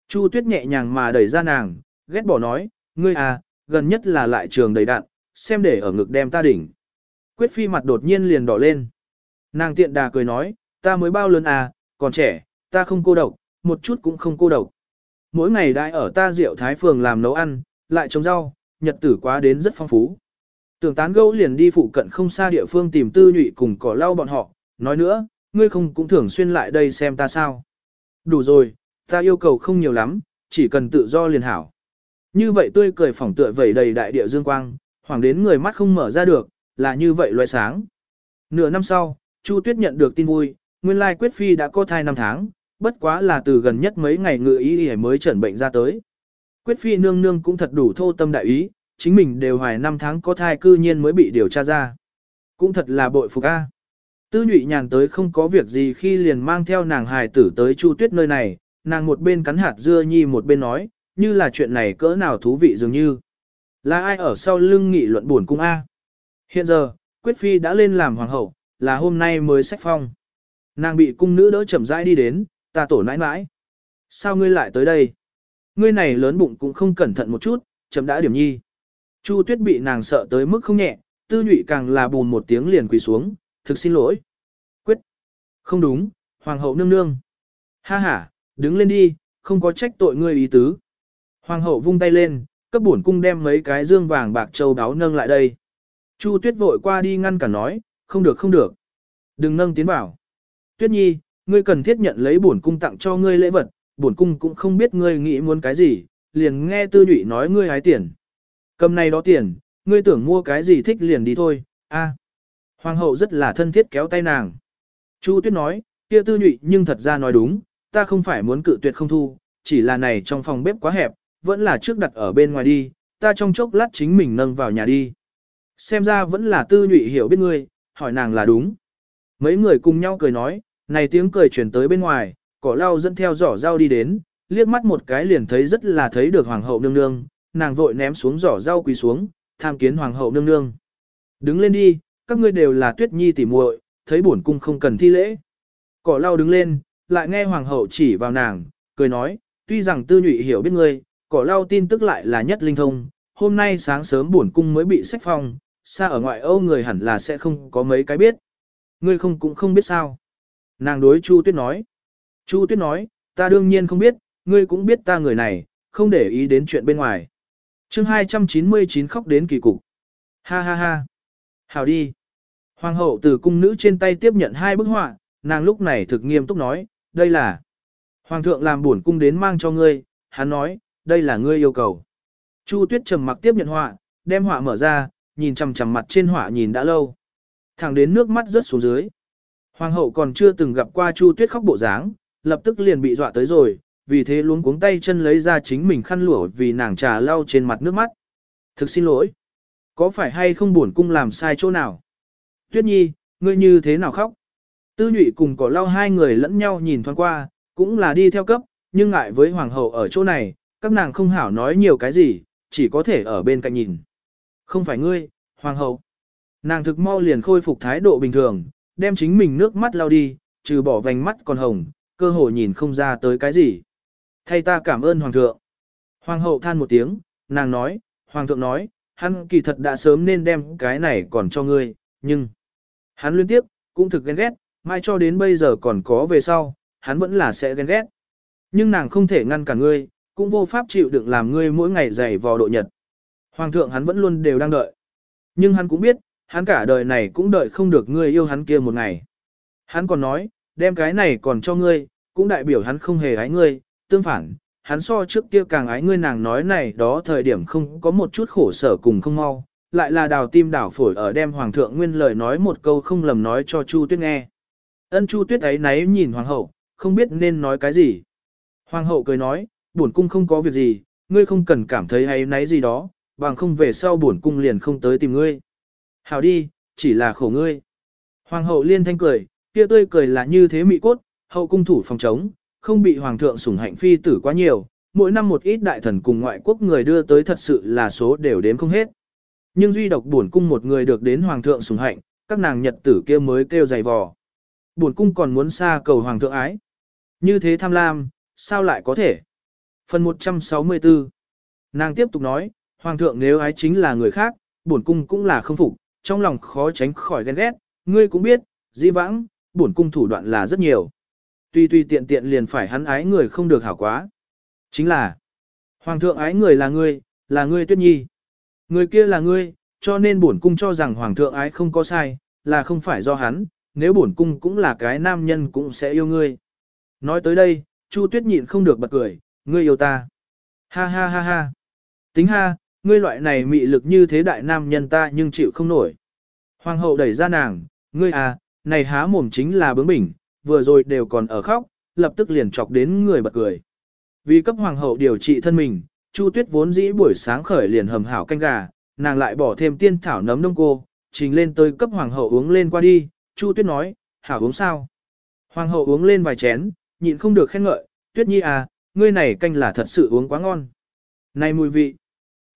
Chu Tuyết nhẹ nhàng mà đẩy ra nàng, ghét bỏ nói, ngươi à, gần nhất là lại trường đầy đạn, xem để ở ngực đem ta đỉnh. Quyết Phi mặt đột nhiên liền đỏ lên. Nàng tiện đà cười nói, ta mới bao lớn à, còn trẻ, ta không cô độc, một chút cũng không cô độc. Mỗi ngày đại ở ta rượu thái phường làm nấu ăn, lại trồng rau, nhật tử quá đến rất phong phú. Tưởng tán gẫu liền đi phụ cận không xa địa phương tìm tư nhụy cùng cỏ lau bọn họ, nói nữa, ngươi không cũng thường xuyên lại đây xem ta sao. Đủ rồi, ta yêu cầu không nhiều lắm, chỉ cần tự do liền hảo. Như vậy tươi cười phỏng tựa vẩy đầy đại địa dương quang, hoàng đến người mắt không mở ra được, là như vậy loại sáng. Nửa năm sau, Chu Tuyết nhận được tin vui, nguyên lai Quyết Phi đã có thai năm tháng, bất quá là từ gần nhất mấy ngày ngự ý y mới chẩn bệnh ra tới. Quyết Phi nương nương cũng thật đủ thô tâm đại ý, chính mình đều hoài năm tháng có thai cư nhiên mới bị điều tra ra. Cũng thật là bội phục a. Tư nhụy nhàn tới không có việc gì khi liền mang theo nàng hài tử tới Chu Tuyết nơi này, nàng một bên cắn hạt dưa nhi một bên nói, như là chuyện này cỡ nào thú vị dường như. Là ai ở sau lưng nghị luận buồn cung A? Hiện giờ, Quyết Phi đã lên làm hoàng hậu, là hôm nay mới sách phong. Nàng bị cung nữ đỡ chậm rãi đi đến, ta tổ nãi nãi. Sao ngươi lại tới đây? Ngươi này lớn bụng cũng không cẩn thận một chút, chậm đã điểm nhi. Chu tuyết bị nàng sợ tới mức không nhẹ, tư nhụy càng là bùn một tiếng liền quỳ xuống, thực xin lỗi. Quyết. Không đúng, hoàng hậu nương nương. Ha ha, đứng lên đi, không có trách tội ngươi ý tứ. Hoàng hậu vung tay lên, cấp bổn cung đem mấy cái dương vàng bạc châu đáo nâng lại đây. Chu tuyết vội qua đi ngăn cả nói, không được không được. Đừng nâng tiến vào. Tuyết nhi, ngươi cần thiết nhận lấy bổn cung tặng cho ngươi lễ vật, bổn cung cũng không biết ngươi nghĩ muốn cái gì, liền nghe tư nhụy nói ngươi hái tiền. Cầm này đó tiền, ngươi tưởng mua cái gì thích liền đi thôi, a. Hoàng hậu rất là thân thiết kéo tay nàng. Chu Tuyết nói, kia tư nhụy nhưng thật ra nói đúng, ta không phải muốn cự tuyệt không thu, chỉ là này trong phòng bếp quá hẹp, vẫn là trước đặt ở bên ngoài đi, ta trong chốc lát chính mình nâng vào nhà đi. Xem ra vẫn là tư nhụy hiểu biết ngươi, hỏi nàng là đúng. Mấy người cùng nhau cười nói, này tiếng cười chuyển tới bên ngoài, cỏ lau dẫn theo giỏ rau đi đến, liếc mắt một cái liền thấy rất là thấy được hoàng hậu nương nương, nàng vội ném xuống giỏ rau quỳ xuống, tham kiến hoàng hậu nương nương. Đứng lên đi, các ngươi đều là tuyết nhi tỉ muội, thấy bổn cung không cần thi lễ. Cỏ lau đứng lên, lại nghe hoàng hậu chỉ vào nàng, cười nói, tuy rằng tư nhụy hiểu biết ngươi, cỏ lau tin tức lại là nhất linh thông, hôm nay sáng sớm bổn cung mới bị sách phong, xa ở ngoại Âu người hẳn là sẽ không có mấy cái biết. Ngươi không cũng không biết sao. Nàng đối Chu Tuyết nói. Chu Tuyết nói, ta đương nhiên không biết, ngươi cũng biết ta người này, không để ý đến chuyện bên ngoài. chương 299 khóc đến kỳ cục. Ha ha ha. Hào đi. Hoàng hậu từ cung nữ trên tay tiếp nhận hai bức họa, nàng lúc này thực nghiêm túc nói, đây là. Hoàng thượng làm buồn cung đến mang cho ngươi, hắn nói, đây là ngươi yêu cầu. Chu Tuyết trầm mặc tiếp nhận họa, đem họa mở ra, nhìn chằm chằm mặt trên hỏa nhìn đã lâu. Thẳng đến nước mắt rớt xuống dưới. Hoàng hậu còn chưa từng gặp qua Chu Tuyết khóc bộ dáng, lập tức liền bị dọa tới rồi, vì thế luống cuống tay chân lấy ra chính mình khăn lụa vì nàng trà lau trên mặt nước mắt. Thực xin lỗi. Có phải hay không buồn cung làm sai chỗ nào? Tuyết nhi, ngươi như thế nào khóc? Tư nhụy cùng cỏ lau hai người lẫn nhau nhìn thoáng qua, cũng là đi theo cấp, nhưng ngại với hoàng hậu ở chỗ này, các nàng không hảo nói nhiều cái gì, chỉ có thể ở bên cạnh nhìn. Không phải ngươi, hoàng hậu. Nàng thực mau liền khôi phục thái độ bình thường, đem chính mình nước mắt lau đi, trừ bỏ vành mắt còn hồng, cơ hội nhìn không ra tới cái gì. Thay ta cảm ơn hoàng thượng. Hoàng hậu than một tiếng, nàng nói, hoàng thượng nói, hắn kỳ thật đã sớm nên đem cái này còn cho ngươi, nhưng hắn liên tiếp, cũng thực ghen ghét, mai cho đến bây giờ còn có về sau, hắn vẫn là sẽ ghen ghét. Nhưng nàng không thể ngăn cả ngươi, cũng vô pháp chịu đựng làm ngươi mỗi ngày dày vò độ nhật. Hoàng thượng hắn vẫn luôn đều đang đợi. Nhưng hắn cũng biết, hắn cả đời này cũng đợi không được ngươi yêu hắn kia một ngày. Hắn còn nói, đem cái này còn cho ngươi, cũng đại biểu hắn không hề ái ngươi, tương phản, hắn so trước kia càng ái ngươi nàng nói này đó thời điểm không có một chút khổ sở cùng không mau, lại là đào tim đảo phổi ở đem hoàng thượng nguyên lời nói một câu không lầm nói cho Chu Tuyết nghe. Ân Chu Tuyết ấy náy nhìn hoàng hậu, không biết nên nói cái gì. Hoàng hậu cười nói, bổn cung không có việc gì, ngươi không cần cảm thấy hay náy gì đó, bằng không về sau bổn cung liền không tới tìm ngươi. Hảo đi, chỉ là khổ ngươi. Hoàng hậu liên thanh cười, kia tươi cười là như thế mị cốt, hậu cung thủ phòng chống, không bị hoàng thượng sủng hạnh phi tử quá nhiều, mỗi năm một ít đại thần cùng ngoại quốc người đưa tới thật sự là số đều đếm không hết. Nhưng duy độc buồn cung một người được đến hoàng thượng sủng hạnh, các nàng nhật tử kia mới kêu dày vò. Buồn cung còn muốn xa cầu hoàng thượng ái. Như thế tham lam, sao lại có thể? Phần 164 Nàng tiếp tục nói, hoàng thượng nếu ái chính là người khác, bổn cung cũng là không phục, trong lòng khó tránh khỏi ghen ghét, ngươi cũng biết, dĩ vãng, bổn cung thủ đoạn là rất nhiều. Tuy tuy tiện tiện liền phải hắn ái người không được hảo quá. Chính là, Hoàng thượng ái người là ngươi, là ngươi tuyết nhi. Người kia là ngươi, cho nên bổn cung cho rằng Hoàng thượng ái không có sai, là không phải do hắn, nếu bổn cung cũng là cái nam nhân cũng sẽ yêu ngươi. Nói tới đây, Chu tuyết nhịn không được bật cười, ngươi yêu ta. Ha ha ha ha. Tính ha, ngươi loại này mị lực như thế đại nam nhân ta nhưng chịu không nổi. Hoàng hậu đẩy ra nàng, ngươi à, này há mồm chính là bướng bỉnh, vừa rồi đều còn ở khóc, lập tức liền chọc đến người bật cười. Vì cấp hoàng hậu điều trị thân mình, Chu Tuyết vốn dĩ buổi sáng khởi liền hầm hảo canh gà, nàng lại bỏ thêm tiên thảo nấm đông cô, trình lên tới cấp hoàng hậu uống lên qua đi, Chu Tuyết nói, hảo uống sao? Hoàng hậu uống lên vài chén, nhịn không được khen ngợi, Tuyết Nhi à, ngươi này canh là thật sự uống quá ngon. Này mùi vị,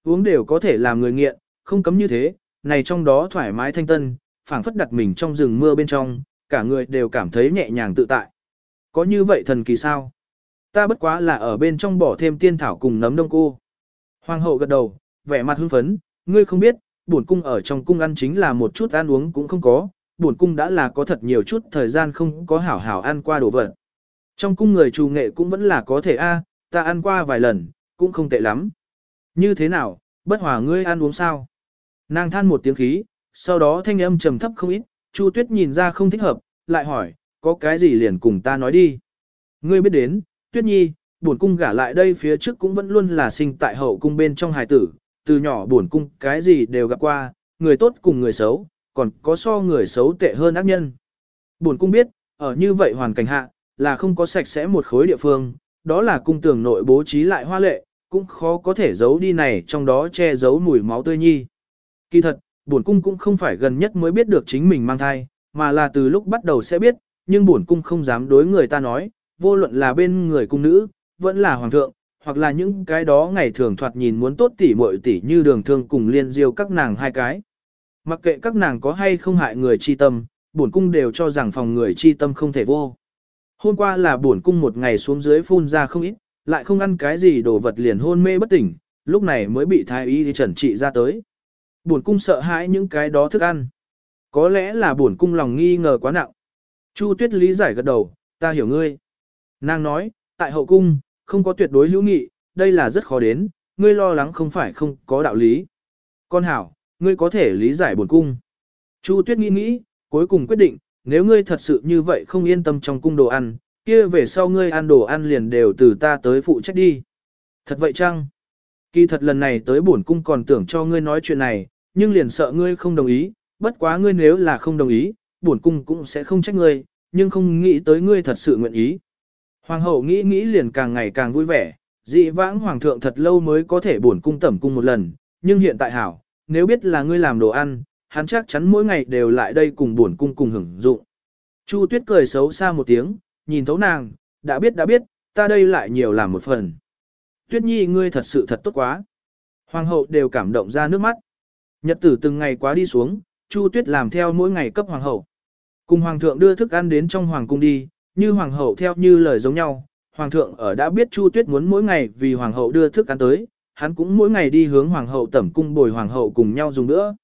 uống đều có thể làm người nghiện, không cấm như thế, này trong đó thoải mái thanh tân, phảng phất đặt mình trong rừng mưa bên trong, cả người đều cảm thấy nhẹ nhàng tự tại. Có như vậy thần kỳ sao? Ta bất quá là ở bên trong bỏ thêm tiên thảo cùng nấm đông cô. Hoàng hậu gật đầu, vẻ mặt hưng phấn, ngươi không biết, bổn cung ở trong cung ăn chính là một chút ăn uống cũng không có, bổn cung đã là có thật nhiều chút thời gian không có hảo hảo ăn qua đồ vật. Trong cung người trù nghệ cũng vẫn là có thể a, ta ăn qua vài lần, cũng không tệ lắm. Như thế nào, bất hòa ngươi ăn uống sao? Nàng than một tiếng khí, sau đó thanh âm trầm thấp không ít, Chu Tuyết nhìn ra không thích hợp, lại hỏi, có cái gì liền cùng ta nói đi. Ngươi biết đến, Tuyết Nhi, bổn cung gả lại đây phía trước cũng vẫn luôn là sinh tại hậu cung bên trong hài tử, từ nhỏ bổn cung cái gì đều gặp qua, người tốt cùng người xấu, còn có so người xấu tệ hơn ác nhân. Bổn cung biết, ở như vậy hoàn cảnh hạ, là không có sạch sẽ một khối địa phương, đó là cung tường nội bố trí lại hoa lệ, cũng khó có thể giấu đi này trong đó che giấu mùi máu tươi nhi. Kỳ thật, bổn cung cũng không phải gần nhất mới biết được chính mình mang thai, mà là từ lúc bắt đầu sẽ biết, nhưng bổn cung không dám đối người ta nói, vô luận là bên người cung nữ, vẫn là hoàng thượng, hoặc là những cái đó ngày thường thoạt nhìn muốn tốt tỉ muội tỉ như đường thương cùng liên diêu các nàng hai cái. Mặc kệ các nàng có hay không hại người chi tâm, bổn cung đều cho rằng phòng người chi tâm không thể vô. Hôm qua là bổn cung một ngày xuống dưới phun ra không ít, lại không ăn cái gì đồ vật liền hôn mê bất tỉnh, lúc này mới bị thái y đi trần trị ra tới. Buồn cung sợ hãi những cái đó thức ăn. Có lẽ là buồn cung lòng nghi ngờ quá nặng. Chu Tuyết lý giải gật đầu, ta hiểu ngươi. Nàng nói, tại hậu cung, không có tuyệt đối hữu nghị, đây là rất khó đến, ngươi lo lắng không phải không có đạo lý. Con hảo, ngươi có thể lý giải buồn cung. Chu Tuyết nghĩ nghĩ, cuối cùng quyết định, nếu ngươi thật sự như vậy không yên tâm trong cung đồ ăn, kia về sau ngươi ăn đồ ăn liền đều từ ta tới phụ trách đi. Thật vậy chăng? Kỳ thật lần này tới bổn cung còn tưởng cho ngươi nói chuyện này, nhưng liền sợ ngươi không đồng ý, bất quá ngươi nếu là không đồng ý, bổn cung cũng sẽ không trách ngươi, nhưng không nghĩ tới ngươi thật sự nguyện ý. Hoàng hậu nghĩ nghĩ liền càng ngày càng vui vẻ, dị vãng hoàng thượng thật lâu mới có thể bổn cung tẩm cung một lần, nhưng hiện tại hảo, nếu biết là ngươi làm đồ ăn, hắn chắc chắn mỗi ngày đều lại đây cùng bổn cung cùng hưởng dụng. Chu Tuyết cười xấu xa một tiếng, nhìn thấu nàng, đã biết đã biết, ta đây lại nhiều làm một phần. Tuyết Nhi ngươi thật sự thật tốt quá. Hoàng hậu đều cảm động ra nước mắt. Nhật tử từng ngày quá đi xuống, Chu Tuyết làm theo mỗi ngày cấp hoàng hậu. Cùng hoàng thượng đưa thức ăn đến trong hoàng cung đi, như hoàng hậu theo như lời giống nhau. Hoàng thượng ở đã biết Chu Tuyết muốn mỗi ngày vì hoàng hậu đưa thức ăn tới, hắn cũng mỗi ngày đi hướng hoàng hậu tẩm cung bồi hoàng hậu cùng nhau dùng nữa.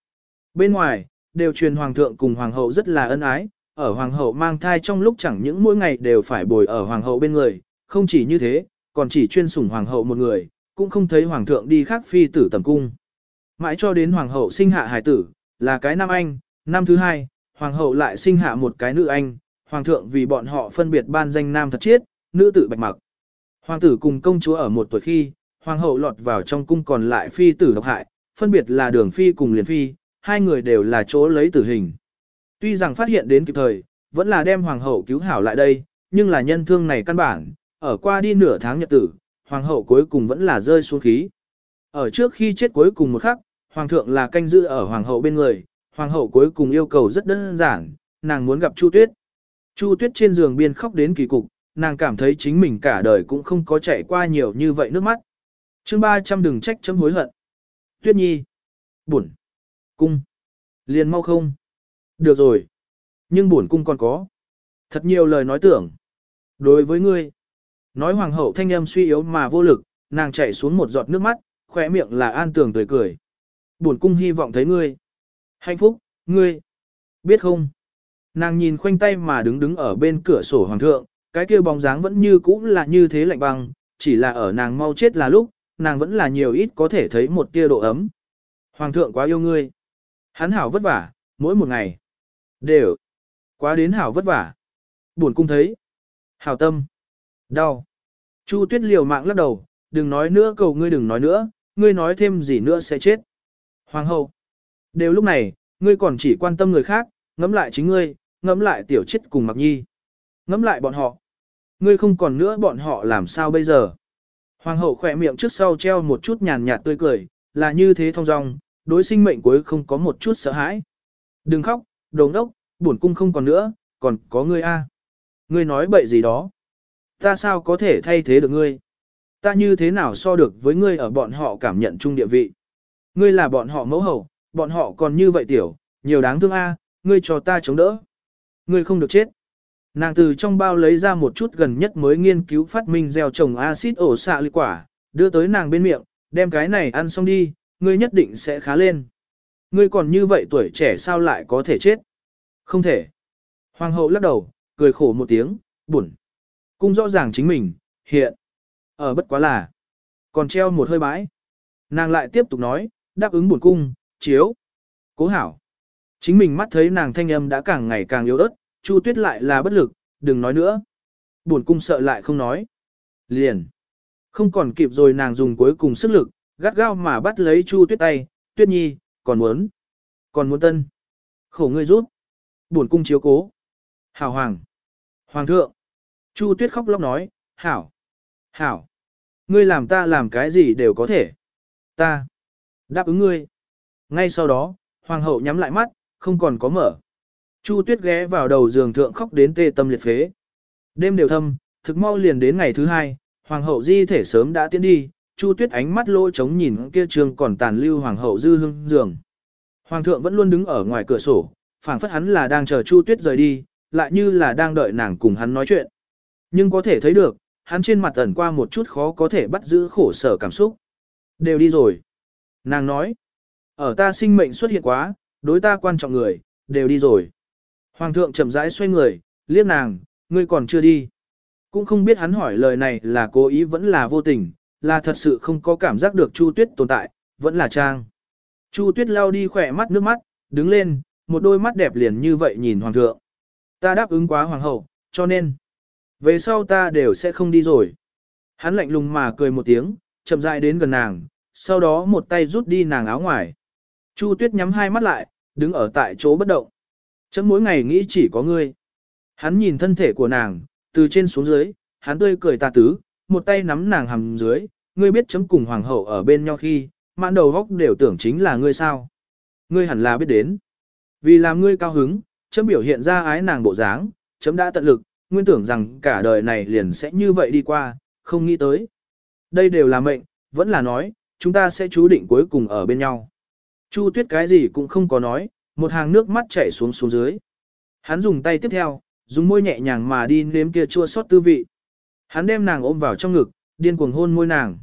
Bên ngoài, đều truyền hoàng thượng cùng hoàng hậu rất là ân ái, ở hoàng hậu mang thai trong lúc chẳng những mỗi ngày đều phải bồi ở hoàng hậu bên người, không chỉ như thế, còn chỉ chuyên sủng hoàng hậu một người, cũng không thấy hoàng thượng đi khác phi tử tầm cung. Mãi cho đến hoàng hậu sinh hạ hài tử, là cái nam anh, năm thứ hai, hoàng hậu lại sinh hạ một cái nữ anh, hoàng thượng vì bọn họ phân biệt ban danh nam thật chiết, nữ tử bạch mặc. Hoàng tử cùng công chúa ở một tuổi khi, hoàng hậu lọt vào trong cung còn lại phi tử độc hại, phân biệt là đường phi cùng liền phi, hai người đều là chỗ lấy tử hình. Tuy rằng phát hiện đến kịp thời, vẫn là đem hoàng hậu cứu hảo lại đây, nhưng là nhân thương này căn bản, ở qua đi nửa tháng nhật tử, hoàng hậu cuối cùng vẫn là rơi xuống khí. Ở trước khi chết cuối cùng một khắc, hoàng thượng là canh giữ ở hoàng hậu bên người, hoàng hậu cuối cùng yêu cầu rất đơn giản, nàng muốn gặp Chu Tuyết. Chu Tuyết trên giường biên khóc đến kỳ cục, nàng cảm thấy chính mình cả đời cũng không có chạy qua nhiều như vậy nước mắt. Chương 300 đừng trách chấm hối hận. Tuyết Nhi. Buồn. Cung. Liền mau không. Được rồi. Nhưng buồn cung còn có. Thật nhiều lời nói tưởng. Đối với ngươi. Nói hoàng hậu thanh âm suy yếu mà vô lực, nàng chảy xuống một giọt nước mắt, khỏe miệng là an tường tươi cười. Buồn cung hy vọng thấy ngươi. Hạnh phúc, ngươi. Biết không? Nàng nhìn khoanh tay mà đứng đứng ở bên cửa sổ hoàng thượng, cái kia bóng dáng vẫn như cũ là như thế lạnh băng, chỉ là ở nàng mau chết là lúc, nàng vẫn là nhiều ít có thể thấy một tia độ ấm. Hoàng thượng quá yêu ngươi. Hắn hảo vất vả, mỗi một ngày. Đều. Quá đến hảo vất vả. Buồn cung thấy. Hảo tâm. Đau. Chu tuyết liều mạng lắc đầu, đừng nói nữa cầu ngươi đừng nói nữa, ngươi nói thêm gì nữa sẽ chết. Hoàng hậu. Đều lúc này, ngươi còn chỉ quan tâm người khác, ngẫm lại chính ngươi, ngẫm lại tiểu chết cùng mặc nhi. Ngẫm lại bọn họ. Ngươi không còn nữa bọn họ làm sao bây giờ. Hoàng hậu khỏe miệng trước sau treo một chút nhàn nhạt tươi cười, là như thế thong dong, đối sinh mệnh cuối không có một chút sợ hãi. Đừng khóc, đồ ngốc, bổn cung không còn nữa, còn có ngươi a. Ngươi nói bậy gì đó. Ta sao có thể thay thế được ngươi? Ta như thế nào so được với ngươi ở bọn họ cảm nhận chung địa vị? Ngươi là bọn họ mẫu hậu, bọn họ còn như vậy tiểu, nhiều đáng thương a, ngươi cho ta chống đỡ. Ngươi không được chết. Nàng từ trong bao lấy ra một chút gần nhất mới nghiên cứu phát minh gieo trồng axit ổ xạ ly quả, đưa tới nàng bên miệng, đem cái này ăn xong đi, ngươi nhất định sẽ khá lên. Ngươi còn như vậy tuổi trẻ sao lại có thể chết? Không thể. Hoàng hậu lắc đầu, cười khổ một tiếng, buồn. Cung rõ ràng chính mình, hiện. Ở bất quá là. Còn treo một hơi bãi. Nàng lại tiếp tục nói, đáp ứng buồn cung, chiếu. Cố hảo. Chính mình mắt thấy nàng thanh âm đã càng ngày càng yếu ớt, Chu Tuyết lại là bất lực, đừng nói nữa. Buồn cung sợ lại không nói. Liền. Không còn kịp rồi nàng dùng cuối cùng sức lực, gắt gao mà bắt lấy Chu Tuyết tay, Tuyết Nhi, còn muốn. Còn muốn tân. Khổ ngươi rút. Buồn cung chiếu cố. Hảo hoàng. Hoàng thượng. Chu Tuyết khóc lóc nói, hảo. Hảo. Ngươi làm ta làm cái gì đều có thể. Ta. Đáp ứng ngươi. Ngay sau đó, hoàng hậu nhắm lại mắt, không còn có mở. Chu Tuyết ghé vào đầu giường thượng khóc đến tê tâm liệt phế. Đêm đều thâm, thực mau liền đến ngày thứ hai, hoàng hậu di thể sớm đã tiến đi, Chu Tuyết ánh mắt lỗ trống nhìn kia trường còn tàn lưu hoàng hậu dư hương giường. Hoàng thượng vẫn luôn đứng ở ngoài cửa sổ, phảng phất hắn là đang chờ Chu Tuyết rời đi, lại như là đang đợi nàng cùng hắn nói chuyện. Nhưng có thể thấy được, hắn trên mặt ẩn qua một chút khó có thể bắt giữ khổ sở cảm xúc. Đều đi rồi. Nàng nói, ở ta sinh mệnh xuất hiện quá, đối ta quan trọng người, đều đi rồi. Hoàng thượng chậm rãi xoay người, liếc nàng, ngươi còn chưa đi. Cũng không biết hắn hỏi lời này là cố ý vẫn là vô tình, là thật sự không có cảm giác được Chu Tuyết tồn tại, vẫn là trang. Chu Tuyết lao đi khỏe mắt nước mắt, đứng lên, một đôi mắt đẹp liền như vậy nhìn Hoàng thượng. Ta đáp ứng quá Hoàng hậu, cho nên, về sau ta đều sẽ không đi rồi. Hắn lạnh lùng mà cười một tiếng, chậm rãi đến gần nàng, sau đó một tay rút đi nàng áo ngoài. Chu Tuyết nhắm hai mắt lại, đứng ở tại chỗ bất động. Chấm mỗi ngày nghĩ chỉ có ngươi. Hắn nhìn thân thể của nàng, từ trên xuống dưới, hắn tươi cười tà tứ, một tay nắm nàng hầm dưới, ngươi biết chấm cùng hoàng hậu ở bên nhau khi, mãn đầu góc đều tưởng chính là ngươi sao. Ngươi hẳn là biết đến. Vì làm ngươi cao hứng, chấm biểu hiện ra ái nàng bộ dáng, chấm đã tận lực, nguyên tưởng rằng cả đời này liền sẽ như vậy đi qua, không nghĩ tới. Đây đều là mệnh, vẫn là nói, chúng ta sẽ chú định cuối cùng ở bên nhau. Chu tuyết cái gì cũng không có nói, một hàng nước mắt chảy xuống xuống dưới. Hắn dùng tay tiếp theo, dùng môi nhẹ nhàng mà đi nếm kia chua xót tư vị. Hắn đem nàng ôm vào trong ngực, điên cuồng hôn môi nàng.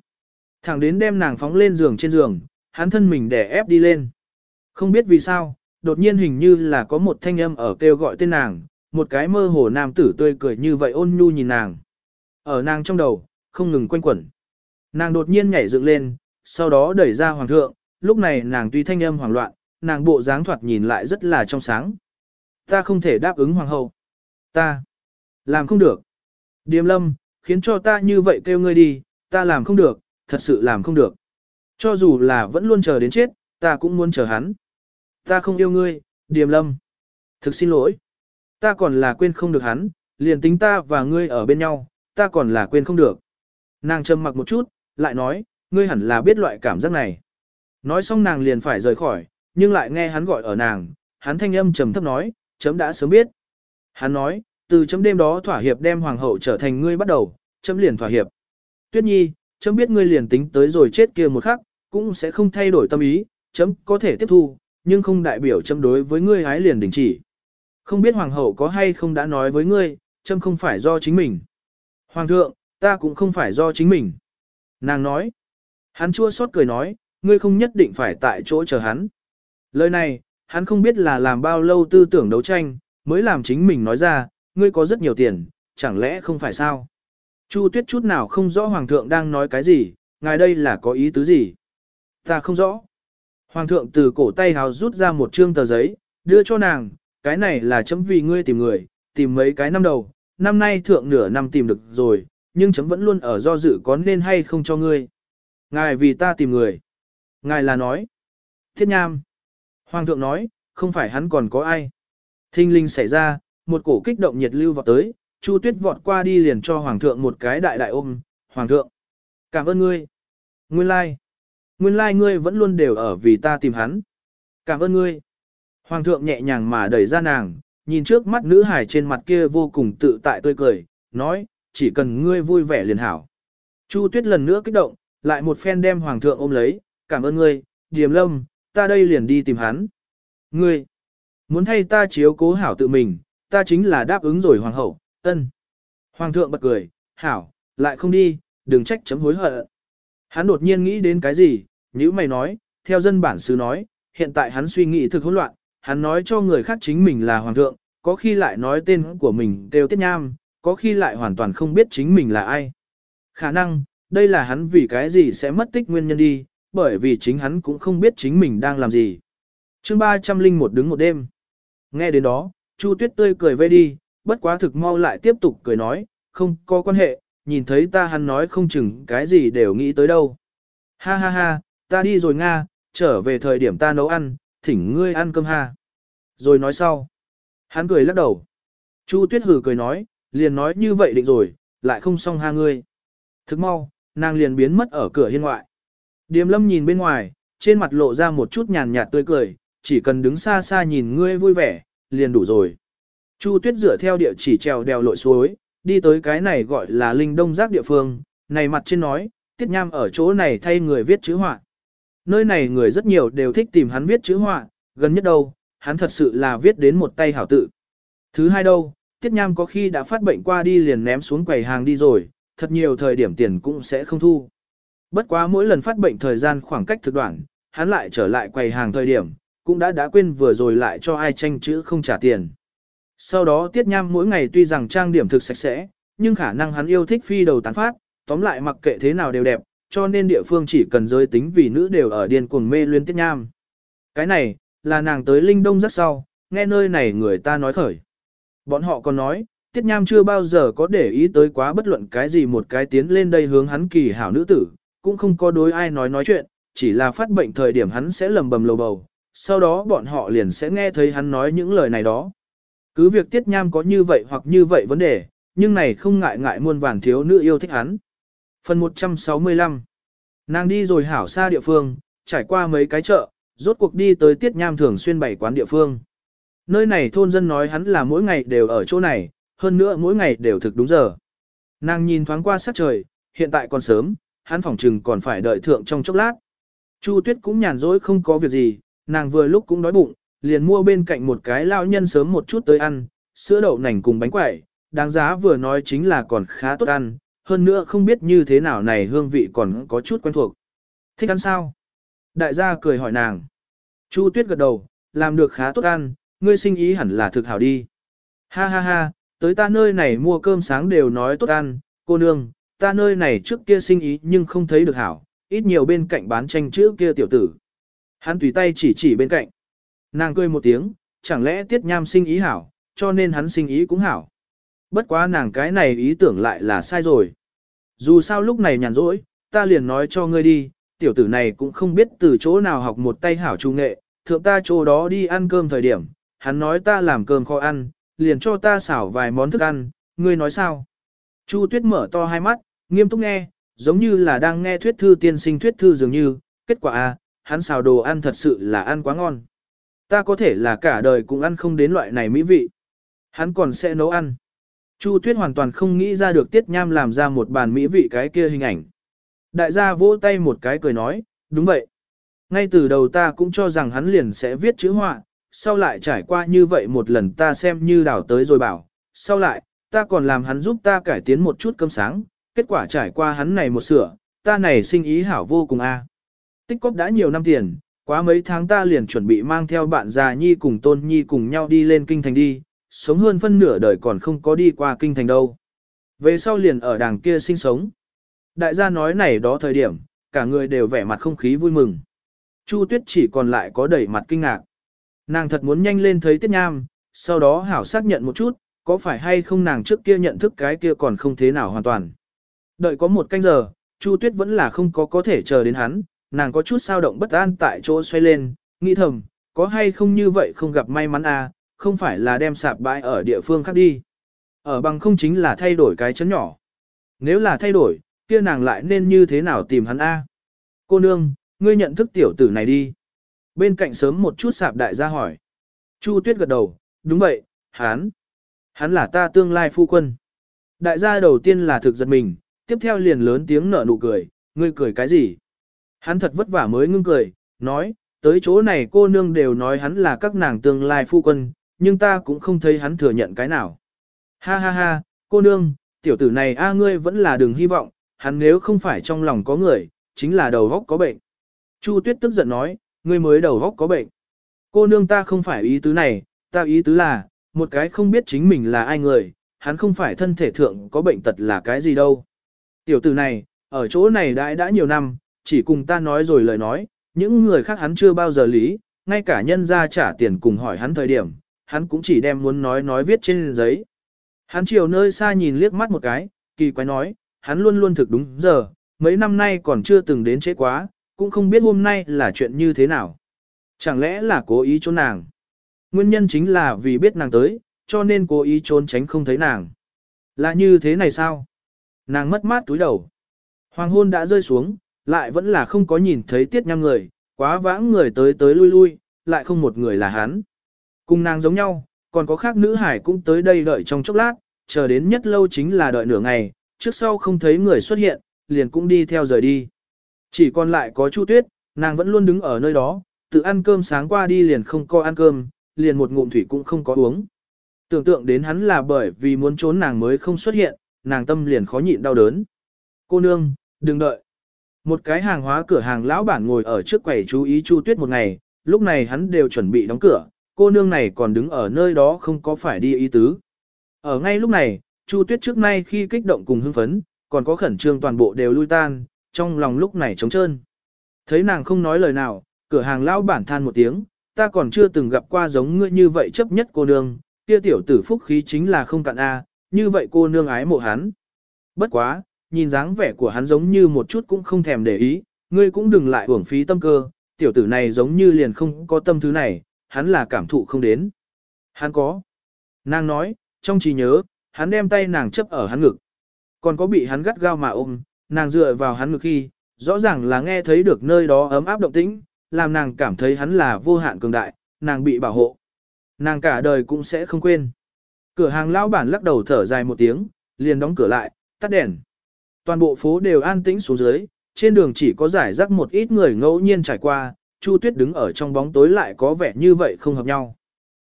Thẳng đến đem nàng phóng lên giường trên giường, hắn thân mình đè ép đi lên. Không biết vì sao, đột nhiên hình như là có một thanh âm ở kêu gọi tên nàng, một cái mơ hồ nam tử tươi cười như vậy ôn nhu nhìn nàng. Ở nàng trong đầu, không ngừng quanh quẩn. Nàng đột nhiên nhảy dựng lên, sau đó đẩy ra hoàng thượng, lúc này nàng tuy thanh âm hoảng loạn, nàng bộ dáng thoạt nhìn lại rất là trong sáng. Ta không thể đáp ứng hoàng hậu. Ta làm không được. Điềm lâm, khiến cho ta như vậy kêu ngươi đi, ta làm không được, thật sự làm không được. Cho dù là vẫn luôn chờ đến chết, ta cũng muốn chờ hắn. Ta không yêu ngươi, điềm lâm. Thực xin lỗi. Ta còn là quên không được hắn, liền tính ta và ngươi ở bên nhau, ta còn là quên không được. Nàng trầm mặc một chút, lại nói, ngươi hẳn là biết loại cảm giác này. Nói xong nàng liền phải rời khỏi, nhưng lại nghe hắn gọi ở nàng, hắn thanh âm trầm thấp nói, chấm đã sớm biết. Hắn nói, từ chấm đêm đó thỏa hiệp đem hoàng hậu trở thành ngươi bắt đầu, chấm liền thỏa hiệp. Tuyết nhi, chấm biết ngươi liền tính tới rồi chết kia một khắc, cũng sẽ không thay đổi tâm ý, chấm có thể tiếp thu, nhưng không đại biểu chấm đối với ngươi hái liền đình chỉ. Không biết hoàng hậu có hay không đã nói với ngươi, chấm không phải do chính mình. Hoàng thượng, ta cũng không phải do chính mình. Nàng nói. Hắn chua xót cười nói, ngươi không nhất định phải tại chỗ chờ hắn. Lời này, hắn không biết là làm bao lâu tư tưởng đấu tranh, mới làm chính mình nói ra, ngươi có rất nhiều tiền, chẳng lẽ không phải sao? Chu tuyết chút nào không rõ hoàng thượng đang nói cái gì, ngài đây là có ý tứ gì? Ta không rõ. Hoàng thượng từ cổ tay hào rút ra một trương tờ giấy, đưa cho nàng, cái này là chấm vì ngươi tìm người, tìm mấy cái năm đầu, năm nay thượng nửa năm tìm được rồi, nhưng chấm vẫn luôn ở do dự có nên hay không cho ngươi. Ngài vì ta tìm người. Ngài là nói. Thiết nham. Hoàng thượng nói, không phải hắn còn có ai. Thinh linh xảy ra, một cổ kích động nhiệt lưu vào tới, Chu Tuyết vọt qua đi liền cho Hoàng thượng một cái đại đại ôm. Hoàng thượng, cảm ơn ngươi. Nguyên lai, like. nguyên lai like ngươi vẫn luôn đều ở vì ta tìm hắn. Cảm ơn ngươi. Hoàng thượng nhẹ nhàng mà đẩy ra nàng, nhìn trước mắt nữ hải trên mặt kia vô cùng tự tại tươi cười, nói, chỉ cần ngươi vui vẻ liền hảo. Chu Tuyết lần nữa kích động, lại một phen đem Hoàng thượng ôm lấy, cảm ơn ngươi, Điềm Lâm, ta đây liền đi tìm hắn. Ngươi, muốn thay ta chiếu cố hảo tự mình, ta chính là đáp ứng rồi Hoàng hậu, ân. Hoàng thượng bật cười, hảo, lại không đi, đừng trách chấm hối hận. Hắn đột nhiên nghĩ đến cái gì, như mày nói, theo dân bản xứ nói, hiện tại hắn suy nghĩ thực hỗn loạn, hắn nói cho người khác chính mình là hoàng thượng, có khi lại nói tên của mình đều tiết nham, có khi lại hoàn toàn không biết chính mình là ai. Khả năng, đây là hắn vì cái gì sẽ mất tích nguyên nhân đi, bởi vì chính hắn cũng không biết chính mình đang làm gì. chương 301 đứng một đêm. Nghe đến đó, Chu Tuyết tươi cười vây đi, bất quá thực mau lại tiếp tục cười nói, không có quan hệ, nhìn thấy ta hắn nói không chừng cái gì đều nghĩ tới đâu. Ha ha ha, ta đi rồi Nga, trở về thời điểm ta nấu ăn, thỉnh ngươi ăn cơm ha. Rồi nói sau. Hắn cười lắc đầu. Chu Tuyết hử cười nói, liền nói như vậy định rồi, lại không xong ha ngươi. Thức mau, nàng liền biến mất ở cửa hiên ngoại. Điềm lâm nhìn bên ngoài, trên mặt lộ ra một chút nhàn nhạt tươi cười, chỉ cần đứng xa xa nhìn ngươi vui vẻ, liền đủ rồi. Chu Tuyết dựa theo địa chỉ trèo đèo lội suối, đi tới cái này gọi là Linh Đông Giác địa phương, này mặt trên nói, Tiết Nham ở chỗ này thay người viết chữ họa. Nơi này người rất nhiều đều thích tìm hắn viết chữ họa, gần nhất đâu, hắn thật sự là viết đến một tay hảo tự. Thứ hai đâu, Tiết Nham có khi đã phát bệnh qua đi liền ném xuống quầy hàng đi rồi, thật nhiều thời điểm tiền cũng sẽ không thu. Bất quá mỗi lần phát bệnh thời gian khoảng cách thực đoạn, hắn lại trở lại quầy hàng thời điểm, cũng đã đã quên vừa rồi lại cho ai tranh chữ không trả tiền. Sau đó Tiết Nham mỗi ngày tuy rằng trang điểm thực sạch sẽ, nhưng khả năng hắn yêu thích phi đầu tán phát, tóm lại mặc kệ thế nào đều đẹp, cho nên địa phương chỉ cần giới tính vì nữ đều ở điên cuồng mê luyến Tiết Nham. Cái này, là nàng tới Linh Đông rất sau, nghe nơi này người ta nói khởi. Bọn họ còn nói, Tiết Nham chưa bao giờ có để ý tới quá bất luận cái gì một cái tiến lên đây hướng hắn kỳ hảo nữ tử, cũng không có đối ai nói nói chuyện, chỉ là phát bệnh thời điểm hắn sẽ lầm bầm lầu bầu, sau đó bọn họ liền sẽ nghe thấy hắn nói những lời này đó. Cứ việc Tiết Nham có như vậy hoặc như vậy vấn đề, nhưng này không ngại ngại muôn vàn thiếu nữ yêu thích hắn. Phần 165 Nàng đi rồi hảo xa địa phương, trải qua mấy cái chợ, rốt cuộc đi tới Tiết Nham thường xuyên bày quán địa phương. Nơi này thôn dân nói hắn là mỗi ngày đều ở chỗ này, hơn nữa mỗi ngày đều thực đúng giờ. Nàng nhìn thoáng qua sát trời, hiện tại còn sớm, hắn phỏng chừng còn phải đợi thượng trong chốc lát. Chu Tuyết cũng nhàn rỗi không có việc gì, nàng vừa lúc cũng đói bụng, liền mua bên cạnh một cái lao nhân sớm một chút tới ăn, sữa đậu nành cùng bánh quẩy, đáng giá vừa nói chính là còn khá tốt ăn, hơn nữa không biết như thế nào này hương vị còn có chút quen thuộc. Thích ăn sao? Đại gia cười hỏi nàng. Chu Tuyết gật đầu, làm được khá tốt ăn, ngươi sinh ý hẳn là thực hảo đi. Ha ha ha, tới ta nơi này mua cơm sáng đều nói tốt ăn, cô nương, ta nơi này trước kia sinh ý nhưng không thấy được hảo, ít nhiều bên cạnh bán tranh chữ kia tiểu tử. Hắn tùy tay chỉ chỉ bên cạnh. Nàng cười một tiếng, chẳng lẽ tiết nham sinh ý hảo, cho nên hắn sinh ý cũng hảo. Bất quá nàng cái này ý tưởng lại là sai rồi. Dù sao lúc này nhàn rỗi, ta liền nói cho ngươi đi, tiểu tử này cũng không biết từ chỗ nào học một tay hảo trung nghệ, thượng ta chỗ đó đi ăn cơm thời điểm, hắn nói ta làm cơm kho ăn, liền cho ta xảo vài món thức ăn, ngươi nói sao? Chu Tuyết mở to hai mắt, nghiêm túc nghe, giống như là đang nghe thuyết thư tiên sinh thuyết thư dường như, kết quả à, hắn xào đồ ăn thật sự là ăn quá ngon. Ta có thể là cả đời cũng ăn không đến loại này mỹ vị. Hắn còn sẽ nấu ăn. Chu Tuyết hoàn toàn không nghĩ ra được Tiết Nham làm ra một bàn mỹ vị cái kia hình ảnh. Đại gia vỗ tay một cái cười nói, đúng vậy. Ngay từ đầu ta cũng cho rằng hắn liền sẽ viết chữ họa, sau lại trải qua như vậy một lần ta xem như đảo tới rồi bảo, sau lại, ta còn làm hắn giúp ta cải tiến một chút cơm sáng, kết quả trải qua hắn này một sửa, ta này sinh ý hảo vô cùng a. Tích cóp đã nhiều năm tiền, quá mấy tháng ta liền chuẩn bị mang theo bạn già nhi cùng tôn nhi cùng nhau đi lên kinh thành đi, sống hơn phân nửa đời còn không có đi qua kinh thành đâu. Về sau liền ở đàng kia sinh sống. Đại gia nói này đó thời điểm, cả người đều vẻ mặt không khí vui mừng. Chu Tuyết chỉ còn lại có đẩy mặt kinh ngạc. Nàng thật muốn nhanh lên thấy Tiết Nham, sau đó hảo xác nhận một chút, có phải hay không nàng trước kia nhận thức cái kia còn không thế nào hoàn toàn. Đợi có một canh giờ, Chu Tuyết vẫn là không có có thể chờ đến hắn, nàng có chút sao động bất an tại chỗ xoay lên, nghĩ thầm, có hay không như vậy không gặp may mắn à, không phải là đem sạp bãi ở địa phương khác đi. Ở bằng không chính là thay đổi cái chấn nhỏ. Nếu là thay đổi, kia nàng lại nên như thế nào tìm hắn a? Cô nương, ngươi nhận thức tiểu tử này đi. Bên cạnh sớm một chút sạp đại gia hỏi. Chu Tuyết gật đầu, đúng vậy, hắn. Hắn là ta tương lai phu quân. Đại gia đầu tiên là thực giật mình, tiếp theo liền lớn tiếng nở nụ cười, ngươi cười cái gì? Hắn thật vất vả mới ngưng cười, nói, tới chỗ này cô nương đều nói hắn là các nàng tương lai phu quân, nhưng ta cũng không thấy hắn thừa nhận cái nào. Ha ha ha, cô nương, tiểu tử này a ngươi vẫn là đừng hy vọng, hắn nếu không phải trong lòng có người, chính là đầu góc có bệnh. Chu Tuyết tức giận nói, ngươi mới đầu góc có bệnh. Cô nương ta không phải ý tứ này, ta ý tứ là, một cái không biết chính mình là ai người, hắn không phải thân thể thượng có bệnh tật là cái gì đâu. Tiểu tử này, ở chỗ này đã đã nhiều năm, chỉ cùng ta nói rồi lời nói, những người khác hắn chưa bao giờ lý, ngay cả nhân ra trả tiền cùng hỏi hắn thời điểm, hắn cũng chỉ đem muốn nói nói viết trên giấy. Hắn chiều nơi xa nhìn liếc mắt một cái, kỳ quái nói, hắn luôn luôn thực đúng giờ, mấy năm nay còn chưa từng đến chế quá, cũng không biết hôm nay là chuyện như thế nào. Chẳng lẽ là cố ý trốn nàng? Nguyên nhân chính là vì biết nàng tới, cho nên cố ý trốn tránh không thấy nàng. Là như thế này sao? Nàng mất mát túi đầu. Hoàng hôn đã rơi xuống, lại vẫn là không có nhìn thấy tiết nham người, quá vãng người tới tới lui lui, lại không một người là hắn. Cùng nàng giống nhau, Còn có khác nữ hải cũng tới đây đợi trong chốc lát, chờ đến nhất lâu chính là đợi nửa ngày, trước sau không thấy người xuất hiện, liền cũng đi theo rời đi. Chỉ còn lại có Chu Tuyết, nàng vẫn luôn đứng ở nơi đó, tự ăn cơm sáng qua đi liền không có ăn cơm, liền một ngụm thủy cũng không có uống. Tưởng tượng đến hắn là bởi vì muốn trốn nàng mới không xuất hiện, nàng tâm liền khó nhịn đau đớn. Cô nương, đừng đợi. Một cái hàng hóa cửa hàng lão bản ngồi ở trước quầy chú ý Chu Tuyết một ngày, lúc này hắn đều chuẩn bị đóng cửa, cô nương này còn đứng ở nơi đó không có phải đi ý tứ. Ở ngay lúc này, Chu Tuyết trước nay khi kích động cùng hưng phấn, còn có khẩn trương toàn bộ đều lui tan, trong lòng lúc này trống trơn. Thấy nàng không nói lời nào, cửa hàng lão bản than một tiếng, ta còn chưa từng gặp qua giống ngươi như vậy chấp nhất cô nương, kia tiểu tử phúc khí chính là không cạn a, như vậy cô nương ái mộ hắn. Bất quá, nhìn dáng vẻ của hắn giống như một chút cũng không thèm để ý, ngươi cũng đừng lại uổng phí tâm cơ, tiểu tử này giống như liền không có tâm thứ này, hắn là cảm thụ không đến. Hắn có. Nàng nói, trong trí nhớ, hắn đem tay nàng chấp ở hắn ngực. Còn có bị hắn gắt gao mà ôm, nàng dựa vào hắn ngực khi, rõ ràng là nghe thấy được nơi đó ấm áp động tĩnh, làm nàng cảm thấy hắn là vô hạn cường đại, nàng bị bảo hộ. Nàng cả đời cũng sẽ không quên. Cửa hàng lão bản lắc đầu thở dài một tiếng, liền đóng cửa lại, tắt đèn. Toàn bộ phố đều an tĩnh xuống dưới, trên đường chỉ có giải rác một ít người ngẫu nhiên trải qua, Chu Tuyết đứng ở trong bóng tối lại có vẻ như vậy không hợp nhau.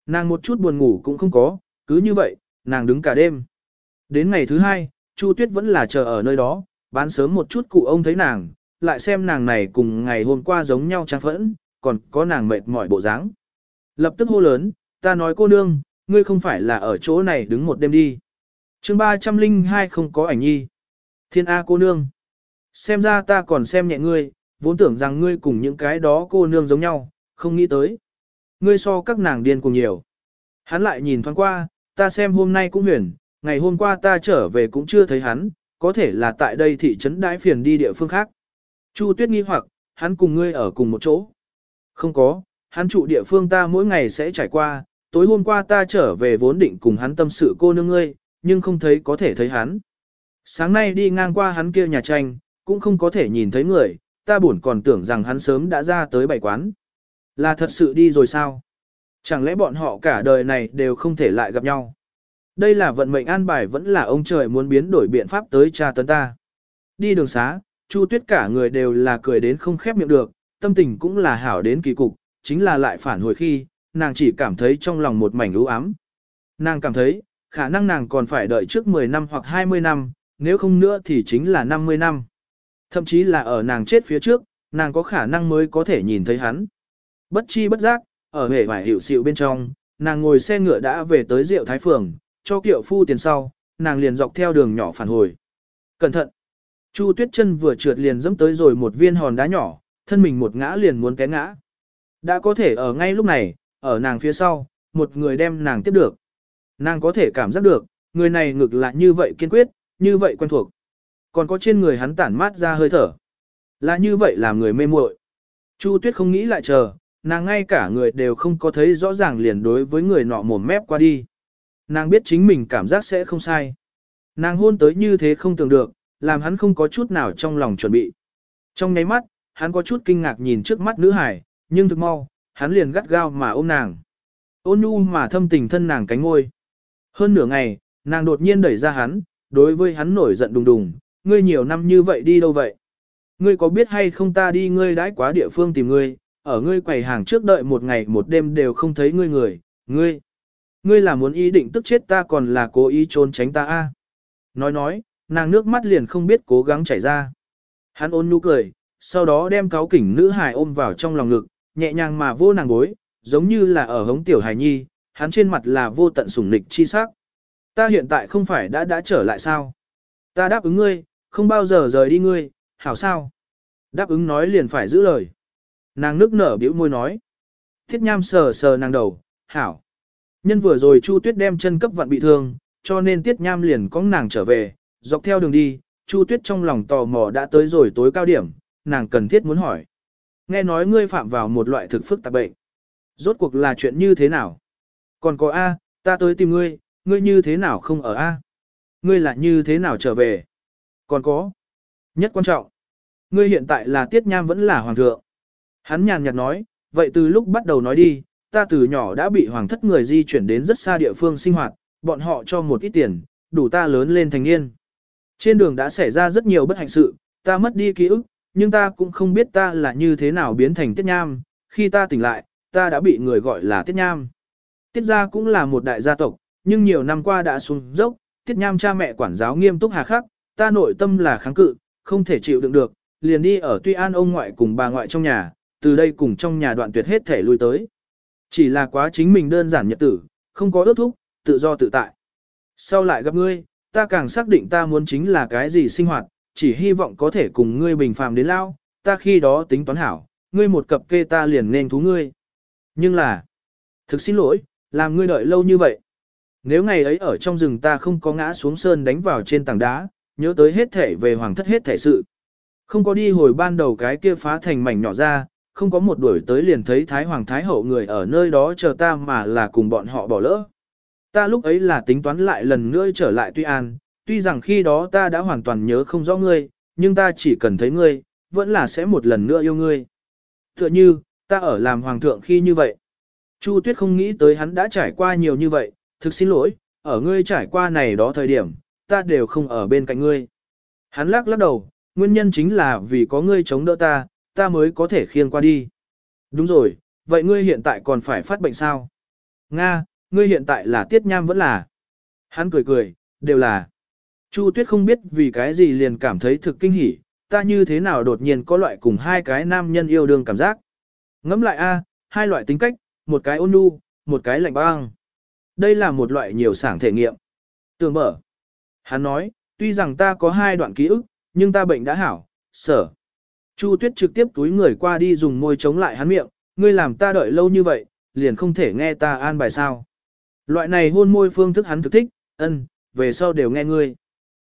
Nàng một chút buồn ngủ cũng không có, cứ như vậy, nàng đứng cả đêm. Đến ngày thứ hai, Chu Tuyết vẫn là chờ ở nơi đó, bán sớm một chút cụ ông thấy nàng, lại xem nàng này cùng ngày hôm qua giống nhau trang phẫn, còn có nàng mệt mỏi bộ dáng. Lập tức hô lớn, ta nói cô nương, ngươi không phải là ở chỗ này đứng một đêm đi. chương 302 không có ảnh nhi. Thiên A cô nương. Xem ra ta còn xem nhẹ ngươi, vốn tưởng rằng ngươi cùng những cái đó cô nương giống nhau, không nghĩ tới. Ngươi so các nàng điên cùng nhiều. Hắn lại nhìn thoáng qua, ta xem hôm nay cũng huyền, ngày hôm qua ta trở về cũng chưa thấy hắn, có thể là tại đây thị trấn đãi phiền đi địa phương khác. Chu Tuyết nghi hoặc, hắn cùng ngươi ở cùng một chỗ. Không có, hắn trụ địa phương ta mỗi ngày sẽ trải qua, tối hôm qua ta trở về vốn định cùng hắn tâm sự cô nương ngươi, nhưng không thấy có thể thấy hắn. Sáng nay đi ngang qua hắn kia nhà tranh, cũng không có thể nhìn thấy người, ta buồn còn tưởng rằng hắn sớm đã ra tới bảy quán. Là thật sự đi rồi sao? Chẳng lẽ bọn họ cả đời này đều không thể lại gặp nhau? Đây là vận mệnh an bài vẫn là ông trời muốn biến đổi biện pháp tới cha tấn ta. Đi đường xá, Chu Tuyết cả người đều là cười đến không khép miệng được, tâm tình cũng là hảo đến kỳ cục, chính là lại phản hồi khi, nàng chỉ cảm thấy trong lòng một mảnh u ám. Nàng cảm thấy, khả năng nàng còn phải đợi trước 10 năm hoặc 20 năm, nếu không nữa thì chính là 50 năm. Thậm chí là ở nàng chết phía trước, nàng có khả năng mới có thể nhìn thấy hắn. Bất chi bất giác, ở hề vải hiệu xịu bên trong, nàng ngồi xe ngựa đã về tới rượu thái phường, cho kiệu phu tiền sau, nàng liền dọc theo đường nhỏ phản hồi. Cẩn thận! Chu tuyết chân vừa trượt liền dẫm tới rồi một viên hòn đá nhỏ, thân mình một ngã liền muốn té ngã. Đã có thể ở ngay lúc này, ở nàng phía sau, một người đem nàng tiếp được. Nàng có thể cảm giác được, người này ngực lại như vậy kiên quyết, như vậy quen thuộc. Còn có trên người hắn tản mát ra hơi thở. Là như vậy làm người mê muội. Chu Tuyết không nghĩ lại chờ, nàng ngay cả người đều không có thấy rõ ràng liền đối với người nọ mồm mép qua đi. Nàng biết chính mình cảm giác sẽ không sai. Nàng hôn tới như thế không tưởng được, làm hắn không có chút nào trong lòng chuẩn bị. Trong nháy mắt, hắn có chút kinh ngạc nhìn trước mắt nữ hải, nhưng thực mau, hắn liền gắt gao mà ôm nàng. Ôn nhu mà thâm tình thân nàng cánh ngôi. Hơn nửa ngày, nàng đột nhiên đẩy ra hắn, đối với hắn nổi giận đùng đùng, ngươi nhiều năm như vậy đi đâu vậy? Ngươi có biết hay không ta đi ngươi đãi quá địa phương tìm ngươi, ở ngươi quầy hàng trước đợi một ngày một đêm đều không thấy ngươi người, ngươi. Ngươi là muốn ý định tức chết ta còn là cố ý trốn tránh ta a? Nói nói, nàng nước mắt liền không biết cố gắng chảy ra. Hắn ôn nhu cười, sau đó đem cáo kỉnh nữ hài ôm vào trong lòng ngực, nhẹ nhàng mà vô nàng gối, giống như là ở hống tiểu hài nhi, hắn trên mặt là vô tận sủng nịch chi sắc. Ta hiện tại không phải đã đã trở lại sao? Ta đáp ứng ngươi, không bao giờ rời đi ngươi, hảo sao? Đáp ứng nói liền phải giữ lời. Nàng nước nở biểu môi nói. Thiết nham sờ sờ nàng đầu, hảo. Nhân vừa rồi Chu Tuyết đem chân cấp vặn bị thương, cho nên Tiết Nham liền có nàng trở về, dọc theo đường đi, Chu Tuyết trong lòng tò mò đã tới rồi tối cao điểm, nàng cần thiết muốn hỏi. Nghe nói ngươi phạm vào một loại thực phức tạp bệnh. Rốt cuộc là chuyện như thế nào? Còn có A, ta tới tìm ngươi, ngươi như thế nào không ở A? Ngươi là như thế nào trở về? Còn có. Nhất quan trọng. Ngươi hiện tại là Tiết Nham vẫn là Hoàng thượng. Hắn nhàn nhạt nói, vậy từ lúc bắt đầu nói đi, ta từ nhỏ đã bị hoàng thất người di chuyển đến rất xa địa phương sinh hoạt, bọn họ cho một ít tiền, đủ ta lớn lên thành niên. Trên đường đã xảy ra rất nhiều bất hạnh sự, ta mất đi ký ức, nhưng ta cũng không biết ta là như thế nào biến thành tiết nham, khi ta tỉnh lại, ta đã bị người gọi là tiết nham. Tiết gia cũng là một đại gia tộc, nhưng nhiều năm qua đã xuống dốc, tiết nham cha mẹ quản giáo nghiêm túc hà khắc, ta nội tâm là kháng cự, không thể chịu đựng được, liền đi ở Tuy An ông ngoại cùng bà ngoại trong nhà, từ đây cùng trong nhà đoạn tuyệt hết thể lui tới. Chỉ là quá chính mình đơn giản nhật tử, không có ước thúc, tự do tự tại. Sau lại gặp ngươi, ta càng xác định ta muốn chính là cái gì sinh hoạt, chỉ hy vọng có thể cùng ngươi bình phàm đến lao, ta khi đó tính toán hảo, ngươi một cặp kê ta liền nên thú ngươi. Nhưng là, thực xin lỗi, làm ngươi đợi lâu như vậy. Nếu ngày ấy ở trong rừng ta không có ngã xuống sơn đánh vào trên tảng đá, nhớ tới hết thể về hoàng thất hết thể sự. Không có đi hồi ban đầu cái kia phá thành mảnh nhỏ ra, không có một đuổi tới liền thấy Thái Hoàng Thái Hậu người ở nơi đó chờ ta mà là cùng bọn họ bỏ lỡ. Ta lúc ấy là tính toán lại lần nữa trở lại Tuy An, tuy rằng khi đó ta đã hoàn toàn nhớ không rõ ngươi, nhưng ta chỉ cần thấy ngươi, vẫn là sẽ một lần nữa yêu ngươi. Tựa như, ta ở làm hoàng thượng khi như vậy. Chu Tuyết không nghĩ tới hắn đã trải qua nhiều như vậy, thực xin lỗi, ở ngươi trải qua này đó thời điểm, ta đều không ở bên cạnh ngươi. Hắn lắc lắc đầu, nguyên nhân chính là vì có ngươi chống đỡ ta, ta mới có thể khiêng qua đi. Đúng rồi, vậy ngươi hiện tại còn phải phát bệnh sao? Nga, ngươi hiện tại là tiết nham vẫn là. Hắn cười cười, đều là. Chu Tuyết không biết vì cái gì liền cảm thấy thực kinh hỉ, ta như thế nào đột nhiên có loại cùng hai cái nam nhân yêu đương cảm giác. Ngẫm lại a, hai loại tính cách, một cái ôn nhu, một cái lạnh băng. Đây là một loại nhiều sảng thể nghiệm. Tường mở. Hắn nói, tuy rằng ta có hai đoạn ký ức, nhưng ta bệnh đã hảo, sở. Chu Tuyết trực tiếp túi người qua đi dùng môi chống lại hắn miệng, ngươi làm ta đợi lâu như vậy, liền không thể nghe ta an bài sao. Loại này hôn môi phương thức hắn thực thích, ân, về sau đều nghe ngươi.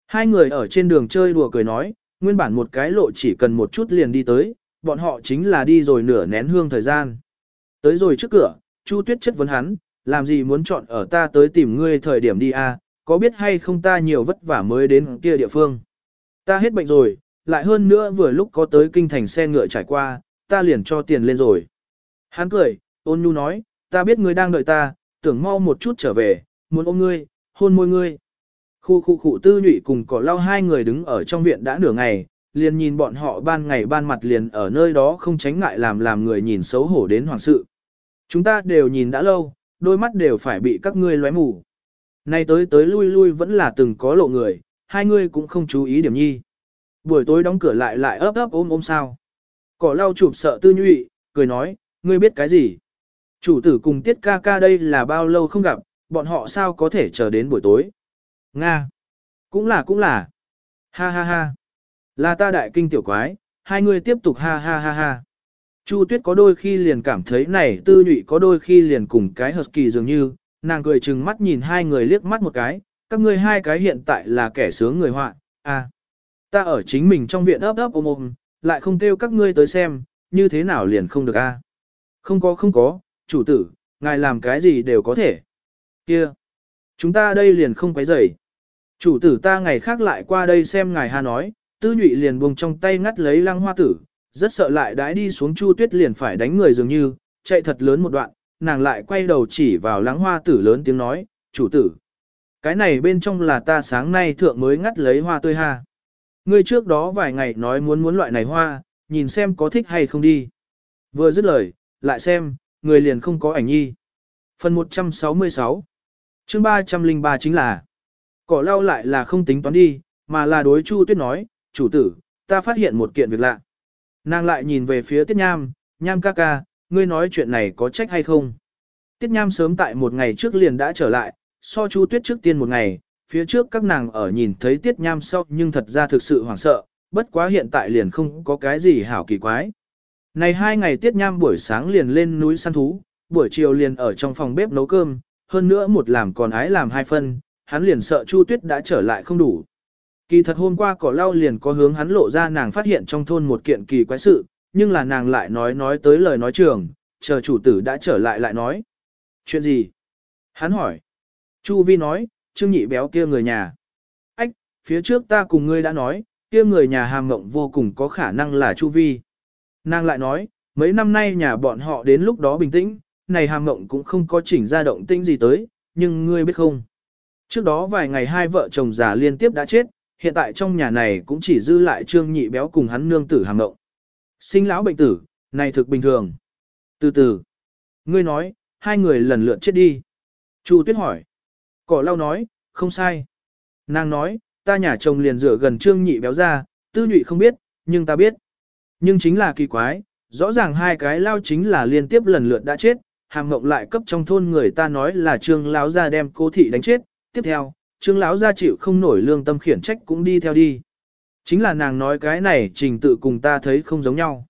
Hai người ở trên đường chơi đùa cười nói, nguyên bản một cái lộ chỉ cần một chút liền đi tới, bọn họ chính là đi rồi nửa nén hương thời gian. Tới rồi trước cửa, Chu Tuyết chất vấn hắn, làm gì muốn chọn ở ta tới tìm ngươi thời điểm đi à, có biết hay không ta nhiều vất vả mới đến kia địa phương. Ta hết bệnh rồi, lại hơn nữa vừa lúc có tới kinh thành xe ngựa trải qua, ta liền cho tiền lên rồi. Hắn cười, ôn nhu nói, ta biết ngươi đang đợi ta, tưởng mau một chút trở về, muốn ôm ngươi, hôn môi ngươi. Khu khu khu tư nhụy cùng cỏ lau hai người đứng ở trong viện đã nửa ngày, liền nhìn bọn họ ban ngày ban mặt liền ở nơi đó không tránh ngại làm làm người nhìn xấu hổ đến hoàng sự. Chúng ta đều nhìn đã lâu, đôi mắt đều phải bị các ngươi lóe mù. Nay tới tới lui lui vẫn là từng có lộ người, hai ngươi cũng không chú ý điểm nhi. Buổi tối đóng cửa lại lại ấp ấp ôm ôm sao. Cỏ lau chụp sợ tư nhụy, cười nói, ngươi biết cái gì? Chủ tử cùng tiết ca ca đây là bao lâu không gặp, bọn họ sao có thể chờ đến buổi tối? Nga! Cũng là cũng là. Ha ha ha. Là ta đại kinh tiểu quái, hai người tiếp tục ha ha ha ha. Chu Tuyết có đôi khi liền cảm thấy này tư nhụy có đôi khi liền cùng cái husky dường như, nàng cười chừng mắt nhìn hai người liếc mắt một cái, các ngươi hai cái hiện tại là kẻ sướng người họa, à. Ta ở chính mình trong viện ấp ấp ôm ôm, lại không kêu các ngươi tới xem, như thế nào liền không được a? Không có không có, chủ tử, ngài làm cái gì đều có thể. Kia, chúng ta đây liền không quấy rầy. Chủ tử ta ngày khác lại qua đây xem ngài ha nói, tư nhụy liền buông trong tay ngắt lấy lăng hoa tử, rất sợ lại đãi đi xuống chu tuyết liền phải đánh người dường như, chạy thật lớn một đoạn, nàng lại quay đầu chỉ vào lãng hoa tử lớn tiếng nói, chủ tử. Cái này bên trong là ta sáng nay thượng mới ngắt lấy hoa tươi ha. Ngươi trước đó vài ngày nói muốn muốn loại này hoa, nhìn xem có thích hay không đi. Vừa dứt lời, lại xem, người liền không có ảnh nhi. Phần 166 chương 303 chính là Cỏ lau lại là không tính toán đi, mà là đối Chu Tuyết nói, chủ tử, ta phát hiện một kiện việc lạ. Nàng lại nhìn về phía Tiết Nham, Nham ca ca, ngươi nói chuyện này có trách hay không? Tiết Nham sớm tại một ngày trước liền đã trở lại, so Chu Tuyết trước tiên một ngày, phía trước các nàng ở nhìn thấy Tiết Nham sau nhưng thật ra thực sự hoảng sợ, bất quá hiện tại liền không có cái gì hảo kỳ quái. Này hai ngày Tiết Nham buổi sáng liền lên núi săn thú, buổi chiều liền ở trong phòng bếp nấu cơm, hơn nữa một làm còn ái làm hai phân, hắn liền sợ Chu Tuyết đã trở lại không đủ. Kỳ thật hôm qua cỏ lau liền có hướng hắn lộ ra nàng phát hiện trong thôn một kiện kỳ quái sự, nhưng là nàng lại nói nói tới lời nói trường, chờ chủ tử đã trở lại lại nói. Chuyện gì? Hắn hỏi. Chu Vi nói, Trương Nhị béo kia người nhà. Ách, phía trước ta cùng ngươi đã nói, kia người nhà hàm ngộng vô cùng có khả năng là Chu Vi. Nàng lại nói, mấy năm nay nhà bọn họ đến lúc đó bình tĩnh, này hàm ngộng cũng không có chỉnh ra động tĩnh gì tới, nhưng ngươi biết không. Trước đó vài ngày hai vợ chồng già liên tiếp đã chết, hiện tại trong nhà này cũng chỉ dư lại trương nhị béo cùng hắn nương tử hàm ngộng. Sinh lão bệnh tử, này thực bình thường. Từ từ, ngươi nói, hai người lần lượt chết đi. Chu Tuyết hỏi. Cỏ lau nói, không sai. Nàng nói, ta nhà chồng liền rửa gần trương nhị béo ra, tư nhụy không biết, nhưng ta biết. Nhưng chính là kỳ quái, rõ ràng hai cái lao chính là liên tiếp lần lượt đã chết, hàm mộng lại cấp trong thôn người ta nói là trương lão gia đem cố thị đánh chết, tiếp theo, trương lão gia chịu không nổi lương tâm khiển trách cũng đi theo đi. Chính là nàng nói cái này trình tự cùng ta thấy không giống nhau.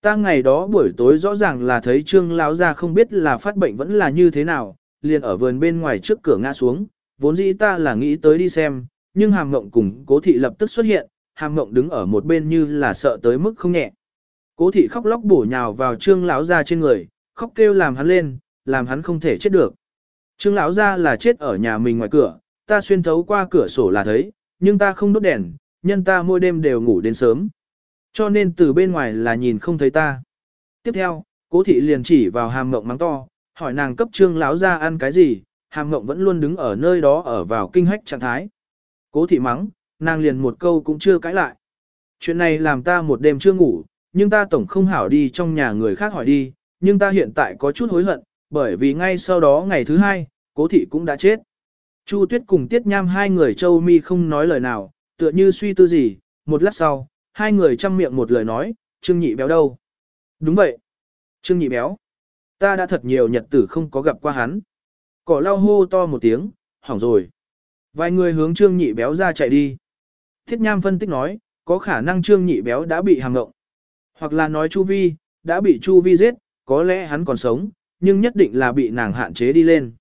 Ta ngày đó buổi tối rõ ràng là thấy trương lão gia không biết là phát bệnh vẫn là như thế nào, liền ở vườn bên ngoài trước cửa ngã xuống, vốn dĩ ta là nghĩ tới đi xem, nhưng hàm mộng cùng cố thị lập tức xuất hiện, hàm mộng đứng ở một bên như là sợ tới mức không nhẹ. Cố thị khóc lóc bổ nhào vào trương lão gia trên người, khóc kêu làm hắn lên, làm hắn không thể chết được. Trương lão gia là chết ở nhà mình ngoài cửa, ta xuyên thấu qua cửa sổ là thấy, nhưng ta không đốt đèn, nhân ta mỗi đêm đều ngủ đến sớm. Cho nên từ bên ngoài là nhìn không thấy ta. Tiếp theo, cố thị liền chỉ vào hàm mộng mắng to, hỏi nàng cấp trương lão gia ăn cái gì, hàm mộng vẫn luôn đứng ở nơi đó ở vào kinh hách trạng thái. Cố thị mắng, nàng liền một câu cũng chưa cãi lại. Chuyện này làm ta một đêm chưa ngủ, nhưng ta tổng không hảo đi trong nhà người khác hỏi đi, nhưng ta hiện tại có chút hối hận, bởi vì ngay sau đó ngày thứ hai, cố thị cũng đã chết. Chu Tuyết cùng Tiết Nham hai người châu mi không nói lời nào, tựa như suy tư gì, một lát sau, hai người chăm miệng một lời nói, Trương Nhị béo đâu? Đúng vậy. Trương Nhị béo. Ta đã thật nhiều nhật tử không có gặp qua hắn. Cỏ lau hô to một tiếng, hỏng rồi. Vài người hướng Trương Nhị béo ra chạy đi. Thiết Nham phân tích nói, có khả năng Trương Nhị béo đã bị hàng ngộng. Hoặc là nói Chu Vi, đã bị Chu Vi giết, có lẽ hắn còn sống, nhưng nhất định là bị nàng hạn chế đi lên.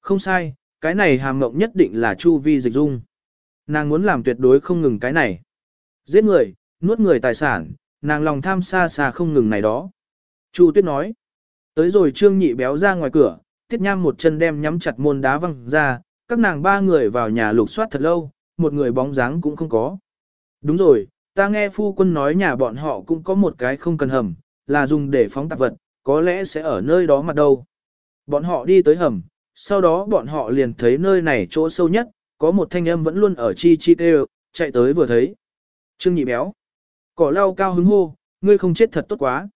Không sai, cái này hàm ngộng nhất định là Chu Vi dịch dung. Nàng muốn làm tuyệt đối không ngừng cái này. Giết người, nuốt người tài sản, nàng lòng tham xa xa không ngừng này đó. Chu Tuyết nói. Tới rồi Trương Nhị béo ra ngoài cửa, Tiết Nham một chân đem nhắm chặt môn đá văng ra, các nàng ba người vào nhà lục soát thật lâu, một người bóng dáng cũng không có. Đúng rồi, ta nghe phu quân nói nhà bọn họ cũng có một cái không cần hầm, là dùng để phóng tạp vật, có lẽ sẽ ở nơi đó mặt đâu. Bọn họ đi tới hầm, sau đó bọn họ liền thấy nơi này chỗ sâu nhất, có một thanh âm vẫn luôn ở chi chi kêu, chạy tới vừa thấy. Trương nhị béo. Cỏ lau cao hứng hô, ngươi không chết thật tốt quá.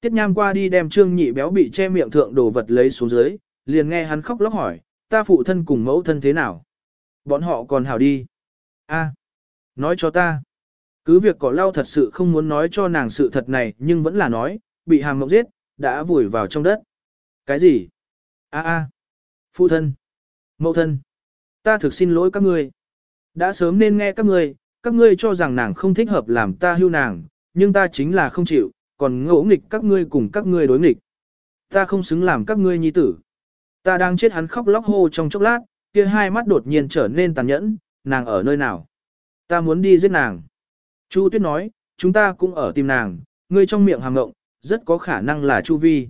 Tiết nham qua đi đem trương nhị béo bị che miệng thượng đồ vật lấy xuống dưới, liền nghe hắn khóc lóc hỏi, ta phụ thân cùng mẫu thân thế nào? Bọn họ còn hảo đi. a nói cho ta. Cứ việc cỏ lau thật sự không muốn nói cho nàng sự thật này nhưng vẫn là nói, bị hàm mộng giết, đã vùi vào trong đất. Cái gì? a a Phụ thân. Mẫu thân. Ta thực xin lỗi các ngươi. Đã sớm nên nghe các ngươi, các ngươi cho rằng nàng không thích hợp làm ta hưu nàng, nhưng ta chính là không chịu, còn ngỗ nghịch các ngươi cùng các ngươi đối nghịch. Ta không xứng làm các ngươi nhi tử. Ta đang chết hắn khóc lóc hô trong chốc lát, kia hai mắt đột nhiên trở nên tàn nhẫn, nàng ở nơi nào? Ta muốn đi giết nàng. Chu Tuyết nói, chúng ta cũng ở tìm nàng, ngươi trong miệng hàm ngộng, rất có khả năng là Chu Vi.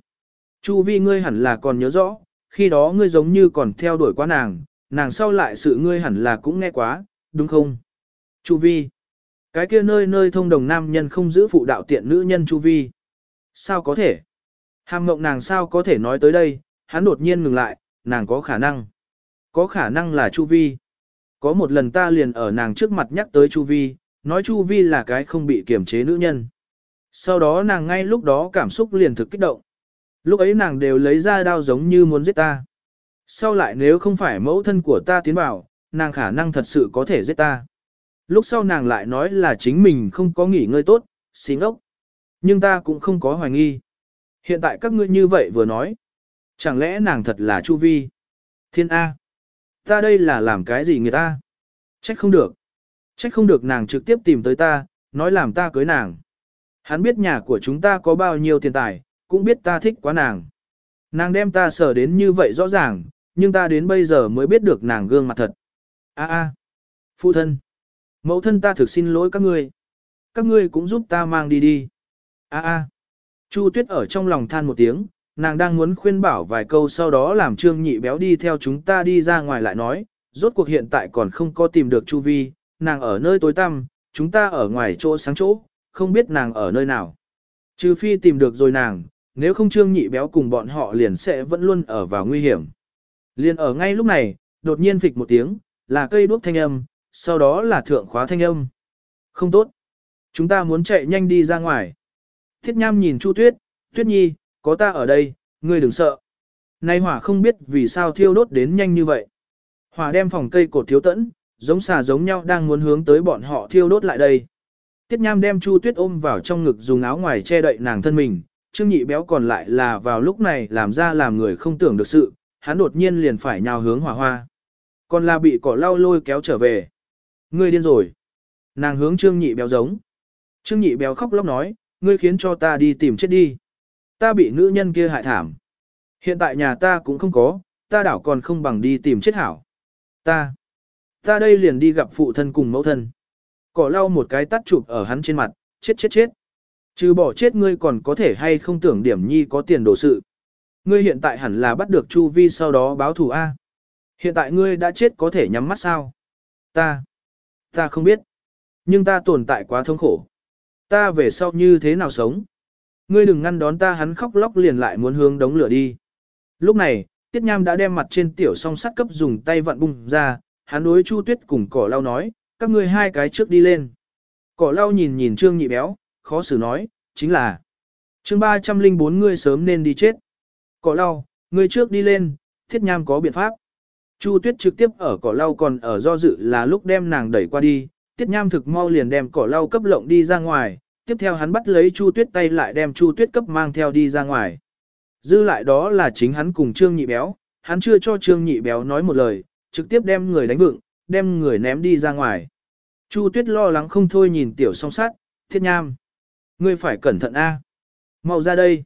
Chu Vi ngươi hẳn là còn nhớ rõ, khi đó ngươi giống như còn theo đuổi quá nàng, nàng sau lại sự ngươi hẳn là cũng nghe quá, đúng không? Chu Vi. Cái kia nơi nơi thông đồng nam nhân không giữ phụ đạo tiện nữ nhân Chu Vi. Sao có thể? Hàm mộng nàng sao có thể nói tới đây, hắn đột nhiên ngừng lại, nàng có khả năng. Có khả năng là Chu Vi. Có một lần ta liền ở nàng trước mặt nhắc tới Chu Vi, nói Chu Vi là cái không bị kiềm chế nữ nhân. Sau đó nàng ngay lúc đó cảm xúc liền thực kích động. Lúc ấy nàng đều lấy ra đao giống như muốn giết ta. Sau lại nếu không phải mẫu thân của ta tiến vào, nàng khả năng thật sự có thể giết ta. Lúc sau nàng lại nói là chính mình không có nghỉ ngơi tốt, xí ngốc. Nhưng ta cũng không có hoài nghi. Hiện tại các ngươi như vậy vừa nói. Chẳng lẽ nàng thật là Chu Vi? Thiên A. Ta đây là làm cái gì người ta? Trách không được. Trách không được nàng trực tiếp tìm tới ta, nói làm ta cưới nàng. Hắn biết nhà của chúng ta có bao nhiêu tiền tài, cũng biết ta thích quá nàng. Nàng đem ta sở đến như vậy rõ ràng, nhưng ta đến bây giờ mới biết được nàng gương mặt thật. A a, phụ thân, mẫu thân ta thực xin lỗi các ngươi. Các ngươi cũng giúp ta mang đi đi. A a, Chu Tuyết ở trong lòng than một tiếng, nàng đang muốn khuyên bảo vài câu sau đó làm Trương Nhị béo đi theo chúng ta đi ra ngoài lại nói, rốt cuộc hiện tại còn không có tìm được Chu Vi, nàng ở nơi tối tăm, chúng ta ở ngoài chỗ sáng chỗ, không biết nàng ở nơi nào. Trừ phi tìm được rồi nàng, nếu không trương nhị béo cùng bọn họ liền sẽ vẫn luôn ở vào nguy hiểm. Liền ở ngay lúc này, đột nhiên phịch một tiếng, là cây đuốc thanh âm, sau đó là thượng khóa thanh âm. Không tốt. Chúng ta muốn chạy nhanh đi ra ngoài. Thiết nham nhìn Chu Tuyết, Tuyết Nhi, có ta ở đây, ngươi đừng sợ. Nay hỏa không biết vì sao thiêu đốt đến nhanh như vậy. Hỏa đem phòng cây cột thiếu tẫn, giống xà giống nhau đang muốn hướng tới bọn họ thiêu đốt lại đây. Tiết Nham đem Chu Tuyết ôm vào trong ngực dùng áo ngoài che đậy nàng thân mình, Trương Nhị béo còn lại là vào lúc này làm ra làm người không tưởng được sự, hắn đột nhiên liền phải nhào hướng hỏa hoa. Còn là bị cỏ lau lôi kéo trở về. Ngươi điên rồi. Nàng hướng Trương Nhị béo giống. Trương Nhị béo khóc lóc nói, ngươi khiến cho ta đi tìm chết đi. Ta bị nữ nhân kia hại thảm. Hiện tại nhà ta cũng không có, ta đảo còn không bằng đi tìm chết hảo. Ta, ta đây liền đi gặp phụ thân cùng mẫu thân. Cỏ lau một cái tắt chụp ở hắn trên mặt, chết chết chết. Trừ bỏ chết ngươi còn có thể hay không tưởng điểm nhi có tiền đồ sự. Ngươi hiện tại hẳn là bắt được Chu Vi sau đó báo thù A. Hiện tại ngươi đã chết có thể nhắm mắt sao? Ta, ta không biết. Nhưng ta tồn tại quá thống khổ. Ta về sau như thế nào sống? Ngươi đừng ngăn đón ta hắn khóc lóc liền lại muốn hướng đống lửa đi. Lúc này, Tiết Nham đã đem mặt trên tiểu song sắt cấp dùng tay vặn bung ra, hắn đối Chu Tuyết cùng cỏ lau nói, các ngươi hai cái trước đi lên. Cỏ lau nhìn nhìn Trương Nhị Béo, khó xử nói, chính là chương 304 ngươi sớm nên đi chết. Cỏ lau, ngươi trước đi lên, Tiết Nham có biện pháp. Chu Tuyết trực tiếp ở cỏ lau còn ở do dự là lúc đem nàng đẩy qua đi, Tiết Nham thực mau liền đem cỏ lau cấp lộng đi ra ngoài, tiếp theo hắn bắt lấy Chu Tuyết tay lại đem Chu Tuyết cấp mang theo đi ra ngoài. Dư lại đó là chính hắn cùng Trương Nhị Béo, hắn chưa cho Trương Nhị Béo nói một lời, trực tiếp đem người đánh vựng, đem người ném đi ra ngoài. Chu Tuyết lo lắng không thôi nhìn tiểu song sát, thiết nham. Ngươi phải cẩn thận a. Mau ra đây.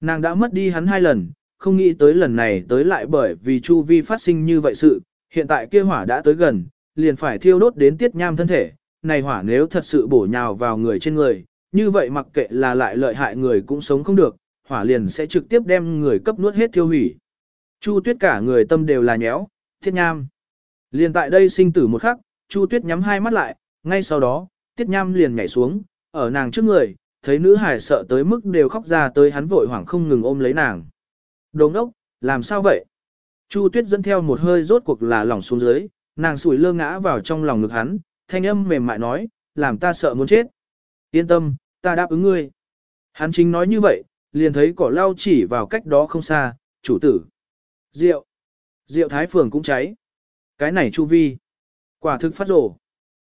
Nàng đã mất đi hắn hai lần, không nghĩ tới lần này tới lại bởi vì Chu Vi phát sinh như vậy sự, hiện tại kia hỏa đã tới gần, liền phải thiêu đốt đến tiết nham thân thể. Này hỏa nếu thật sự bổ nhào vào người trên người, như vậy mặc kệ là lại lợi hại người cũng sống không được, hỏa liền sẽ trực tiếp đem người cấp nuốt hết tiêu hủy. Chu tuyết cả người tâm đều là nhéo, Tiết nham. Liền tại đây sinh tử một khắc, Chu tuyết nhắm hai mắt lại, ngay sau đó, tiết nham liền nhảy xuống, ở nàng trước người, thấy nữ hải sợ tới mức đều khóc ra tới hắn vội hoảng không ngừng ôm lấy nàng. Đồng ốc, làm sao vậy? Chu tuyết dẫn theo một hơi rốt cuộc là lòng xuống dưới, nàng sủi lơ ngã vào trong lòng ngực hắn, thanh âm mềm mại nói, làm ta sợ muốn chết. Yên tâm, ta đáp ứng ngươi. Hắn chính nói như vậy, liền thấy cỏ lau chỉ vào cách đó không xa, chủ tử. Rượu. Rượu thái phường cũng cháy. Cái này chu vi. Quả thực phát rổ.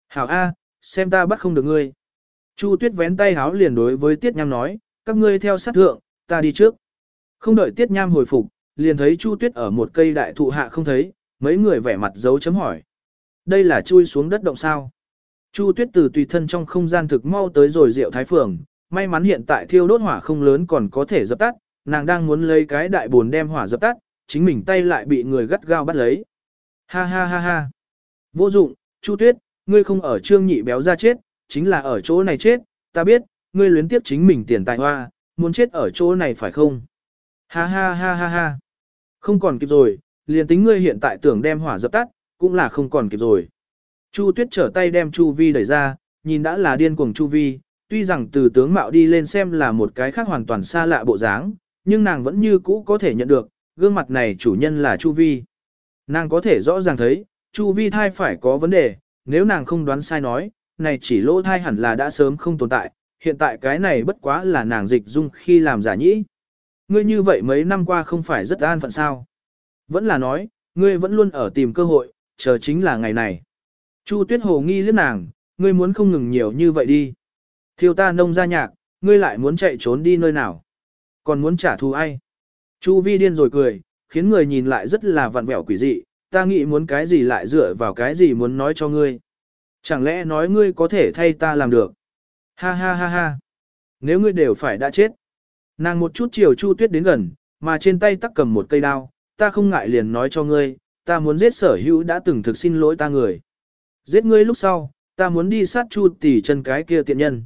Hảo A, xem ta bắt không được ngươi. Chu tuyết vén tay háo liền đối với Tiết Nham nói, các ngươi theo sát thượng, ta đi trước. Không đợi Tiết Nham hồi phục, liền thấy Chu tuyết ở một cây đại thụ hạ không thấy, mấy người vẻ mặt dấu chấm hỏi. Đây là chui xuống đất động sao. Chu tuyết từ tùy thân trong không gian thực mau tới rồi rượu thái phường, may mắn hiện tại thiêu đốt hỏa không lớn còn có thể dập tắt, nàng đang muốn lấy cái đại buồn đem hỏa dập tắt, chính mình tay lại bị người gắt gao bắt lấy. Ha ha ha ha. Vô dụng, Chu Tuyết, ngươi không ở trương nhị béo ra chết, chính là ở chỗ này chết, ta biết, ngươi luyến tiếp chính mình tiền tài hoa, muốn chết ở chỗ này phải không? Ha ha ha ha ha. Không còn kịp rồi, liền tính ngươi hiện tại tưởng đem hỏa dập tắt, cũng là không còn kịp rồi. Chu Tuyết trở tay đem Chu Vi đẩy ra, nhìn đã là điên cuồng Chu Vi, tuy rằng từ tướng mạo đi lên xem là một cái khác hoàn toàn xa lạ bộ dáng, nhưng nàng vẫn như cũ có thể nhận được, gương mặt này chủ nhân là Chu Vi. Nàng có thể rõ ràng thấy, Chu Vi thai phải có vấn đề, nếu nàng không đoán sai nói, này chỉ lỗ thai hẳn là đã sớm không tồn tại, hiện tại cái này bất quá là nàng dịch dung khi làm giả nhĩ. Ngươi như vậy mấy năm qua không phải rất an phận sao. Vẫn là nói, ngươi vẫn luôn ở tìm cơ hội, chờ chính là ngày này. Chu Tuyết Hồ nghi liếc nàng, ngươi muốn không ngừng nhiều như vậy đi. Thiêu ta nông ra nhạc, ngươi lại muốn chạy trốn đi nơi nào? Còn muốn trả thù ai? Chu vi điên rồi cười, khiến người nhìn lại rất là vặn vẹo quỷ dị, ta nghĩ muốn cái gì lại dựa vào cái gì muốn nói cho ngươi. Chẳng lẽ nói ngươi có thể thay ta làm được? Ha ha ha ha. Nếu ngươi đều phải đã chết. Nàng một chút chiều Chu Tuyết đến gần, mà trên tay tắc cầm một cây đao, ta không ngại liền nói cho ngươi, ta muốn giết sở hữu đã từng thực xin lỗi ta người. Giết ngươi lúc sau, ta muốn đi sát Chu tỷ chân cái kia tiện nhân.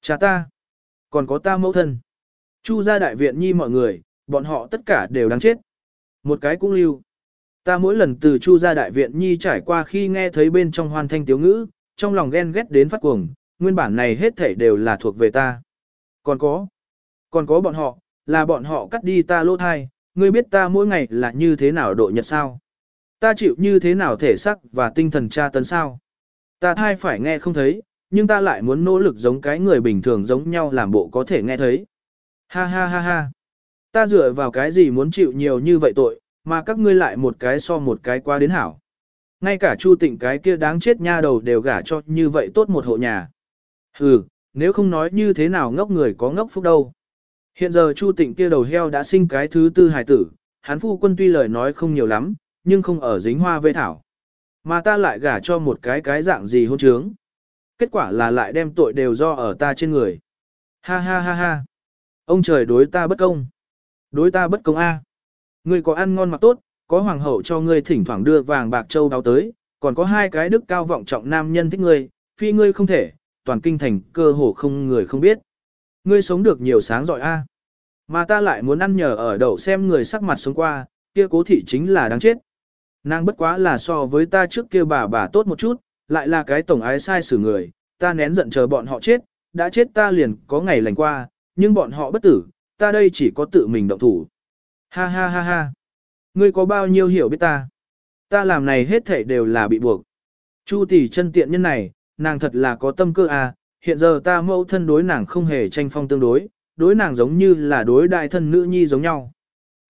Cha ta, còn có ta mẫu thân. Chu gia đại viện nhi mọi người, bọn họ tất cả đều đáng chết. Một cái cũng lưu. Ta mỗi lần từ Chu gia đại viện nhi trải qua khi nghe thấy bên trong hoan thanh tiếu ngữ, trong lòng ghen ghét đến phát cuồng, nguyên bản này hết thảy đều là thuộc về ta. Còn có, còn có bọn họ, là bọn họ cắt đi ta lỗ thai, ngươi biết ta mỗi ngày là như thế nào độ nhật sao? Ta chịu như thế nào thể sắc và tinh thần tra tấn sao? Ta thai phải nghe không thấy, nhưng ta lại muốn nỗ lực giống cái người bình thường giống nhau làm bộ có thể nghe thấy. Ha ha ha ha. Ta dựa vào cái gì muốn chịu nhiều như vậy tội, mà các ngươi lại một cái so một cái qua đến hảo. Ngay cả Chu Tịnh cái kia đáng chết nha đầu đều gả cho như vậy tốt một hộ nhà. Hừ, nếu không nói như thế nào ngốc người có ngốc phúc đâu. Hiện giờ Chu Tịnh kia đầu heo đã sinh cái thứ tư hài tử, hắn phu quân tuy lời nói không nhiều lắm, nhưng không ở dính hoa vê thảo. Mà ta lại gả cho một cái cái dạng gì hôn trướng. Kết quả là lại đem tội đều do ở ta trên người. Ha ha ha ha. Ông trời đối ta bất công. Đối ta bất công a. Ngươi có ăn ngon mặc tốt, có hoàng hậu cho ngươi thỉnh thoảng đưa vàng bạc châu đáo tới, còn có hai cái đức cao vọng trọng nam nhân thích ngươi, phi ngươi không thể, toàn kinh thành cơ hồ không người không biết. Ngươi sống được nhiều sáng giỏi a. À? Mà ta lại muốn ăn nhờ ở đậu xem người sắc mặt sống qua, kia cố thị chính là đáng chết. Nàng bất quá là so với ta trước kia bà bà tốt một chút, lại là cái tổng ái sai xử người, ta nén giận chờ bọn họ chết, đã chết ta liền có ngày lành qua, nhưng bọn họ bất tử, ta đây chỉ có tự mình động thủ. Ha ha ha ha. Ngươi có bao nhiêu hiểu biết ta? Ta làm này hết thảy đều là bị buộc. Chu tỷ chân tiện nhân này, nàng thật là có tâm cơ à, hiện giờ ta mẫu thân đối nàng không hề tranh phong tương đối, đối nàng giống như là đối đại thân nữ nhi giống nhau.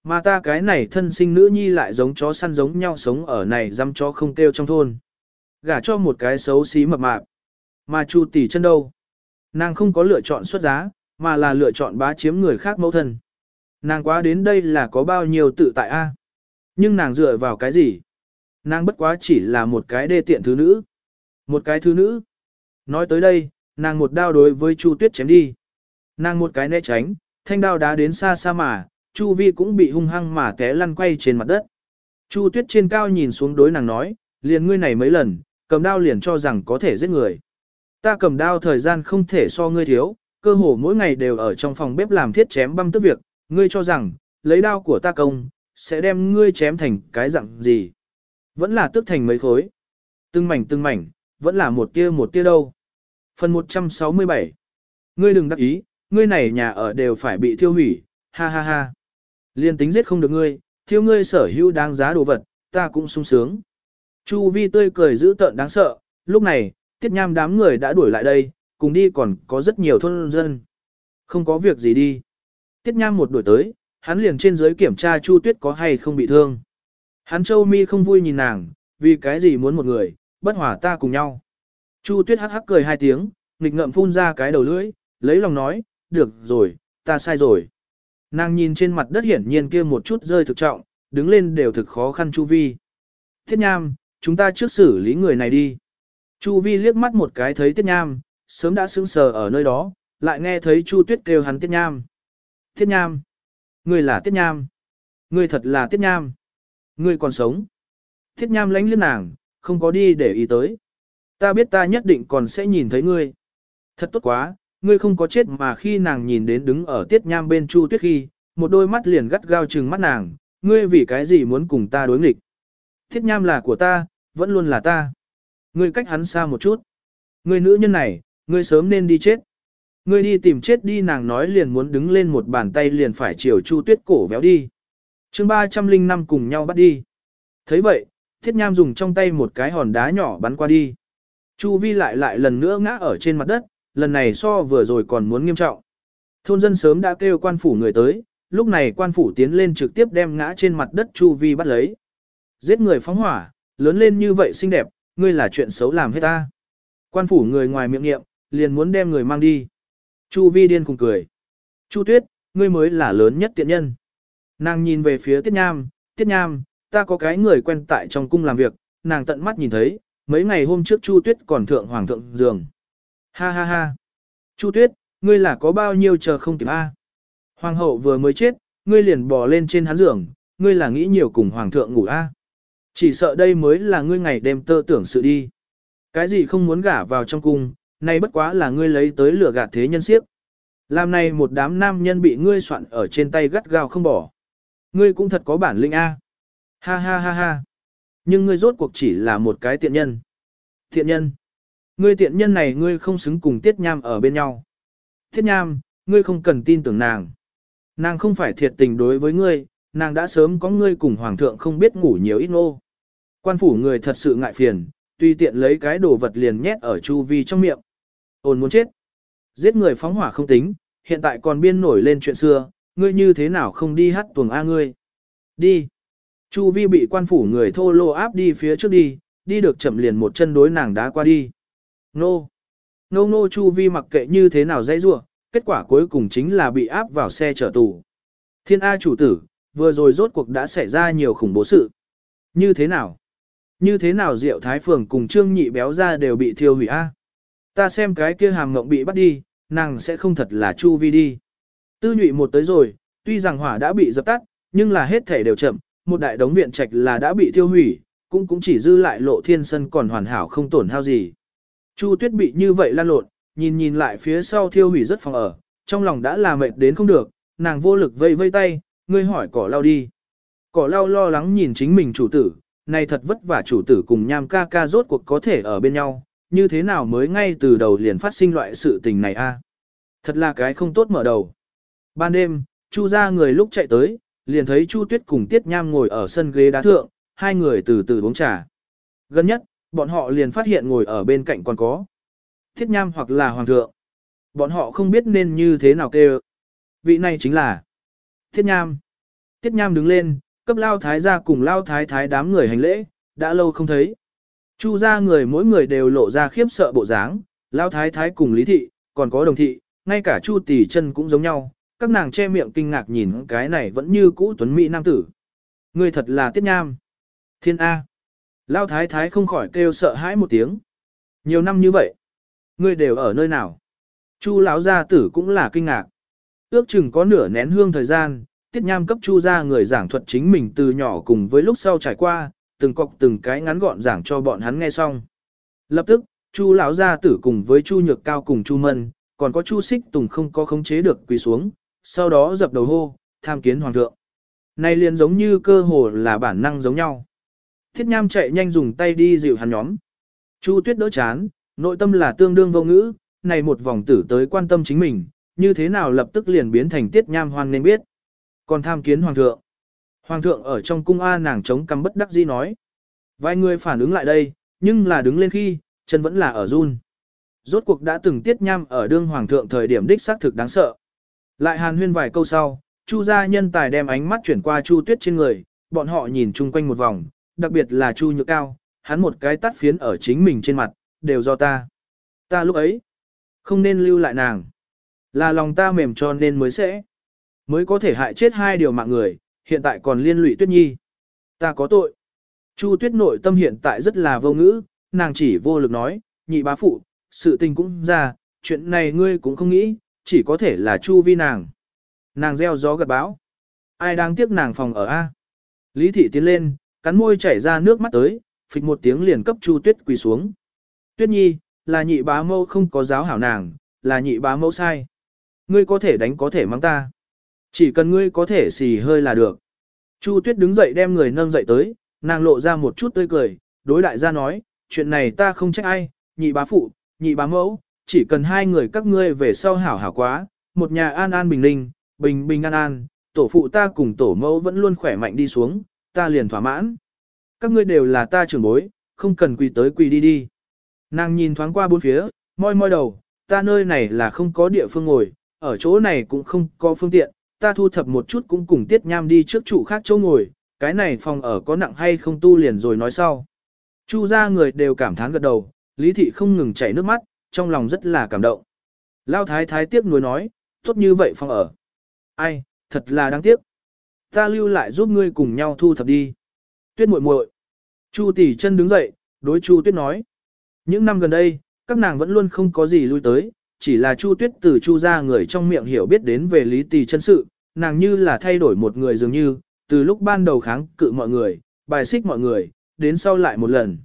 Mà ta cái này thân sinh nữ nhi lại giống chó săn giống nhau sống ở này dăm chó không kêu trong thôn. Gả cho một cái xấu xí mập mạp. Mà Chu tỷ chân đâu? Nàng không có lựa chọn xuất giá, mà là lựa chọn bá chiếm người khác mẫu thân. Nàng quá đến đây là có bao nhiêu tự tại a? Nhưng nàng dựa vào cái gì? Nàng bất quá chỉ là một cái đê tiện thứ nữ. Một cái thứ nữ. Nói tới đây, nàng một đao đối với Chu Tuyết chém đi. Nàng một cái né tránh, thanh đao đá đến xa xa mà, Chu Vi cũng bị hung hăng mà té lăn quay trên mặt đất. Chu Tuyết trên cao nhìn xuống đối nàng nói, liền ngươi này mấy lần, cầm đao liền cho rằng có thể giết người. Ta cầm đao thời gian không thể so ngươi thiếu, cơ hồ mỗi ngày đều ở trong phòng bếp làm thiết chém băm tức việc, ngươi cho rằng, lấy đao của ta công, sẽ đem ngươi chém thành cái dạng gì. Vẫn là tức thành mấy khối. Từng mảnh từng mảnh, vẫn là một tia một tia đâu. Phần 167 Ngươi đừng đắc ý, ngươi này nhà ở đều phải bị thiêu hủy, ha ha ha. Liên tính giết không được ngươi, thiêu ngươi sở hữu đáng giá đồ vật, ta cũng sung sướng. Chu vi tươi cười dữ tợn đáng sợ, lúc này, tiết nham đám người đã đuổi lại đây, cùng đi còn có rất nhiều thôn dân. Không có việc gì đi. Tiết nham một đuổi tới, hắn liền trên dưới kiểm tra Chu Tuyết có hay không bị thương. Hắn châu mi không vui nhìn nàng, vì cái gì muốn một người, bất hòa ta cùng nhau. Chu Tuyết hắc hắc cười hai tiếng, nghịch ngậm phun ra cái đầu lưỡi, lấy lòng nói, được rồi, ta sai rồi. Nàng nhìn trên mặt đất hiển nhiên kia một chút rơi thực trọng, đứng lên đều thực khó khăn Chu Vi. Tiết Nham, chúng ta trước xử lý người này đi. Chu Vi liếc mắt một cái thấy Tiết Nham, sớm đã sững sờ ở nơi đó, lại nghe thấy Chu Tuyết kêu hắn Tiết Nham. Tiết Nham. Ngươi là Tiết Nham. Ngươi thật là Tiết Nham. Ngươi còn sống. Tiết Nham lánh liếc nàng, không có đi để ý tới. Ta biết ta nhất định còn sẽ nhìn thấy ngươi. Thật tốt quá, ngươi không có chết mà khi nàng nhìn đến đứng ở Tiết Nham bên Chu Tuyết khi, một đôi mắt liền gắt gao trừng mắt nàng, ngươi vì cái gì muốn cùng ta đối nghịch. Tiết Nham là của ta, vẫn luôn là ta. Ngươi cách hắn xa một chút. Ngươi nữ nhân này, ngươi sớm nên đi chết. Ngươi đi tìm chết đi nàng nói liền muốn đứng lên một bàn tay liền phải chiều Chu Tuyết cổ véo đi. chương 305 cùng nhau bắt đi. thấy vậy, Thiết Nham dùng trong tay một cái hòn đá nhỏ bắn qua đi. Chu Vi lại lại lần nữa ngã ở trên mặt đất, lần này so vừa rồi còn muốn nghiêm trọng. Thôn dân sớm đã kêu quan phủ người tới, lúc này quan phủ tiến lên trực tiếp đem ngã trên mặt đất Chu Vi bắt lấy. Giết người phóng hỏa, lớn lên như vậy xinh đẹp, ngươi là chuyện xấu làm hết ta. Quan phủ người ngoài miệng nghiệm, liền muốn đem người mang đi. Chu Vi điên cùng cười. Chu Tuyết, ngươi mới là lớn nhất tiện nhân. Nàng nhìn về phía Tiết Nham, Tiết Nham, ta có cái người quen tại trong cung làm việc, nàng tận mắt nhìn thấy, mấy ngày hôm trước Chu Tuyết còn thượng hoàng thượng giường. Ha ha ha. Chu Tuyết, ngươi là có bao nhiêu chờ không kịp a? Hoàng hậu vừa mới chết, ngươi liền bò lên trên hắn giường, ngươi là nghĩ nhiều cùng hoàng thượng ngủ a? Chỉ sợ đây mới là ngươi ngày đêm tơ tưởng sự đi. Cái gì không muốn gả vào trong cung, nay bất quá là ngươi lấy tới lửa gạt thế nhân siếp. Làm này một đám nam nhân bị ngươi soạn ở trên tay gắt gao không bỏ. Ngươi cũng thật có bản lĩnh A. Ha ha ha ha. Nhưng ngươi rốt cuộc chỉ là một cái tiện nhân. Tiện nhân. Ngươi tiện nhân này ngươi không xứng cùng Tiết Nham ở bên nhau. Tiết Nham, ngươi không cần tin tưởng nàng. Nàng không phải thiệt tình đối với ngươi, nàng đã sớm có ngươi cùng hoàng thượng không biết ngủ nhiều ít ngô. Quan phủ người thật sự ngại phiền, tùy tiện lấy cái đồ vật liền nhét ở chu vi trong miệng. Ôn muốn chết. Giết người phóng hỏa không tính, hiện tại còn biên nổi lên chuyện xưa, ngươi như thế nào không đi hát tuồng A ngươi. Đi. Chu vi bị quan phủ người thô lô áp đi phía trước đi, đi được chậm liền một chân đối nàng đá qua đi. Nô. Nô nô chu vi mặc kệ như thế nào dãy rua, kết quả cuối cùng chính là bị áp vào xe chở tù. Thiên A chủ tử, vừa rồi rốt cuộc đã xảy ra nhiều khủng bố sự. Như thế nào? Như thế nào Diệu Thái Phường cùng Trương Nhị béo ra đều bị thiêu hủy A? Ta xem cái kia hàm ngộng bị bắt đi, nàng sẽ không thật là Chu Vi đi. Tư nhụy một tới rồi, tuy rằng hỏa đã bị dập tắt, nhưng là hết thể đều chậm, một đại đống viện trạch là đã bị thiêu hủy, cũng cũng chỉ dư lại lộ thiên sân còn hoàn hảo không tổn hao gì. Chu tuyết bị như vậy lan lộn, nhìn nhìn lại phía sau thiêu hủy rất phòng ở, trong lòng đã là mệt đến không được, nàng vô lực vây vây tay, ngươi hỏi cỏ lao đi. Cỏ lao lo lắng nhìn chính mình chủ tử, này thật vất vả chủ tử cùng nham ca ca rốt cuộc có thể ở bên nhau, như thế nào mới ngay từ đầu liền phát sinh loại sự tình này a? Thật là cái không tốt mở đầu. Ban đêm, Chu ra người lúc chạy tới, liền thấy Chu Tuyết cùng Tiết Nham ngồi ở sân ghế đá thượng, hai người từ từ uống trà. Gần nhất, bọn họ liền phát hiện ngồi ở bên cạnh còn có Tiết Nham hoặc là Hoàng thượng. Bọn họ không biết nên như thế nào kêu. Vị này chính là Tiết Nham. Tiết Nham đứng lên, cấp lao thái ra cùng lao thái thái đám người hành lễ, đã lâu không thấy. Chu ra người mỗi người đều lộ ra khiếp sợ bộ dáng, lao thái thái cùng lý thị, còn có đồng thị, ngay cả chu tỷ chân cũng giống nhau, các nàng che miệng kinh ngạc nhìn cái này vẫn như cũ tuấn mỹ nam tử. Người thật là tiết nham. Thiên A. Lao thái thái không khỏi kêu sợ hãi một tiếng. Nhiều năm như vậy, ngươi đều ở nơi nào? Chu lão gia tử cũng là kinh ngạc. Ước chừng có nửa nén hương thời gian, tiết nham cấp chu ra người giảng thuật chính mình từ nhỏ cùng với lúc sau trải qua, từng cọc từng cái ngắn gọn giảng cho bọn hắn nghe xong. Lập tức, chu lão gia tử cùng với chu nhược cao cùng chu mân, còn có chu xích tùng không có khống chế được quỳ xuống, sau đó dập đầu hô, tham kiến hoàng thượng. Này liền giống như cơ hồ là bản năng giống nhau. Thiết nham chạy nhanh dùng tay đi dịu hắn nhóm. Chu tuyết đỡ chán, nội tâm là tương đương vô ngữ, này một vòng tử tới quan tâm chính mình, như thế nào lập tức liền biến thành tiết nham hoan nên biết. Còn tham kiến hoàng thượng. Hoàng thượng ở trong cung A nàng chống cằm bất đắc dĩ nói. Vài người phản ứng lại đây, nhưng là đứng lên khi, chân vẫn là ở run. Rốt cuộc đã từng tiết nham ở đương hoàng thượng thời điểm đích xác thực đáng sợ. Lại hàn huyên vài câu sau, Chu gia nhân tài đem ánh mắt chuyển qua Chu Tuyết trên người, bọn họ nhìn chung quanh một vòng, đặc biệt là Chu Nhược Cao, hắn một cái tắt phiến ở chính mình trên mặt, đều do ta. Ta lúc ấy, không nên lưu lại nàng. Là lòng ta mềm cho nên mới sẽ, mới có thể hại chết hai điều mạng người, hiện tại còn liên lụy Tuyết Nhi. Ta có tội. Chu Tuyết nội tâm hiện tại rất là vô ngữ, nàng chỉ vô lực nói, nhị bá phụ, sự tình cũng ra, chuyện này ngươi cũng không nghĩ, chỉ có thể là Chu vi nàng. Nàng gieo gió gật báo. Ai đang tiếc nàng phòng ở A? Lý thị tiến lên, cắn môi chảy ra nước mắt tới, phịch một tiếng liền cấp Chu Tuyết quỳ xuống. Tuyết Nhi, là nhị bá mâu không có giáo hảo nàng, là nhị bá mâu sai. Ngươi có thể đánh có thể mắng ta. Chỉ cần ngươi có thể xì hơi là được. Chu Tuyết đứng dậy đem người nâng dậy tới, nàng lộ ra một chút tươi cười, đối đại gia nói, chuyện này ta không trách ai, nhị bá phụ, nhị bá mẫu, chỉ cần hai người các ngươi về sau hảo hảo quá, một nhà an an bình linh, bình bình an an, tổ phụ ta cùng tổ mẫu vẫn luôn khỏe mạnh đi xuống, ta liền thỏa mãn. Các ngươi đều là ta trưởng bối, không cần quỳ tới quỳ đi đi. Nàng nhìn thoáng qua bốn phía, môi môi đầu, ta nơi này là không có địa phương ngồi, ở chỗ này cũng không có phương tiện, ta thu thập một chút cũng cùng tiết nham đi trước trụ khác chỗ ngồi, cái này phòng ở có nặng hay không tu liền rồi nói sau. Chu ra người đều cảm thán gật đầu, lý thị không ngừng chảy nước mắt, trong lòng rất là cảm động. Lao thái thái tiếc nuối nói, tốt như vậy phòng ở. Ai, thật là đáng tiếc. Ta lưu lại giúp ngươi cùng nhau thu thập đi. Tuyết muội muội. Chu tỷ chân đứng dậy, đối Chu Tuyết nói. Những năm gần đây, các nàng vẫn luôn không có gì lui tới, chỉ là Chu Tuyết từ Chu ra người trong miệng hiểu biết đến về lý tỷ chân sự, nàng như là thay đổi một người dường như, từ lúc ban đầu kháng cự mọi người, bài xích mọi người, đến sau lại một lần.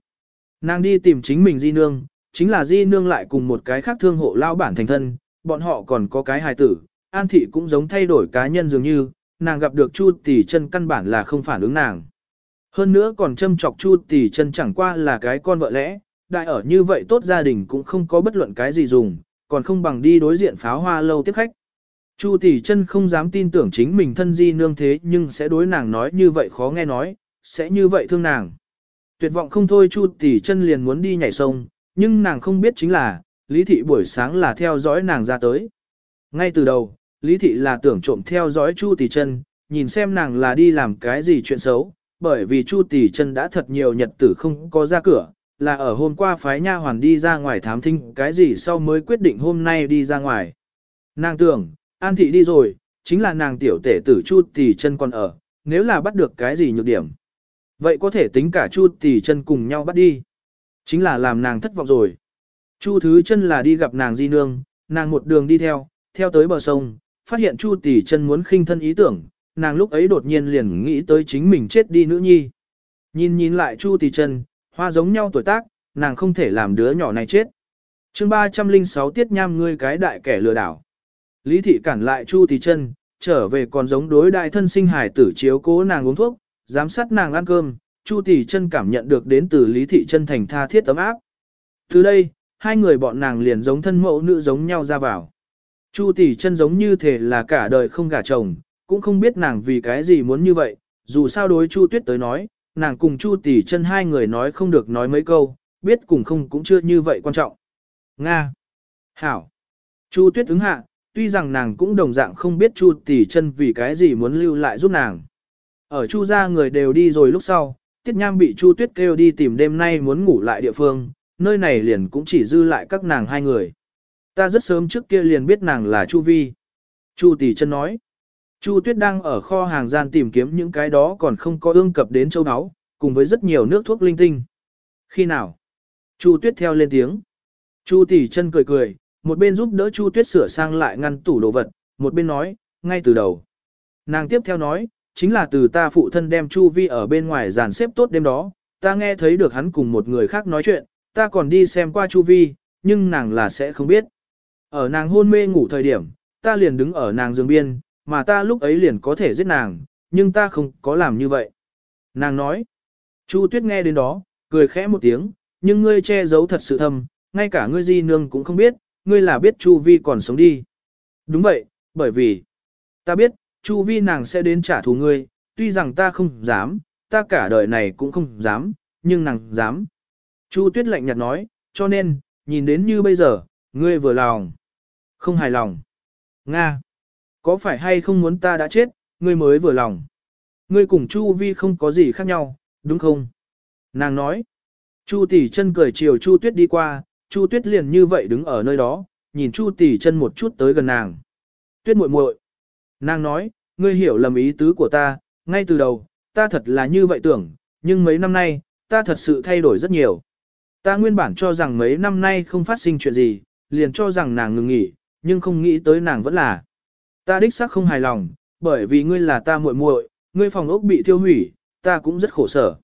Nàng đi tìm chính mình di nương, chính là di nương lại cùng một cái khác thương hộ lao bản thành thân, bọn họ còn có cái hài tử, an thị cũng giống thay đổi cá nhân dường như, nàng gặp được Chu tỷ chân căn bản là không phản ứng nàng. Hơn nữa còn châm chọc Chu tỷ chân chẳng qua là cái con vợ lẽ, đại ở như vậy tốt gia đình cũng không có bất luận cái gì dùng, còn không bằng đi đối diện pháo hoa lâu tiếp khách. Chu tỷ chân không dám tin tưởng chính mình thân di nương thế nhưng sẽ đối nàng nói như vậy khó nghe nói, sẽ như vậy thương nàng. Tuyệt vọng không thôi Chu tỷ chân liền muốn đi nhảy sông, nhưng nàng không biết chính là, Lý Thị buổi sáng là theo dõi nàng ra tới. Ngay từ đầu, Lý Thị là tưởng trộm theo dõi Chu tỷ chân, nhìn xem nàng là đi làm cái gì chuyện xấu, bởi vì Chu tỷ chân đã thật nhiều nhật tử không có ra cửa, là ở hôm qua phái nha hoàn đi ra ngoài thám thinh cái gì sau mới quyết định hôm nay đi ra ngoài. Nàng tưởng, An Thị đi rồi, chính là nàng tiểu tể tử Chu tỷ chân còn ở, nếu là bắt được cái gì nhược điểm. Vậy có thể tính cả Chu tỷ chân cùng nhau bắt đi. Chính là làm nàng thất vọng rồi. Chu thứ chân là đi gặp nàng di nương, nàng một đường đi theo, theo tới bờ sông, phát hiện Chu tỷ chân muốn khinh thân ý tưởng, nàng lúc ấy đột nhiên liền nghĩ tới chính mình chết đi nữ nhi. Nhìn nhìn lại Chu tỷ chân, hoa giống nhau tuổi tác, nàng không thể làm đứa nhỏ này chết. chương 306 tiết nham ngươi cái đại kẻ lừa đảo. Lý thị cản lại Chu tỷ chân, trở về còn giống đối đại thân sinh hải tử chiếu cố nàng uống thuốc, giám sát nàng ăn cơm, Chu tỷ chân cảm nhận được đến từ Lý thị chân thành tha thiết tấm áp. Từ đây, hai người bọn nàng liền giống thân mẫu nữ giống nhau ra vào. Chu tỷ chân giống như thể là cả đời không gả chồng, cũng không biết nàng vì cái gì muốn như vậy, dù sao đối Chu Tuyết tới nói, nàng cùng Chu tỷ chân hai người nói không được nói mấy câu, biết cùng không cũng chưa như vậy quan trọng. Nga. Hảo. Chu Tuyết ứng hạ, tuy rằng nàng cũng đồng dạng không biết Chu tỷ chân vì cái gì muốn lưu lại giúp nàng. Ở Chu gia người đều đi rồi lúc sau, Tiết Nham bị Chu Tuyết kêu đi tìm đêm nay muốn ngủ lại địa phương, nơi này liền cũng chỉ dư lại các nàng hai người. Ta rất sớm trước kia liền biết nàng là Chu Vi. Chu tỷ chân nói. Chu Tuyết đang ở kho hàng gian tìm kiếm những cái đó còn không có ương cập đến châu áo, cùng với rất nhiều nước thuốc linh tinh. Khi nào? Chu Tuyết theo lên tiếng. Chu tỷ chân cười cười, một bên giúp đỡ Chu Tuyết sửa sang lại ngăn tủ đồ vật, một bên nói, ngay từ đầu. Nàng tiếp theo nói, chính là từ ta phụ thân đem Chu Vi ở bên ngoài dàn xếp tốt đêm đó, ta nghe thấy được hắn cùng một người khác nói chuyện, ta còn đi xem qua Chu Vi, nhưng nàng là sẽ không biết. Ở nàng hôn mê ngủ thời điểm, ta liền đứng ở nàng giường biên, mà ta lúc ấy liền có thể giết nàng, nhưng ta không có làm như vậy. Nàng nói, Chu Tuyết nghe đến đó, cười khẽ một tiếng, nhưng ngươi che giấu thật sự thầm, ngay cả ngươi di nương cũng không biết, ngươi là biết Chu Vi còn sống đi. Đúng vậy, bởi vì, ta biết, Chu Vi nàng sẽ đến trả thù ngươi, tuy rằng ta không dám, ta cả đời này cũng không dám, nhưng nàng dám. Chu Tuyết lạnh nhạt nói, cho nên, nhìn đến như bây giờ, ngươi vừa lòng. Không hài lòng. Nga. Có phải hay không muốn ta đã chết, ngươi mới vừa lòng. Ngươi cùng Chu Vi không có gì khác nhau, đúng không? Nàng nói. Chu tỷ chân cười chiều Chu Tuyết đi qua, Chu Tuyết liền như vậy đứng ở nơi đó, nhìn Chu tỷ chân một chút tới gần nàng. Tuyết muội muội. Nàng nói, ngươi hiểu lầm ý tứ của ta, ngay từ đầu, ta thật là như vậy tưởng, nhưng mấy năm nay, ta thật sự thay đổi rất nhiều. Ta nguyên bản cho rằng mấy năm nay không phát sinh chuyện gì, liền cho rằng nàng ngừng nghỉ, nhưng không nghĩ tới nàng vẫn là. Ta đích xác không hài lòng, bởi vì ngươi là ta muội muội, ngươi phòng ốc bị thiêu hủy, ta cũng rất khổ sở.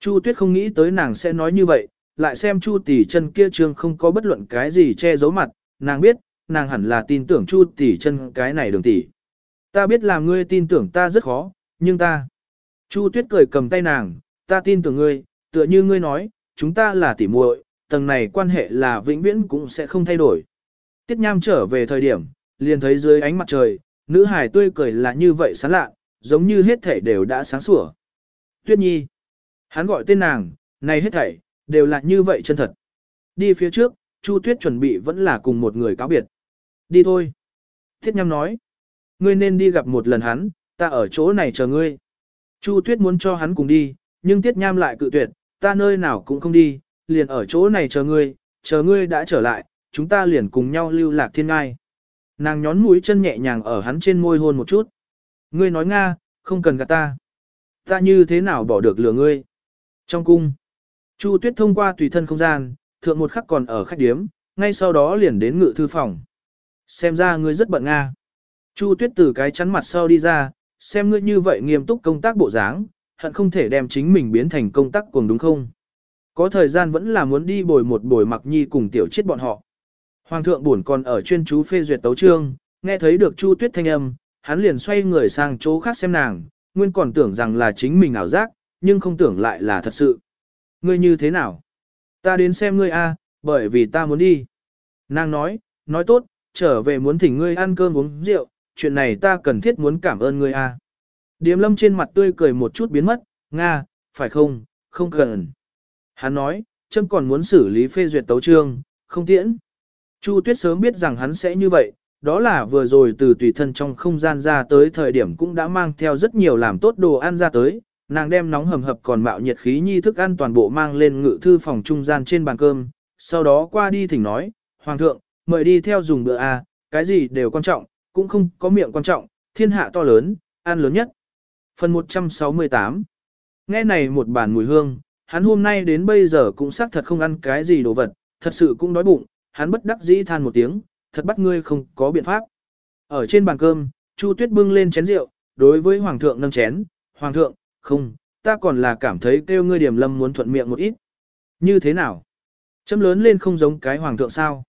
Chu Tuyết không nghĩ tới nàng sẽ nói như vậy, lại xem Chu tỷ chân kia trương không có bất luận cái gì che giấu mặt, nàng biết, nàng hẳn là tin tưởng Chu tỷ chân cái này đường tỷ. Ta biết làm ngươi tin tưởng ta rất khó, nhưng ta. Chu Tuyết cười cầm tay nàng, ta tin tưởng ngươi, tựa như ngươi nói, chúng ta là tỷ muội, tầng này quan hệ là vĩnh viễn cũng sẽ không thay đổi. Tiết Nham trở về thời điểm, liền thấy dưới ánh mặt trời, nữ hải tươi cười là như vậy sáng lạ, giống như hết thảy đều đã sáng sủa. Tuyết Nhi. Hắn gọi tên nàng, này hết thảy, đều là như vậy chân thật. Đi phía trước, Chu Tuyết chuẩn bị vẫn là cùng một người cáo biệt. Đi thôi. Tiết Nham nói. Ngươi nên đi gặp một lần hắn, ta ở chỗ này chờ ngươi. Chu Tuyết muốn cho hắn cùng đi, nhưng Tiết Nham lại cự tuyệt, ta nơi nào cũng không đi, liền ở chỗ này chờ ngươi, chờ ngươi đã trở lại, chúng ta liền cùng nhau lưu lạc thiên ngai. Nàng nhón mũi chân nhẹ nhàng ở hắn trên môi hôn một chút. Ngươi nói Nga, không cần gạt ta. Ta như thế nào bỏ được lừa ngươi? Trong cung, Chu Tuyết thông qua tùy thân không gian, thượng một khắc còn ở khách điếm, ngay sau đó liền đến ngự thư phòng. Xem ra ngươi rất bận Nga. Chu Tuyết từ cái chắn mặt sau đi ra, xem ngươi như vậy nghiêm túc công tác bộ dáng, hận không thể đem chính mình biến thành công tác cuồng đúng không? Có thời gian vẫn là muốn đi bồi một bồi mặc nhi cùng tiểu chết bọn họ. Hoàng thượng buồn còn ở chuyên chú phê duyệt tấu trương, nghe thấy được Chu Tuyết thanh âm, hắn liền xoay người sang chỗ khác xem nàng, nguyên còn tưởng rằng là chính mình ảo giác, nhưng không tưởng lại là thật sự. Ngươi như thế nào? Ta đến xem ngươi a, bởi vì ta muốn đi. Nàng nói, nói tốt, trở về muốn thỉnh ngươi ăn cơm uống rượu, chuyện này ta cần thiết muốn cảm ơn ngươi a. Điềm lâm trên mặt tươi cười một chút biến mất, Nga, phải không, không cần. Hắn nói, châm còn muốn xử lý phê duyệt tấu trương, không tiễn. Chu Tuyết sớm biết rằng hắn sẽ như vậy, đó là vừa rồi từ tùy thân trong không gian ra tới thời điểm cũng đã mang theo rất nhiều làm tốt đồ ăn ra tới, nàng đem nóng hầm hập còn mạo nhiệt khí nhi thức ăn toàn bộ mang lên ngự thư phòng trung gian trên bàn cơm, sau đó qua đi thỉnh nói, Hoàng thượng, mời đi theo dùng bữa A, cái gì đều quan trọng, cũng không có miệng quan trọng, thiên hạ to lớn, ăn lớn nhất. Phần 168 Nghe này một bản mùi hương, hắn hôm nay đến bây giờ cũng xác thật không ăn cái gì đồ vật, thật sự cũng đói bụng, hắn bất đắc dĩ than một tiếng, thật bắt ngươi không có biện pháp. Ở trên bàn cơm, Chu Tuyết bưng lên chén rượu, đối với Hoàng thượng nâng chén, Hoàng thượng, không, ta còn là cảm thấy kêu ngươi điểm lâm muốn thuận miệng một ít. Như thế nào? Chấm lớn lên không giống cái Hoàng thượng sao?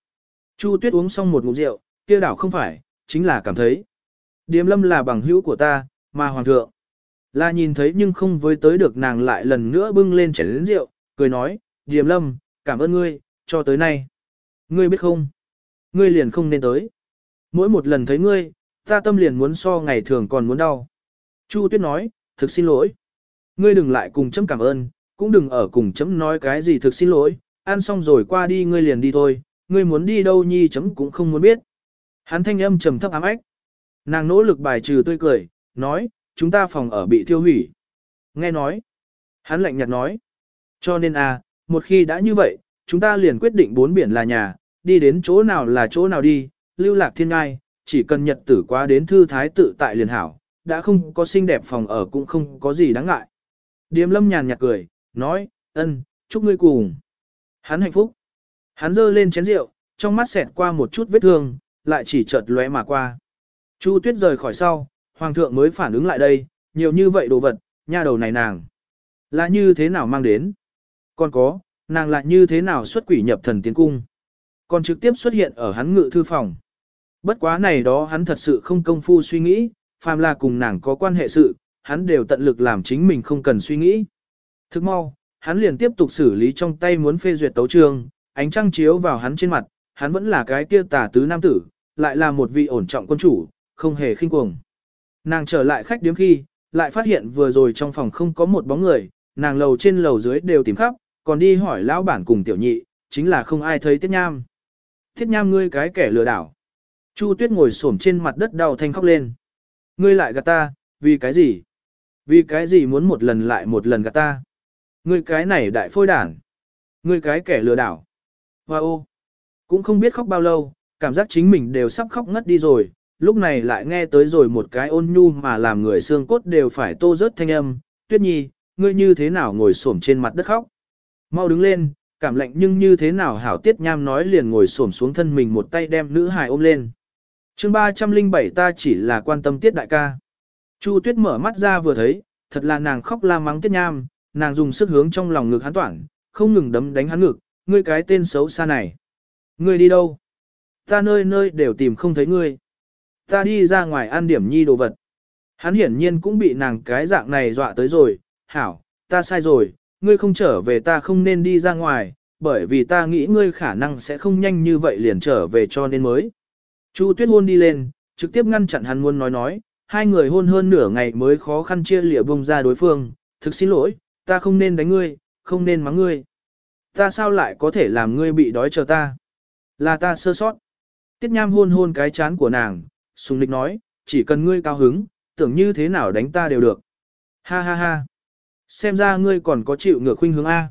Chu Tuyết uống xong một ngụm rượu, kia đảo không phải, chính là cảm thấy. Điềm lâm là bằng hữu của ta, mà Hoàng thượng. Là nhìn thấy nhưng không với tới được nàng lại lần nữa bưng lên chén lớn rượu, cười nói, Điềm lâm, cảm ơn ngươi, cho tới nay. Ngươi biết không? Ngươi liền không nên tới. Mỗi một lần thấy ngươi, ta tâm liền muốn so ngày thường còn muốn đau. Chu Tuyết nói, thực xin lỗi. Ngươi đừng lại cùng chấm cảm ơn, cũng đừng ở cùng chấm nói cái gì thực xin lỗi, ăn xong rồi qua đi ngươi liền đi thôi, ngươi muốn đi đâu nhi chấm cũng không muốn biết. Hắn thanh âm trầm thấp ám ách. Nàng nỗ lực bài trừ tươi cười, nói, chúng ta phòng ở bị thiêu hủy. Nghe nói. Hắn lạnh nhạt nói. Cho nên à, một khi đã như vậy, chúng ta liền quyết định bốn biển là nhà, đi đến chỗ nào là chỗ nào đi, lưu lạc thiên ngai, chỉ cần nhật tử quá đến thư thái tự tại liền hảo, đã không có xinh đẹp phòng ở cũng không có gì đáng ngại. Điềm lâm nhàn nhạt cười, nói, ân, chúc ngươi cùng. Hắn hạnh phúc. Hắn giơ lên chén rượu, trong mắt xẹt qua một chút vết thương, lại chỉ chợt lóe mà qua. Chu tuyết rời khỏi sau, hoàng thượng mới phản ứng lại đây, nhiều như vậy đồ vật, nha đầu này nàng. Là như thế nào mang đến? Còn có, nàng lại như thế nào xuất quỷ nhập thần tiến cung? Còn trực tiếp xuất hiện ở hắn ngự thư phòng. Bất quá này đó hắn thật sự không công phu suy nghĩ, phàm là cùng nàng có quan hệ sự, hắn đều tận lực làm chính mình không cần suy nghĩ. Thức mau, hắn liền tiếp tục xử lý trong tay muốn phê duyệt tấu trường, ánh trăng chiếu vào hắn trên mặt, hắn vẫn là cái kia tà tứ nam tử, lại là một vị ổn trọng quân chủ, không hề khinh cuồng. Nàng trở lại khách điếm khi, lại phát hiện vừa rồi trong phòng không có một bóng người, nàng lầu trên lầu dưới đều tìm khắp, còn đi hỏi lão bản cùng tiểu nhị, chính là không ai thấy Tiết Nham. Tiết Nham ngươi cái kẻ lừa đảo. Chu Tuyết ngồi xổm trên mặt đất đau thanh khóc lên. Ngươi lại gạt ta, vì cái gì? Vì cái gì muốn một lần lại một lần gạt ta? Ngươi cái này đại phôi đản. Ngươi cái kẻ lừa đảo. Hoa ô. Cũng không biết khóc bao lâu, cảm giác chính mình đều sắp khóc ngất đi rồi, lúc này lại nghe tới rồi một cái ôn nhu mà làm người xương cốt đều phải tô rớt thanh âm. Tuyết nhi, ngươi như thế nào ngồi xổm trên mặt đất khóc? Mau đứng lên, cảm lạnh nhưng như thế nào hảo tiết nham nói liền ngồi xổm xuống thân mình một tay đem nữ hài ôm lên. chương 307 ta chỉ là quan tâm tiết đại ca. Chu tuyết mở mắt ra vừa thấy, thật là nàng khóc la mắng tiết nham, nàng dùng sức hướng trong lòng ngực hắn toản, không ngừng đấm đánh hắn ngực, ngươi cái tên xấu xa này. Ngươi đi đâu? Ta nơi nơi đều tìm không thấy ngươi. Ta đi ra ngoài ăn điểm nhi đồ vật. Hắn hiển nhiên cũng bị nàng cái dạng này dọa tới rồi, hảo, ta sai rồi, ngươi không trở về ta không nên đi ra ngoài, bởi vì ta nghĩ ngươi khả năng sẽ không nhanh như vậy liền trở về cho nên mới. Chu tuyết hôn đi lên, trực tiếp ngăn chặn hắn muốn nói nói, hai người hôn hơn nửa ngày mới khó khăn chia lịa bông ra đối phương, thực xin lỗi, ta không nên đánh ngươi, không nên mắng ngươi. Ta sao lại có thể làm ngươi bị đói chờ ta? Là ta sơ sót. Tiết nham hôn hôn cái chán của nàng, sùng lịch nói, chỉ cần ngươi cao hứng, tưởng như thế nào đánh ta đều được. Ha ha ha. Xem ra ngươi còn có chịu ngược khuynh hướng A.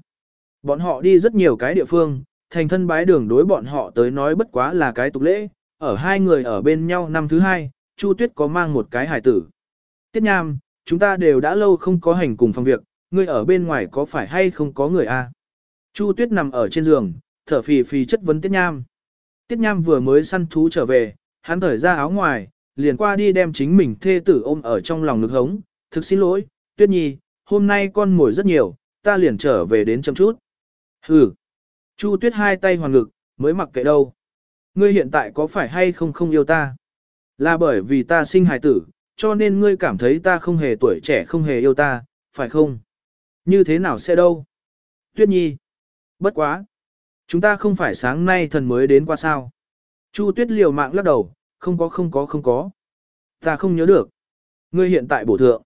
Bọn họ đi rất nhiều cái địa phương, thành thân bái đường đối bọn họ tới nói bất quá là cái tục lễ, ở hai người ở bên nhau năm thứ hai, Chu Tuyết có mang một cái hải tử. Tiết Nham, chúng ta đều đã lâu không có hành cùng phòng việc, ngươi ở bên ngoài có phải hay không có người a? Chu Tuyết nằm ở trên giường, thở phì phì chất vấn Tiết Nham. Tiết Nham vừa mới săn thú trở về, hắn thở ra áo ngoài, liền qua đi đem chính mình thê tử ôm ở trong lòng ngực hống. Thực xin lỗi, Tuyết Nhi, hôm nay con mồi rất nhiều, ta liền trở về đến chậm chút. Hừ. Chu Tuyết hai tay hoàn ngực, mới mặc kệ đâu. Ngươi hiện tại có phải hay không không yêu ta? Là bởi vì ta sinh hài tử, cho nên ngươi cảm thấy ta không hề tuổi trẻ không hề yêu ta, phải không? Như thế nào sẽ đâu? Tuyết Nhi. Bất quá. Chúng ta không phải sáng nay thần mới đến qua sao. Chu Tuyết liều mạng lắc đầu, không có không có không có. Ta không nhớ được. Ngươi hiện tại bổ thượng.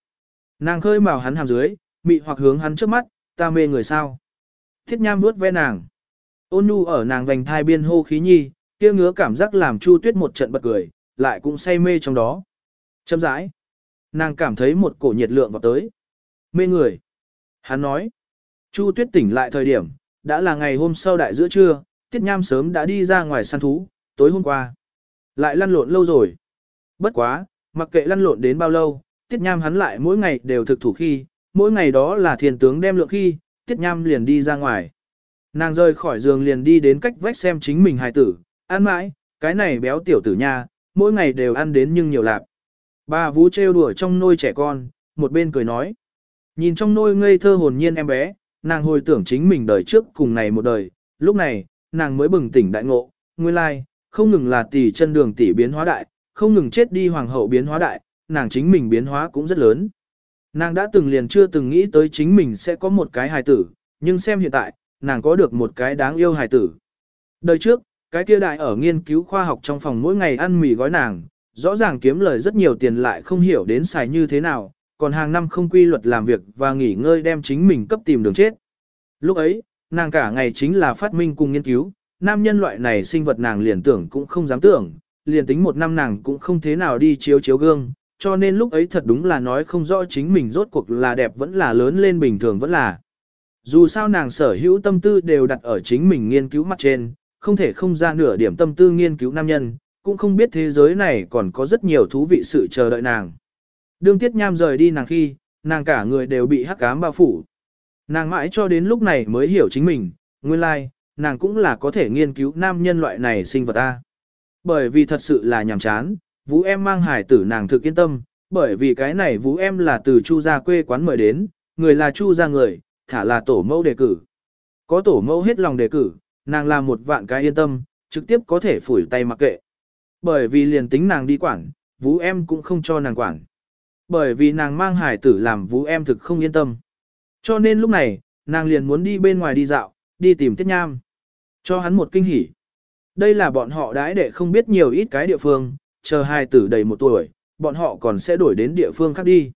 Nàng khơi màu hắn hàm dưới, mị hoặc hướng hắn trước mắt, ta mê người sao. Thiết nham vuốt ve nàng. Ôn nhu ở nàng vành thai biên hô khí nhi, kia ngứa cảm giác làm Chu Tuyết một trận bật cười, lại cũng say mê trong đó. Châm rãi. Nàng cảm thấy một cổ nhiệt lượng vào tới. Mê người. Hắn nói. Chu Tuyết tỉnh lại thời điểm, đã là ngày hôm sau đại giữa trưa, Tiết Nham sớm đã đi ra ngoài săn thú, tối hôm qua. Lại lăn lộn lâu rồi. Bất quá, mặc kệ lăn lộn đến bao lâu, Tiết Nham hắn lại mỗi ngày đều thực thủ khi, mỗi ngày đó là thiền tướng đem lượng khi, Tiết Nham liền đi ra ngoài. Nàng rời khỏi giường liền đi đến cách vách xem chính mình hài tử, ăn mãi, cái này béo tiểu tử nha, mỗi ngày đều ăn đến nhưng nhiều lạp. Bà vú trêu đùa trong nôi trẻ con, một bên cười nói. Nhìn trong nôi ngây thơ hồn nhiên em bé, nàng hồi tưởng chính mình đời trước cùng này một đời, lúc này, nàng mới bừng tỉnh đại ngộ, nguyên lai, không ngừng là tỷ chân đường tỷ biến hóa đại, không ngừng chết đi hoàng hậu biến hóa đại, nàng chính mình biến hóa cũng rất lớn. Nàng đã từng liền chưa từng nghĩ tới chính mình sẽ có một cái hài tử, nhưng xem hiện tại, nàng có được một cái đáng yêu hài tử. Đời trước, cái kia đại ở nghiên cứu khoa học trong phòng mỗi ngày ăn mì gói nàng, rõ ràng kiếm lời rất nhiều tiền lại không hiểu đến xài như thế nào, còn hàng năm không quy luật làm việc và nghỉ ngơi đem chính mình cấp tìm đường chết. Lúc ấy, nàng cả ngày chính là phát minh cùng nghiên cứu, nam nhân loại này sinh vật nàng liền tưởng cũng không dám tưởng, liền tính một năm nàng cũng không thế nào đi chiếu chiếu gương, cho nên lúc ấy thật đúng là nói không rõ chính mình rốt cuộc là đẹp vẫn là lớn lên bình thường vẫn là. Dù sao nàng sở hữu tâm tư đều đặt ở chính mình nghiên cứu mặt trên, không thể không ra nửa điểm tâm tư nghiên cứu nam nhân, cũng không biết thế giới này còn có rất nhiều thú vị sự chờ đợi nàng. Đương tiết nham rời đi nàng khi, nàng cả người đều bị hắc cám bao phủ. Nàng mãi cho đến lúc này mới hiểu chính mình, nguyên lai, like, nàng cũng là có thể nghiên cứu nam nhân loại này sinh vật ta. Bởi vì thật sự là nhàm chán, vũ em mang hải tử nàng thực yên tâm, bởi vì cái này vũ em là từ chu gia quê quán mời đến, người là chu gia người, thả là tổ mẫu đề cử. Có tổ mẫu hết lòng đề cử, nàng làm một vạn cái yên tâm, trực tiếp có thể phủi tay mặc kệ. Bởi vì liền tính nàng đi quản, vũ em cũng không cho nàng quản. Bởi vì nàng mang hải tử làm vũ em thực không yên tâm. Cho nên lúc này, nàng liền muốn đi bên ngoài đi dạo, đi tìm tiết nham. Cho hắn một kinh hỉ. Đây là bọn họ đãi để không biết nhiều ít cái địa phương, chờ hai tử đầy một tuổi, bọn họ còn sẽ đổi đến địa phương khác đi.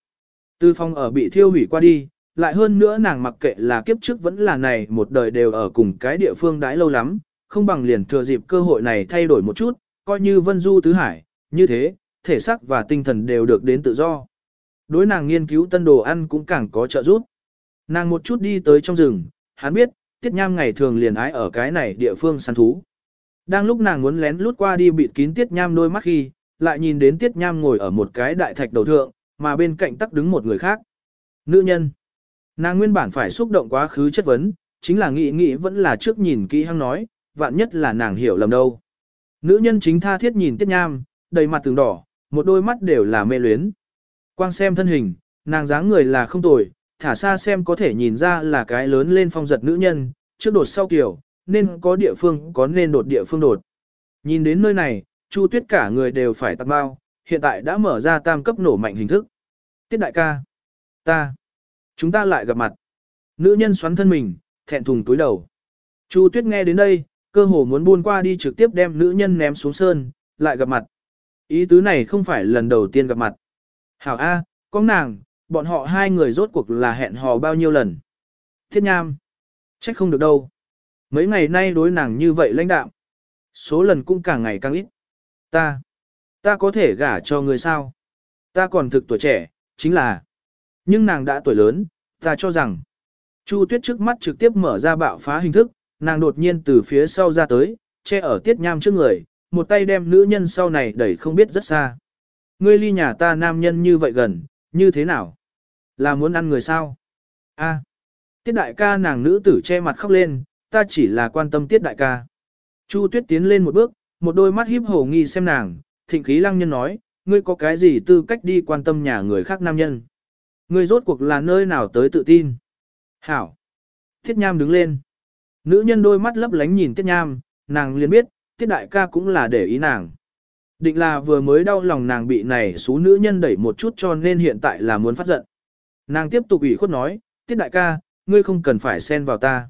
Tư phong ở bị thiêu hủy qua đi, lại hơn nữa nàng mặc kệ là kiếp trước vẫn là này một đời đều ở cùng cái địa phương đãi lâu lắm, không bằng liền thừa dịp cơ hội này thay đổi một chút, coi như vân du tứ hải, như thế, thể xác và tinh thần đều được đến tự do. Đối nàng nghiên cứu tân đồ ăn cũng càng có trợ giúp. Nàng một chút đi tới trong rừng, hắn biết, tiết nham ngày thường liền ái ở cái này địa phương săn thú. Đang lúc nàng muốn lén lút qua đi bịt kín tiết nham đôi mắt khi, lại nhìn đến tiết nham ngồi ở một cái đại thạch đầu thượng, mà bên cạnh tắc đứng một người khác. Nữ nhân. Nàng nguyên bản phải xúc động quá khứ chất vấn, chính là nghĩ nghĩ vẫn là trước nhìn kỹ hăng nói, vạn nhất là nàng hiểu lầm đâu. Nữ nhân chính tha thiết nhìn tiết nham, đầy mặt từng đỏ, một đôi mắt đều là mê luyến. Quang xem thân hình, nàng dáng người là không tồi, thả xa xem có thể nhìn ra là cái lớn lên phong giật nữ nhân, trước đột sau kiểu, nên có địa phương có nên đột địa phương đột. Nhìn đến nơi này, Chu Tuyết cả người đều phải tặng bao, hiện tại đã mở ra tam cấp nổ mạnh hình thức. Tiết đại ca, ta, chúng ta lại gặp mặt. Nữ nhân xoắn thân mình, thẹn thùng túi đầu. Chu Tuyết nghe đến đây, cơ hồ muốn buôn qua đi trực tiếp đem nữ nhân ném xuống sơn, lại gặp mặt. Ý tứ này không phải lần đầu tiên gặp mặt. Hảo A, con nàng, bọn họ hai người rốt cuộc là hẹn hò bao nhiêu lần. Thiết nham. Trách không được đâu. Mấy ngày nay đối nàng như vậy lãnh đạo. Số lần cũng càng ngày càng ít. Ta. Ta có thể gả cho người sao? Ta còn thực tuổi trẻ, chính là. Nhưng nàng đã tuổi lớn, ta cho rằng. Chu tuyết trước mắt trực tiếp mở ra bạo phá hình thức, nàng đột nhiên từ phía sau ra tới, che ở tiết nham trước người, một tay đem nữ nhân sau này đẩy không biết rất xa. Ngươi ly nhà ta nam nhân như vậy gần, như thế nào? Là muốn ăn người sao? A. Tiết đại ca nàng nữ tử che mặt khóc lên, ta chỉ là quan tâm tiết đại ca. Chu tuyết tiến lên một bước, một đôi mắt híp hồ nghi xem nàng, thịnh khí lăng nhân nói, ngươi có cái gì tư cách đi quan tâm nhà người khác nam nhân? Ngươi rốt cuộc là nơi nào tới tự tin? Hảo. Tiết nham đứng lên. Nữ nhân đôi mắt lấp lánh nhìn tiết nham, nàng liền biết, tiết đại ca cũng là để ý nàng. Định là vừa mới đau lòng nàng bị này số nữ nhân đẩy một chút cho nên hiện tại là muốn phát giận. Nàng tiếp tục ủy khuất nói, tiết đại ca, ngươi không cần phải xen vào ta.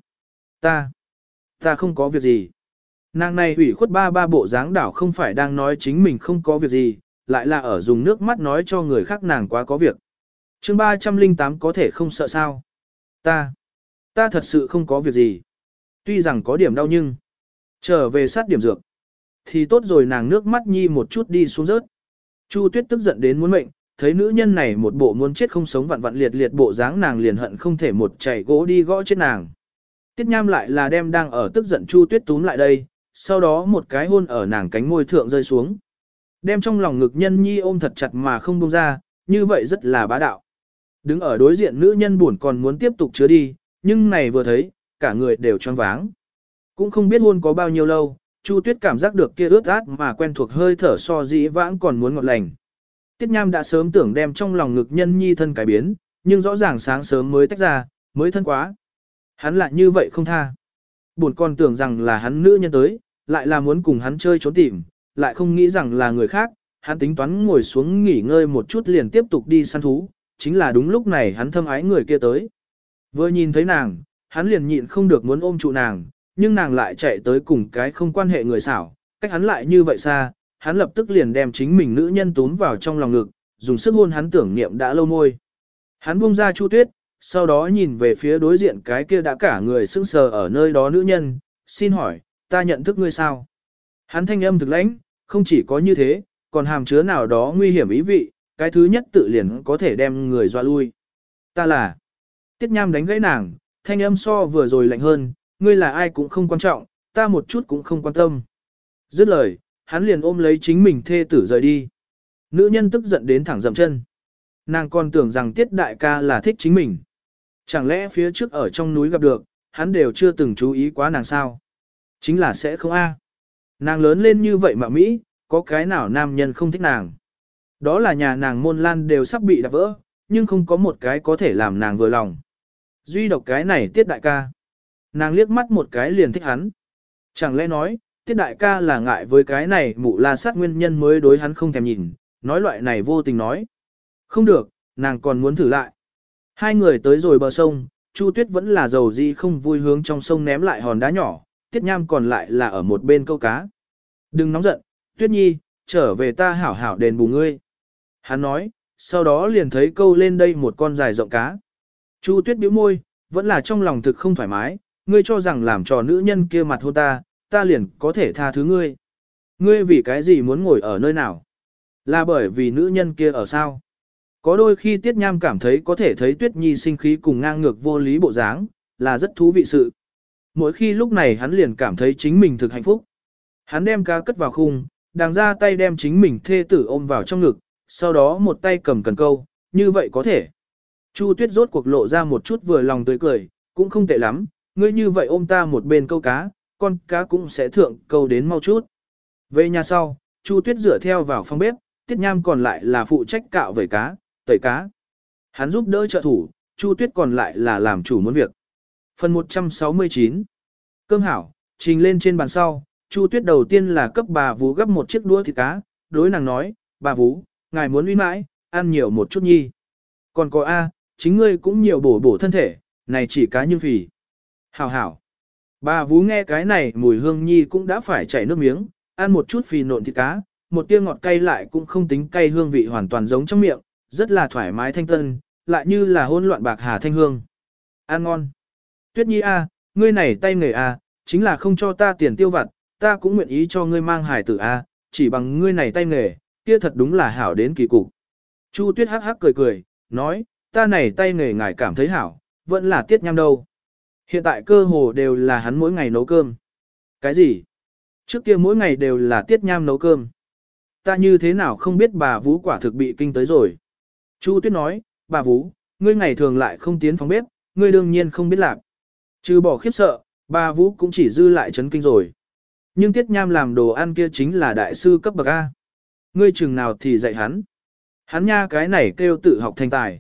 Ta, ta không có việc gì. Nàng này ủy khuất ba ba bộ dáng đảo không phải đang nói chính mình không có việc gì, lại là ở dùng nước mắt nói cho người khác nàng quá có việc chương 308 có thể không sợ sao. Ta, ta thật sự không có việc gì. Tuy rằng có điểm đau nhưng, trở về sát điểm dược. Thì tốt rồi nàng nước mắt nhi một chút đi xuống rớt. Chu tuyết tức giận đến muốn mệnh, thấy nữ nhân này một bộ muốn chết không sống vặn vặn liệt liệt bộ dáng nàng liền hận không thể một chảy gỗ đi gõ chết nàng. Tiết nham lại là đem đang ở tức giận chu tuyết túm lại đây, sau đó một cái hôn ở nàng cánh môi thượng rơi xuống. Đem trong lòng ngực nhân nhi ôm thật chặt mà không buông ra, như vậy rất là bá đạo. Đứng ở đối diện nữ nhân buồn còn muốn tiếp tục chứa đi, nhưng này vừa thấy, cả người đều choáng váng. Cũng không biết hôn có bao nhiêu lâu, Chu Tuyết cảm giác được kia ướt át mà quen thuộc hơi thở so dĩ vãng còn muốn ngọt lành. Tiết Nham đã sớm tưởng đem trong lòng ngực nhân nhi thân cải biến, nhưng rõ ràng sáng sớm mới tách ra, mới thân quá. Hắn lại như vậy không tha. Buồn còn tưởng rằng là hắn nữ nhân tới, lại là muốn cùng hắn chơi trốn tìm, lại không nghĩ rằng là người khác, hắn tính toán ngồi xuống nghỉ ngơi một chút liền tiếp tục đi săn thú, chính là đúng lúc này hắn thâm ái người kia tới. Vừa nhìn thấy nàng, hắn liền nhịn không được muốn ôm trụ nàng, nhưng nàng lại chạy tới cùng cái không quan hệ người xảo, cách hắn lại như vậy xa, hắn lập tức liền đem chính mình nữ nhân túm vào trong lòng ngực, dùng sức hôn hắn tưởng niệm đã lâu môi. Hắn buông ra Chu Tuyết, sau đó nhìn về phía đối diện cái kia đã cả người sững sờ ở nơi đó nữ nhân, xin hỏi, ta nhận thức ngươi sao? Hắn thanh âm thực lãnh, không chỉ có như thế, còn hàm chứa nào đó nguy hiểm ý vị, cái thứ nhất tự liền có thể đem người dọa lui. Ta là, tiết nham đánh gãy nàng, thanh âm so vừa rồi lạnh hơn, ngươi là ai cũng không quan trọng, ta một chút cũng không quan tâm. Dứt lời, hắn liền ôm lấy chính mình thê tử rời đi. Nữ nhân tức giận đến thẳng dậm chân. Nàng còn tưởng rằng tiết đại ca là thích chính mình. Chẳng lẽ phía trước ở trong núi gặp được, hắn đều chưa từng chú ý quá nàng sao? Chính là sẽ không a. Nàng lớn lên như vậy mà Mỹ, có cái nào nam nhân không thích nàng. Đó là nhà nàng môn lan đều sắp bị đạp vỡ, nhưng không có một cái có thể làm nàng vừa lòng. Duy độc cái này tiết đại ca. Nàng liếc mắt một cái liền thích hắn. Chẳng lẽ nói, tiết đại ca là ngại với cái này mụ la sát nguyên nhân mới đối hắn không thèm nhìn, nói loại này vô tình nói. Không được, nàng còn muốn thử lại. Hai người tới rồi bờ sông, Chu Tuyết vẫn là dầu gì không vui hướng trong sông ném lại hòn đá nhỏ, Tiết Nham còn lại là ở một bên câu cá. Đừng nóng giận, Tuyết Nhi, trở về ta hảo hảo đền bù ngươi. Hắn nói, sau đó liền thấy câu lên đây một con dài rộng cá. Chu Tuyết bĩu môi, vẫn là trong lòng thực không thoải mái, ngươi cho rằng làm trò nữ nhân kia mặt hôn ta, ta liền có thể tha thứ ngươi. Ngươi vì cái gì muốn ngồi ở nơi nào? Là bởi vì nữ nhân kia ở sao? Có đôi khi Tiết Nham cảm thấy có thể thấy Tuyết Nhi sinh khí cùng ngang ngược vô lý bộ dáng, là rất thú vị sự. Mỗi khi lúc này hắn liền cảm thấy chính mình thực hạnh phúc. Hắn đem cá cất vào khung, đàng ra tay đem chính mình thê tử ôm vào trong ngực, sau đó một tay cầm cần câu, như vậy có thể. Chu Tuyết rốt cuộc lộ ra một chút vừa lòng tươi cười, cũng không tệ lắm, ngươi như vậy ôm ta một bên câu cá, con cá cũng sẽ thượng câu đến mau chút. Về nhà sau, Chu Tuyết rửa theo vào phòng bếp, Tiết Nham còn lại là phụ trách cạo vẩy cá, tẩy cá. Hắn giúp đỡ trợ thủ, Chu Tuyết còn lại là làm chủ muốn việc. Phần 169 Cơm hảo, trình lên trên bàn sau, Chu Tuyết đầu tiên là cấp bà Vú gấp một chiếc đũa thịt cá, đối nàng nói, bà Vú, ngài muốn uy mãi, ăn nhiều một chút nhi. Còn có A, chính ngươi cũng nhiều bổ bổ thân thể, này chỉ cá như phì. Hảo hảo. Bà Vú nghe cái này mùi hương nhi cũng đã phải chảy nước miếng, ăn một chút phì nộn thịt cá, một tia ngọt cay lại cũng không tính cay hương vị hoàn toàn giống trong miệng, rất là thoải mái thanh tân, lại như là hôn loạn bạc hà thanh hương. Ăn ngon. Tuyết nhi a, ngươi này tay nghề a, chính là không cho ta tiền tiêu vặt, ta cũng nguyện ý cho ngươi mang hải tử a, chỉ bằng ngươi này tay nghề, kia thật đúng là hảo đến kỳ cục. Chu Tuyết hắc hắc cười cười, nói, ta này tay nghề ngài cảm thấy hảo, vẫn là tiết nham đâu. Hiện tại cơ hồ đều là hắn mỗi ngày nấu cơm. Cái gì? Trước kia mỗi ngày đều là tiết nham nấu cơm. Ta như thế nào không biết bà Vũ quả thực bị kinh tới rồi. Chu Tuyết nói, bà Vũ, ngươi ngày thường lại không tiến phòng bếp, ngươi đương nhiên không biết làm. Trừ bỏ khiếp sợ, bà Vũ cũng chỉ dư lại chấn kinh rồi. Nhưng Tiết Nham làm đồ ăn kia chính là đại sư cấp bậc A. Ngươi chừng nào thì dạy hắn. Hắn nha cái này kêu tự học thành tài.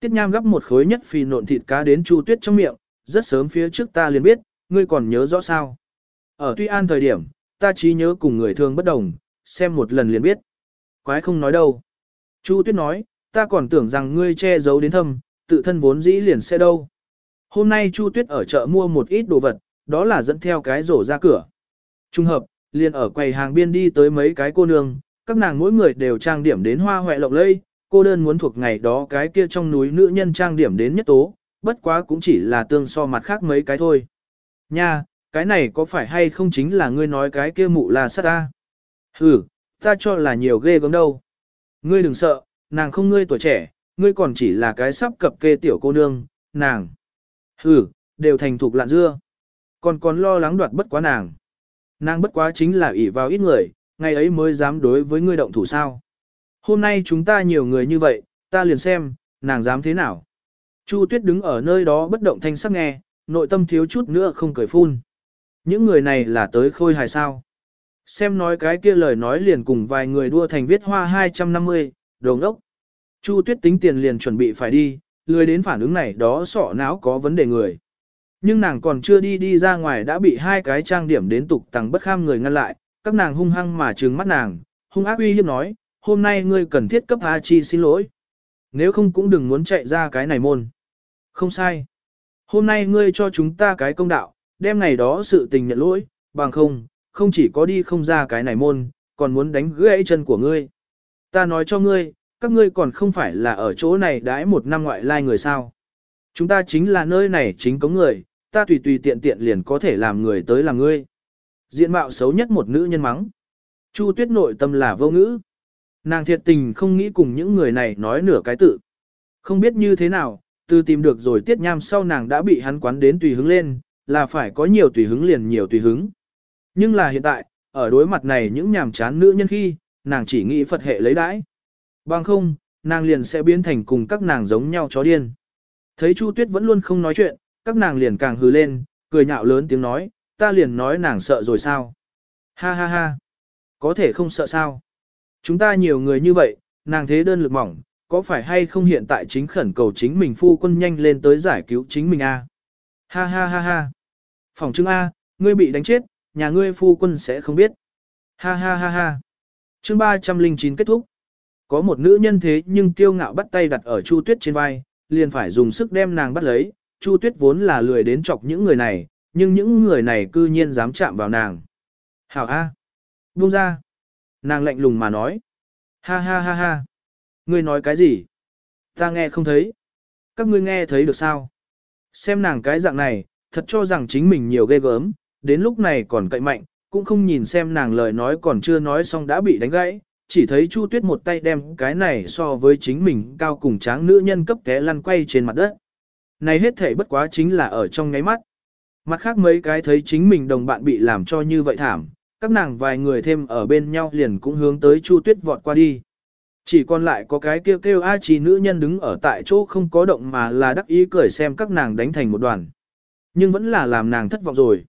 Tiết Nham gấp một khối nhất phì nộn thịt cá đến Chu Tuyết trong miệng, rất sớm phía trước ta liền biết, ngươi còn nhớ rõ sao. Ở Tuy An thời điểm, ta trí nhớ cùng người thường bất đồng, xem một lần liền biết. Quái không nói đâu. Chu Tuyết nói, ta còn tưởng rằng ngươi che giấu đến thâm, tự thân vốn dĩ liền sẽ đâu. Hôm nay Chu Tuyết ở chợ mua một ít đồ vật, đó là dẫn theo cái rổ ra cửa. Trung hợp, liền ở quầy hàng biên đi tới mấy cái cô nương, các nàng mỗi người đều trang điểm đến hoa hoẹ lộng lây, cô đơn muốn thuộc ngày đó cái kia trong núi nữ nhân trang điểm đến nhất tố, bất quá cũng chỉ là tương so mặt khác mấy cái thôi. Nha, cái này có phải hay không chính là ngươi nói cái kia mụ là sát ta? Ừ, ta cho là nhiều ghê gớm đâu. Ngươi đừng sợ, nàng không ngươi tuổi trẻ, ngươi còn chỉ là cái sắp cập kê tiểu cô nương, nàng. Ừ, đều thành thục lạn dưa. Còn còn lo lắng đoạt bất quá nàng. Nàng bất quá chính là ỷ vào ít người, ngày ấy mới dám đối với ngươi động thủ sao. Hôm nay chúng ta nhiều người như vậy, ta liền xem, nàng dám thế nào. Chu Tuyết đứng ở nơi đó bất động thanh sắc nghe, nội tâm thiếu chút nữa không cười phun. Những người này là tới khôi hài sao. Xem nói cái kia lời nói liền cùng vài người đua thành viết hoa 250, đồng ốc. Chu Tuyết tính tiền liền chuẩn bị phải đi, lười đến phản ứng này đó sọ não có vấn đề người. Nhưng nàng còn chưa đi đi ra ngoài đã bị hai cái trang điểm đến tục tăng bất kham người ngăn lại, các nàng hung hăng mà trừng mắt nàng, hung ác uy hiếp nói, hôm nay ngươi cần thiết cấp A Chi xin lỗi. Nếu không cũng đừng muốn chạy ra cái này môn. Không sai. Hôm nay ngươi cho chúng ta cái công đạo, đem ngày đó sự tình nhận lỗi, bằng không, không chỉ có đi không ra cái này môn, còn muốn đánh gãy chân của ngươi. Ta nói cho ngươi, các ngươi còn không phải là ở chỗ này đãi một năm ngoại lai người sao. Chúng ta chính là nơi này chính có người, ta tùy tùy tiện tiện liền có thể làm người tới làm ngươi. Diện mạo xấu nhất một nữ nhân mắng. Chu tuyết nội tâm là vô ngữ. Nàng thiệt tình không nghĩ cùng những người này nói nửa cái tự. Không biết như thế nào, từ tìm được rồi tiết nham sau nàng đã bị hắn quán đến tùy hứng lên, là phải có nhiều tùy hứng liền nhiều tùy hứng. Nhưng là hiện tại, ở đối mặt này những nhàm chán nữ nhân khi, nàng chỉ nghĩ Phật hệ lấy đãi. Bằng không, nàng liền sẽ biến thành cùng các nàng giống nhau chó điên. Thấy Chu Tuyết vẫn luôn không nói chuyện, các nàng liền càng hừ lên, cười nhạo lớn tiếng nói, ta liền nói nàng sợ rồi sao. Ha ha ha, có thể không sợ sao. Chúng ta nhiều người như vậy, nàng thế đơn lực mỏng, có phải hay không hiện tại chính khẩn cầu chính mình phu quân nhanh lên tới giải cứu chính mình a? Ha ha ha ha. Phòng trưng A, ngươi bị đánh chết, nhà ngươi phu quân sẽ không biết. Ha ha ha ha. Chương 309 kết thúc. Có một nữ nhân thế nhưng kiêu ngạo bắt tay đặt ở Chu Tuyết trên vai, liền phải dùng sức đem nàng bắt lấy. Chu Tuyết vốn là lười đến chọc những người này, nhưng những người này cư nhiên dám chạm vào nàng. Hảo A. Buông ra. Nàng lạnh lùng mà nói. Ha ha ha ha. Ngươi nói cái gì? Ta nghe không thấy. Các ngươi nghe thấy được sao? Xem nàng cái dạng này, thật cho rằng chính mình nhiều ghê gớm, đến lúc này còn cậy mạnh, cũng không nhìn xem nàng lời nói còn chưa nói xong đã bị đánh gãy, chỉ thấy Chu Tuyết một tay đem cái này so với chính mình cao cùng tráng nữ nhân cấp té lăn quay trên mặt đất. Này hết thể bất quá chính là ở trong ngáy mắt. Mặt khác mấy cái thấy chính mình đồng bạn bị làm cho như vậy thảm, các nàng vài người thêm ở bên nhau liền cũng hướng tới Chu Tuyết vọt qua đi. Chỉ còn lại có cái kêu kêu A Chi nữ nhân đứng ở tại chỗ không có động mà là đắc ý cười xem các nàng đánh thành một đoàn. Nhưng vẫn là làm nàng thất vọng rồi.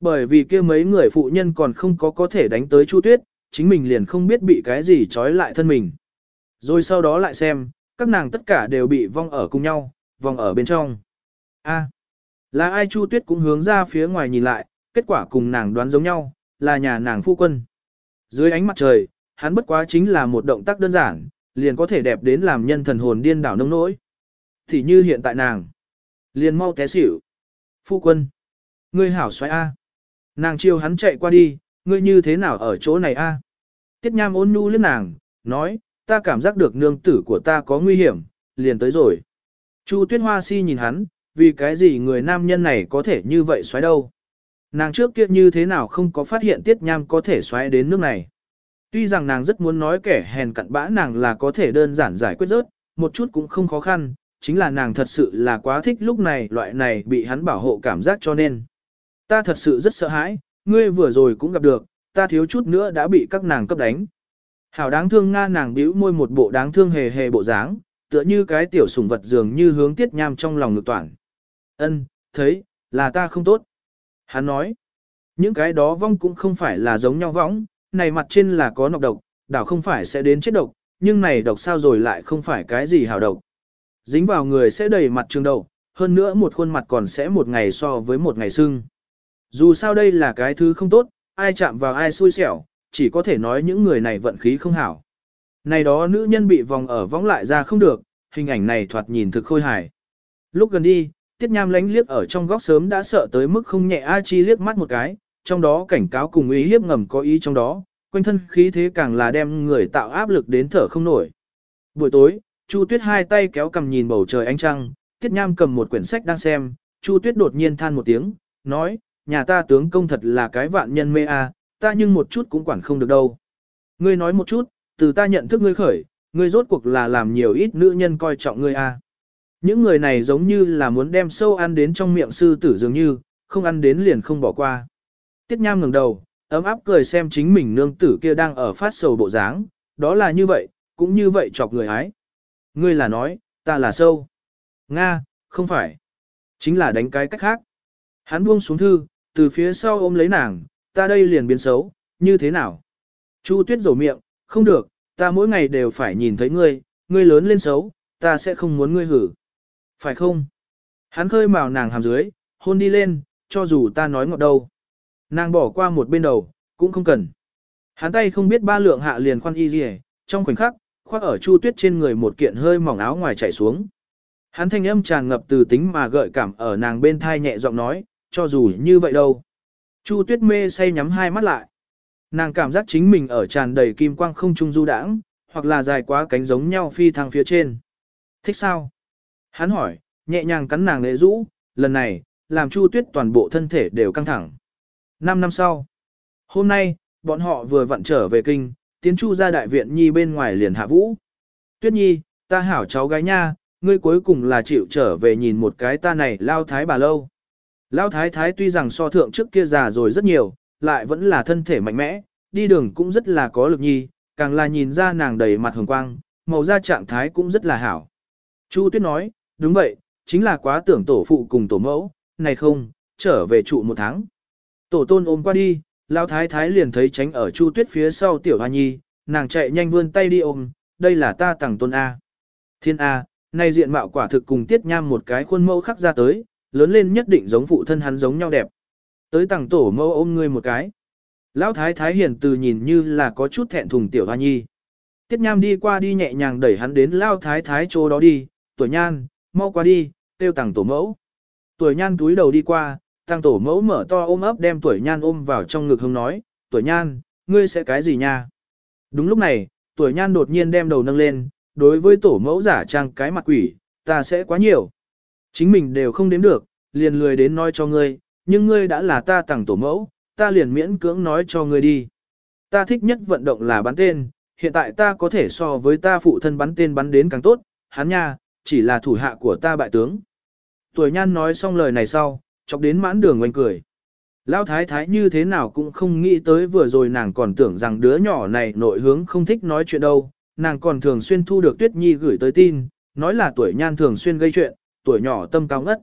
Bởi vì kia mấy người phụ nhân còn không có có thể đánh tới Chu Tuyết, chính mình liền không biết bị cái gì trói lại thân mình. Rồi sau đó lại xem, các nàng tất cả đều bị vong ở cùng nhau, vòng ở bên trong. A, là ai Chu Tuyết cũng hướng ra phía ngoài nhìn lại, kết quả cùng nàng đoán giống nhau, là nhà nàng phu quân. Dưới ánh mặt trời, hắn bất quá chính là một động tác đơn giản, liền có thể đẹp đến làm nhân thần hồn điên đảo nông nỗi. Thì như hiện tại nàng, liền mau té xỉu. Phu quân, ngươi hảo xoay A. Nàng chiều hắn chạy qua đi, ngươi như thế nào ở chỗ này A. Tiết nham ôn nhu lên nàng, nói, ta cảm giác được nương tử của ta có nguy hiểm, liền tới rồi. Chu tuyết hoa si nhìn hắn, vì cái gì người nam nhân này có thể như vậy xoáy đâu. Nàng trước kia như thế nào không có phát hiện tiết nham có thể xoáy đến nước này. Tuy rằng nàng rất muốn nói kẻ hèn cặn bã nàng là có thể đơn giản giải quyết rớt, một chút cũng không khó khăn, chính là nàng thật sự là quá thích lúc này loại này bị hắn bảo hộ cảm giác cho nên. Ta thật sự rất sợ hãi, ngươi vừa rồi cũng gặp được, ta thiếu chút nữa đã bị các nàng cấp đánh. Hảo đáng thương nga nàng bĩu môi một bộ đáng thương hề hề bộ dáng, tựa như cái tiểu sủng vật dường như hướng tiết nham trong lòng ngực toàn. Ân, thấy, là ta không tốt. Hắn nói, những cái đó vong cũng không phải là giống nhau võng, này mặt trên là có nọc độc, đảo không phải sẽ đến chết độc, nhưng này độc sao rồi lại không phải cái gì hảo độc. Dính vào người sẽ đầy mặt trường đầu, hơn nữa một khuôn mặt còn sẽ một ngày so với một ngày sưng. Dù sao đây là cái thứ không tốt, ai chạm vào ai xui xẻo, chỉ có thể nói những người này vận khí không hảo. Này đó nữ nhân bị vòng ở vong lại ra không được, hình ảnh này thoạt nhìn thực khôi hài. Lúc gần đi, Tiết Nham lánh liếc ở trong góc sớm đã sợ tới mức không nhẹ A Chi liếc mắt một cái, trong đó cảnh cáo cùng ý hiếp ngầm có ý trong đó, quanh thân khí thế càng là đem người tạo áp lực đến thở không nổi. Buổi tối, Chu Tuyết hai tay kéo cầm nhìn bầu trời ánh trăng, Tiết Nham cầm một quyển sách đang xem, Chu Tuyết đột nhiên than một tiếng, nói, nhà ta tướng công thật là cái vạn nhân mê a, ta nhưng một chút cũng quản không được đâu. Ngươi nói một chút, từ ta nhận thức ngươi khởi, ngươi rốt cuộc là làm nhiều ít nữ nhân coi trọng ngươi a. Những người này giống như là muốn đem sâu ăn đến trong miệng sư tử dường như, không ăn đến liền không bỏ qua. Tiết Nham ngẩng đầu, ấm áp cười xem chính mình nương tử kia đang ở phát sầu bộ dáng, đó là như vậy, cũng như vậy chọc người ái. Ngươi là nói, ta là sâu. Nga, không phải. Chính là đánh cái cách khác. Hắn buông xuống thư, từ phía sau ôm lấy nàng, ta đây liền biến xấu, như thế nào? Chu tuyết rổ miệng, không được, ta mỗi ngày đều phải nhìn thấy ngươi, ngươi lớn lên xấu, ta sẽ không muốn ngươi hử. Phải không? Hắn khơi màu nàng hàm dưới, hôn đi lên, cho dù ta nói ngọt đâu. Nàng bỏ qua một bên đầu, cũng không cần. Hắn tay không biết ba lượng hạ liền khoan y gì trong khoảnh khắc, khoác ở chu tuyết trên người một kiện hơi mỏng áo ngoài chảy xuống. Hắn thanh âm tràn ngập từ tính mà gợi cảm ở nàng bên thai nhẹ giọng nói, cho dù như vậy đâu. Chu tuyết mê say nhắm hai mắt lại. Nàng cảm giác chính mình ở tràn đầy kim quang không trung du đãng, hoặc là dài quá cánh giống nhau phi thăng phía trên. Thích sao? Hắn hỏi, nhẹ nhàng cắn nàng lệ rũ, lần này, làm Chu Tuyết toàn bộ thân thể đều căng thẳng. Năm năm sau, hôm nay, bọn họ vừa vặn trở về kinh, tiến Chu ra đại viện Nhi bên ngoài liền hạ vũ. Tuyết Nhi, ta hảo cháu gái nha, ngươi cuối cùng là chịu trở về nhìn một cái ta này lao thái bà lâu. Lao thái thái tuy rằng so thượng trước kia già rồi rất nhiều, lại vẫn là thân thể mạnh mẽ, đi đường cũng rất là có lực nhi, càng là nhìn ra nàng đầy mặt hồng quang, màu da trạng thái cũng rất là hảo. Chu Tuyết nói, đúng vậy, chính là quá tưởng tổ phụ cùng tổ mẫu, này không, trở về trụ một tháng. Tổ tôn ôm qua đi, Lao thái thái liền thấy tránh ở Chu Tuyết phía sau tiểu hoa nhi, nàng chạy nhanh vươn tay đi ôm, đây là ta tặng tôn A. Thiên A, nay diện mạo quả thực cùng tiết nham một cái khuôn mẫu khắc ra tới, lớn lên nhất định giống phụ thân hắn giống nhau đẹp. Tới tặng tổ mẫu ôm ngươi một cái. Lão thái thái hiền từ nhìn như là có chút thẹn thùng tiểu hoa nhi. Tiết nham đi qua đi nhẹ nhàng đẩy hắn đến lao thái thái chỗ đó đi, tuổi nhan, mau qua đi, tiêu tặng tổ mẫu. Tuổi nhan túi đầu đi qua, tăng tổ mẫu mở to ôm ấp đem tuổi nhan ôm vào trong ngực hông nói, tuổi nhan, ngươi sẽ cái gì nha? Đúng lúc này, tuổi nhan đột nhiên đem đầu nâng lên, đối với tổ mẫu giả trang cái mặt quỷ, ta sẽ quá nhiều. Chính mình đều không đếm được, liền lười đến nói cho ngươi, nhưng ngươi đã là ta tặng tổ mẫu, ta liền miễn cưỡng nói cho ngươi đi. Ta thích nhất vận động là bắn tên, hiện tại ta có thể so với ta phụ thân bắn tên bắn đến càng tốt, hắn nha, chỉ là thủ hạ của ta bại tướng. Tuổi nhan nói xong lời này sau, chọc đến mãn đường ngoanh cười. Lão thái thái như thế nào cũng không nghĩ tới vừa rồi nàng còn tưởng rằng đứa nhỏ này nội hướng không thích nói chuyện đâu, nàng còn thường xuyên thu được Tuyết Nhi gửi tới tin, nói là tuổi nhan thường xuyên gây chuyện, tuổi nhỏ tâm cao ngất.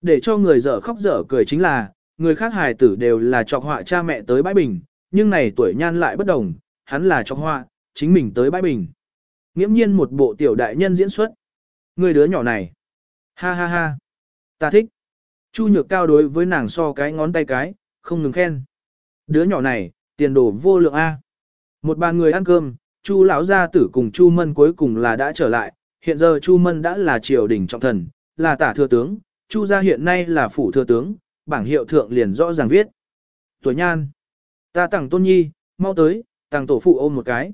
Để cho người dở khóc dở cười chính là, người khác hài tử đều là chọc họa cha mẹ tới bãi bình, nhưng này tuổi nhan lại bất đồng, hắn là chọc họa, chính mình tới bãi bình. Nghiễm nhiên một bộ tiểu đại nhân diễn xuất. Người đứa nhỏ này. Ha ha ha. Ta thích. Chu nhược cao đối với nàng so cái ngón tay cái, không ngừng khen. Đứa nhỏ này, tiền đồ vô lượng A. Một bàn người ăn cơm, Chu lão gia tử cùng Chu Mân cuối cùng là đã trở lại, hiện giờ Chu Mân đã là triều đình trọng thần, là tả thừa tướng, Chu gia hiện nay là phủ thừa tướng, bảng hiệu thượng liền rõ ràng viết. Tuổi nhan, ta tặng tôn nhi, mau tới, tặng tổ phụ ôm một cái.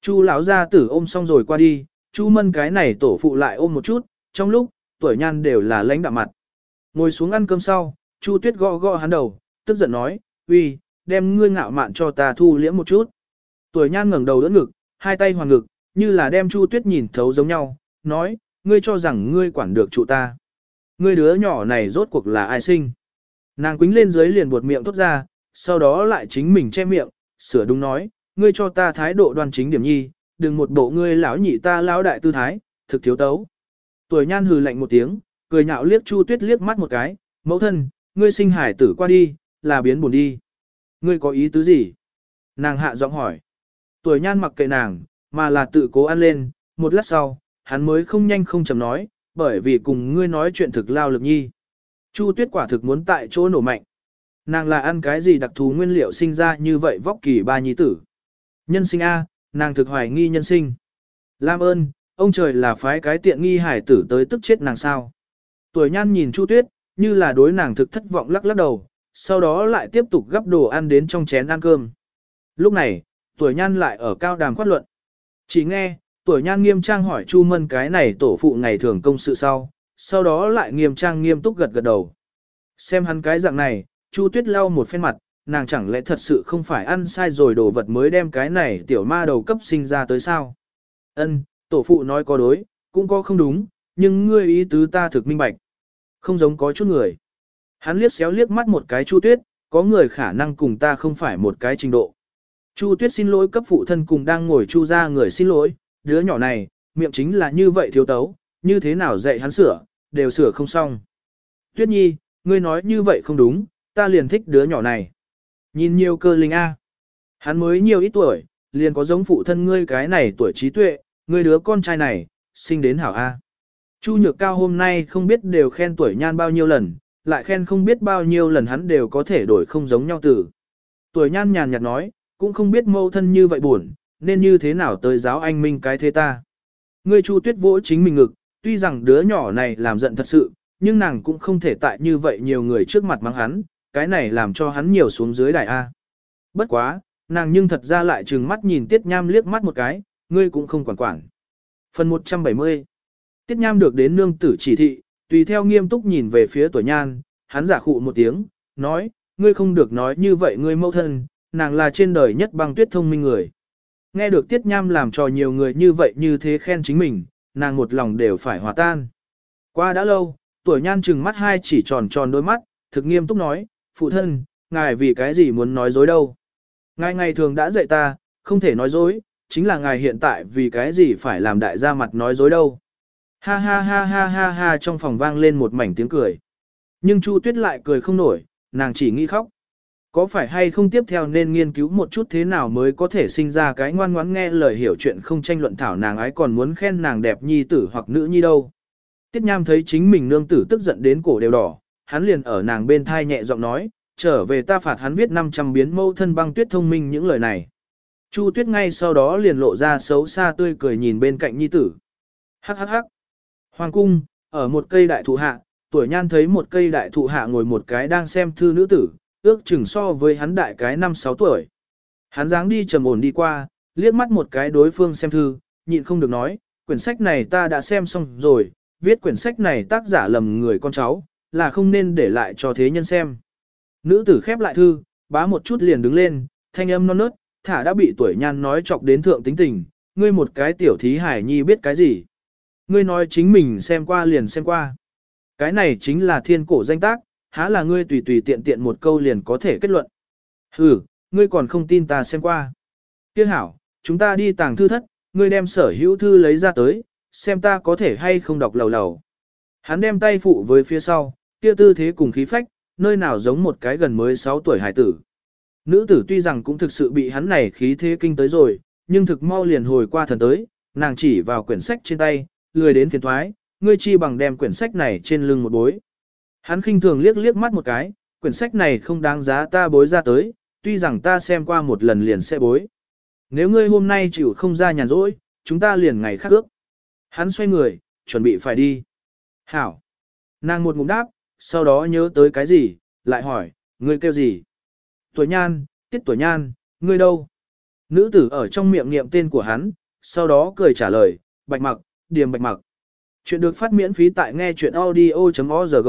Chu lão gia tử ôm xong rồi qua đi, Chu Mân cái này tổ phụ lại ôm một chút, trong lúc, tuổi nhan đều là lãnh đạm mặt. Ngồi xuống ăn cơm sau, Chu Tuyết gõ gõ hắn đầu, tức giận nói, uy, đem ngươi ngạo mạn cho ta thu liễm một chút. Tuổi nhan ngẩng đầu đỡ ngực, hai tay hoàn ngực, như là đem Chu Tuyết nhìn thấu giống nhau, nói, ngươi cho rằng ngươi quản được trụ ta. Ngươi đứa nhỏ này rốt cuộc là ai sinh? Nàng quính lên dưới liền buột miệng tốt ra, sau đó lại chính mình che miệng, sửa đúng nói, ngươi cho ta thái độ đoan chính điểm nhi, đừng một bộ ngươi lão nhị ta lão đại tư thái, thực thiếu tấu. Tuổi nhan hừ lạnh một tiếng, cười nhạo liếc Chu Tuyết liếc mắt một cái, mẫu thân, ngươi sinh hải tử qua đi, là biến buồn đi. Ngươi có ý tứ gì? Nàng hạ giọng hỏi. Tuổi nhan mặc kệ nàng, mà là tự cố ăn lên, một lát sau, hắn mới không nhanh không chậm nói, bởi vì cùng ngươi nói chuyện thực lao lực nhi. Chu tuyết quả thực muốn tại chỗ nổ mạnh. Nàng là ăn cái gì đặc thù nguyên liệu sinh ra như vậy vóc kỳ ba nhi tử. Nhân sinh A, nàng thực hoài nghi nhân sinh. Lam ơn, ông trời là phái cái tiện nghi hải tử tới tức chết nàng sao. Tuổi nhan nhìn Chu tuyết, như là đối nàng thực thất vọng lắc lắc đầu, sau đó lại tiếp tục gắp đồ ăn đến trong chén ăn cơm. Lúc này, tuổi nhan lại ở cao đàm khoát luận. Chỉ nghe, tuổi nhan nghiêm trang hỏi Chu Mân cái này tổ phụ ngày thường công sự sau, sau đó lại nghiêm trang nghiêm túc gật gật đầu. Xem hắn cái dạng này, Chu Tuyết lau một phen mặt, nàng chẳng lẽ thật sự không phải ăn sai rồi đồ vật mới đem cái này tiểu ma đầu cấp sinh ra tới sao? Ân, tổ phụ nói có đối, cũng có không đúng, nhưng ngươi ý tứ ta thực minh bạch. Không giống có chút người. Hắn liếc xéo liếc mắt một cái Chu Tuyết, có người khả năng cùng ta không phải một cái trình độ. Chu Tuyết xin lỗi cấp phụ thân cùng đang ngồi Chu ra người xin lỗi, đứa nhỏ này, miệng chính là như vậy thiếu tấu, như thế nào dạy hắn sửa, đều sửa không xong. Tuyết Nhi, ngươi nói như vậy không đúng, ta liền thích đứa nhỏ này. Nhìn nhiều cơ linh A. Hắn mới nhiều ít tuổi, liền có giống phụ thân ngươi cái này tuổi trí tuệ, ngươi đứa con trai này, sinh đến hảo A. Chu Nhược Cao hôm nay không biết đều khen tuổi nhan bao nhiêu lần, lại khen không biết bao nhiêu lần hắn đều có thể đổi không giống nhau từ. Tuổi nhan nhàn nhạt nói, cũng không biết mâu thân như vậy buồn, nên như thế nào tới giáo anh minh cái thế ta. Ngươi Chu Tuyết vỗ chính mình ngực, tuy rằng đứa nhỏ này làm giận thật sự, nhưng nàng cũng không thể tại như vậy nhiều người trước mặt mắng hắn, cái này làm cho hắn nhiều xuống dưới đài A. Bất quá, nàng nhưng thật ra lại trừng mắt nhìn Tiết Nham liếc mắt một cái, ngươi cũng không quản quản. Phần 170 Tiết Nham được đến nương tử chỉ thị, tùy theo nghiêm túc nhìn về phía tuổi nhan, hắn giả khụ một tiếng, nói, ngươi không được nói như vậy ngươi mẫu thân, nàng là trên đời nhất băng tuyết thông minh người. Nghe được Tiết Nham làm cho nhiều người như vậy như thế khen chính mình, nàng một lòng đều phải hòa tan. Qua đã lâu, tuổi nhan trừng mắt hai chỉ tròn tròn đôi mắt, thực nghiêm túc nói, phụ thân, ngài vì cái gì muốn nói dối đâu. Ngài ngày thường đã dạy ta, không thể nói dối, chính là ngài hiện tại vì cái gì phải làm đại gia mặt nói dối đâu. Ha ha ha ha ha ha trong phòng vang lên một mảnh tiếng cười. Nhưng Chu Tuyết lại cười không nổi, nàng chỉ nghĩ khóc. Có phải hay không tiếp theo nên nghiên cứu một chút thế nào mới có thể sinh ra cái ngoan ngoãn nghe lời hiểu chuyện không tranh luận thảo nàng ái còn muốn khen nàng đẹp nhi tử hoặc nữ nhi đâu. Tiết Nham thấy chính mình nương tử tức giận đến cổ đều đỏ, hắn liền ở nàng bên thai nhẹ giọng nói, trở về ta phạt hắn viết 500 biến mâu thân băng tuyết thông minh những lời này. Chu Tuyết ngay sau đó liền lộ ra xấu xa tươi cười nhìn bên cạnh nhi tử. Hắc hắc hắc. Hoàng cung, ở một cây đại thụ hạ, tuổi nhan thấy một cây đại thụ hạ ngồi một cái đang xem thư nữ tử, ước chừng so với hắn đại cái 5-6 tuổi. Hắn dáng đi trầm ổn đi qua, liếc mắt một cái đối phương xem thư, nhịn không được nói, quyển sách này ta đã xem xong rồi, viết quyển sách này tác giả lầm người con cháu, là không nên để lại cho thế nhân xem. Nữ tử khép lại thư, bá một chút liền đứng lên, thanh âm non nớt, thả đã bị tuổi nhan nói chọc đến thượng tính tình, ngươi một cái tiểu thí hải nhi biết cái gì. Ngươi nói chính mình xem qua liền xem qua. Cái này chính là thiên cổ danh tác, há là ngươi tùy tùy tiện tiện một câu liền có thể kết luận. Ừ, ngươi còn không tin ta xem qua. Tiếc hảo, chúng ta đi tàng thư thất, ngươi đem sở hữu thư lấy ra tới, xem ta có thể hay không đọc lầu lầu. Hắn đem tay phụ với phía sau, kia tư thế cùng khí phách, nơi nào giống một cái gần mới 6 tuổi hải tử. Nữ tử tuy rằng cũng thực sự bị hắn này khí thế kinh tới rồi, nhưng thực mau liền hồi qua thần tới, nàng chỉ vào quyển sách trên tay, lười đến phiền thoái, ngươi chi bằng đem quyển sách này trên lưng một bối. Hắn khinh thường liếc liếc mắt một cái, quyển sách này không đáng giá ta bối ra tới, tuy rằng ta xem qua một lần liền sẽ bối. Nếu ngươi hôm nay chịu không ra nhàn rỗi, chúng ta liền ngày khác ước. Hắn xoay người, chuẩn bị phải đi. Hảo. Nàng một ngụm đáp, sau đó nhớ tới cái gì, lại hỏi, ngươi kêu gì? Tuổi nhan, tiết tuổi nhan, ngươi đâu? Nữ tử ở trong miệng niệm tên của hắn, sau đó cười trả lời, bạch mặc, điềm bạch mặc. Chuyện được phát miễn phí tại nghe chuyện audio.org.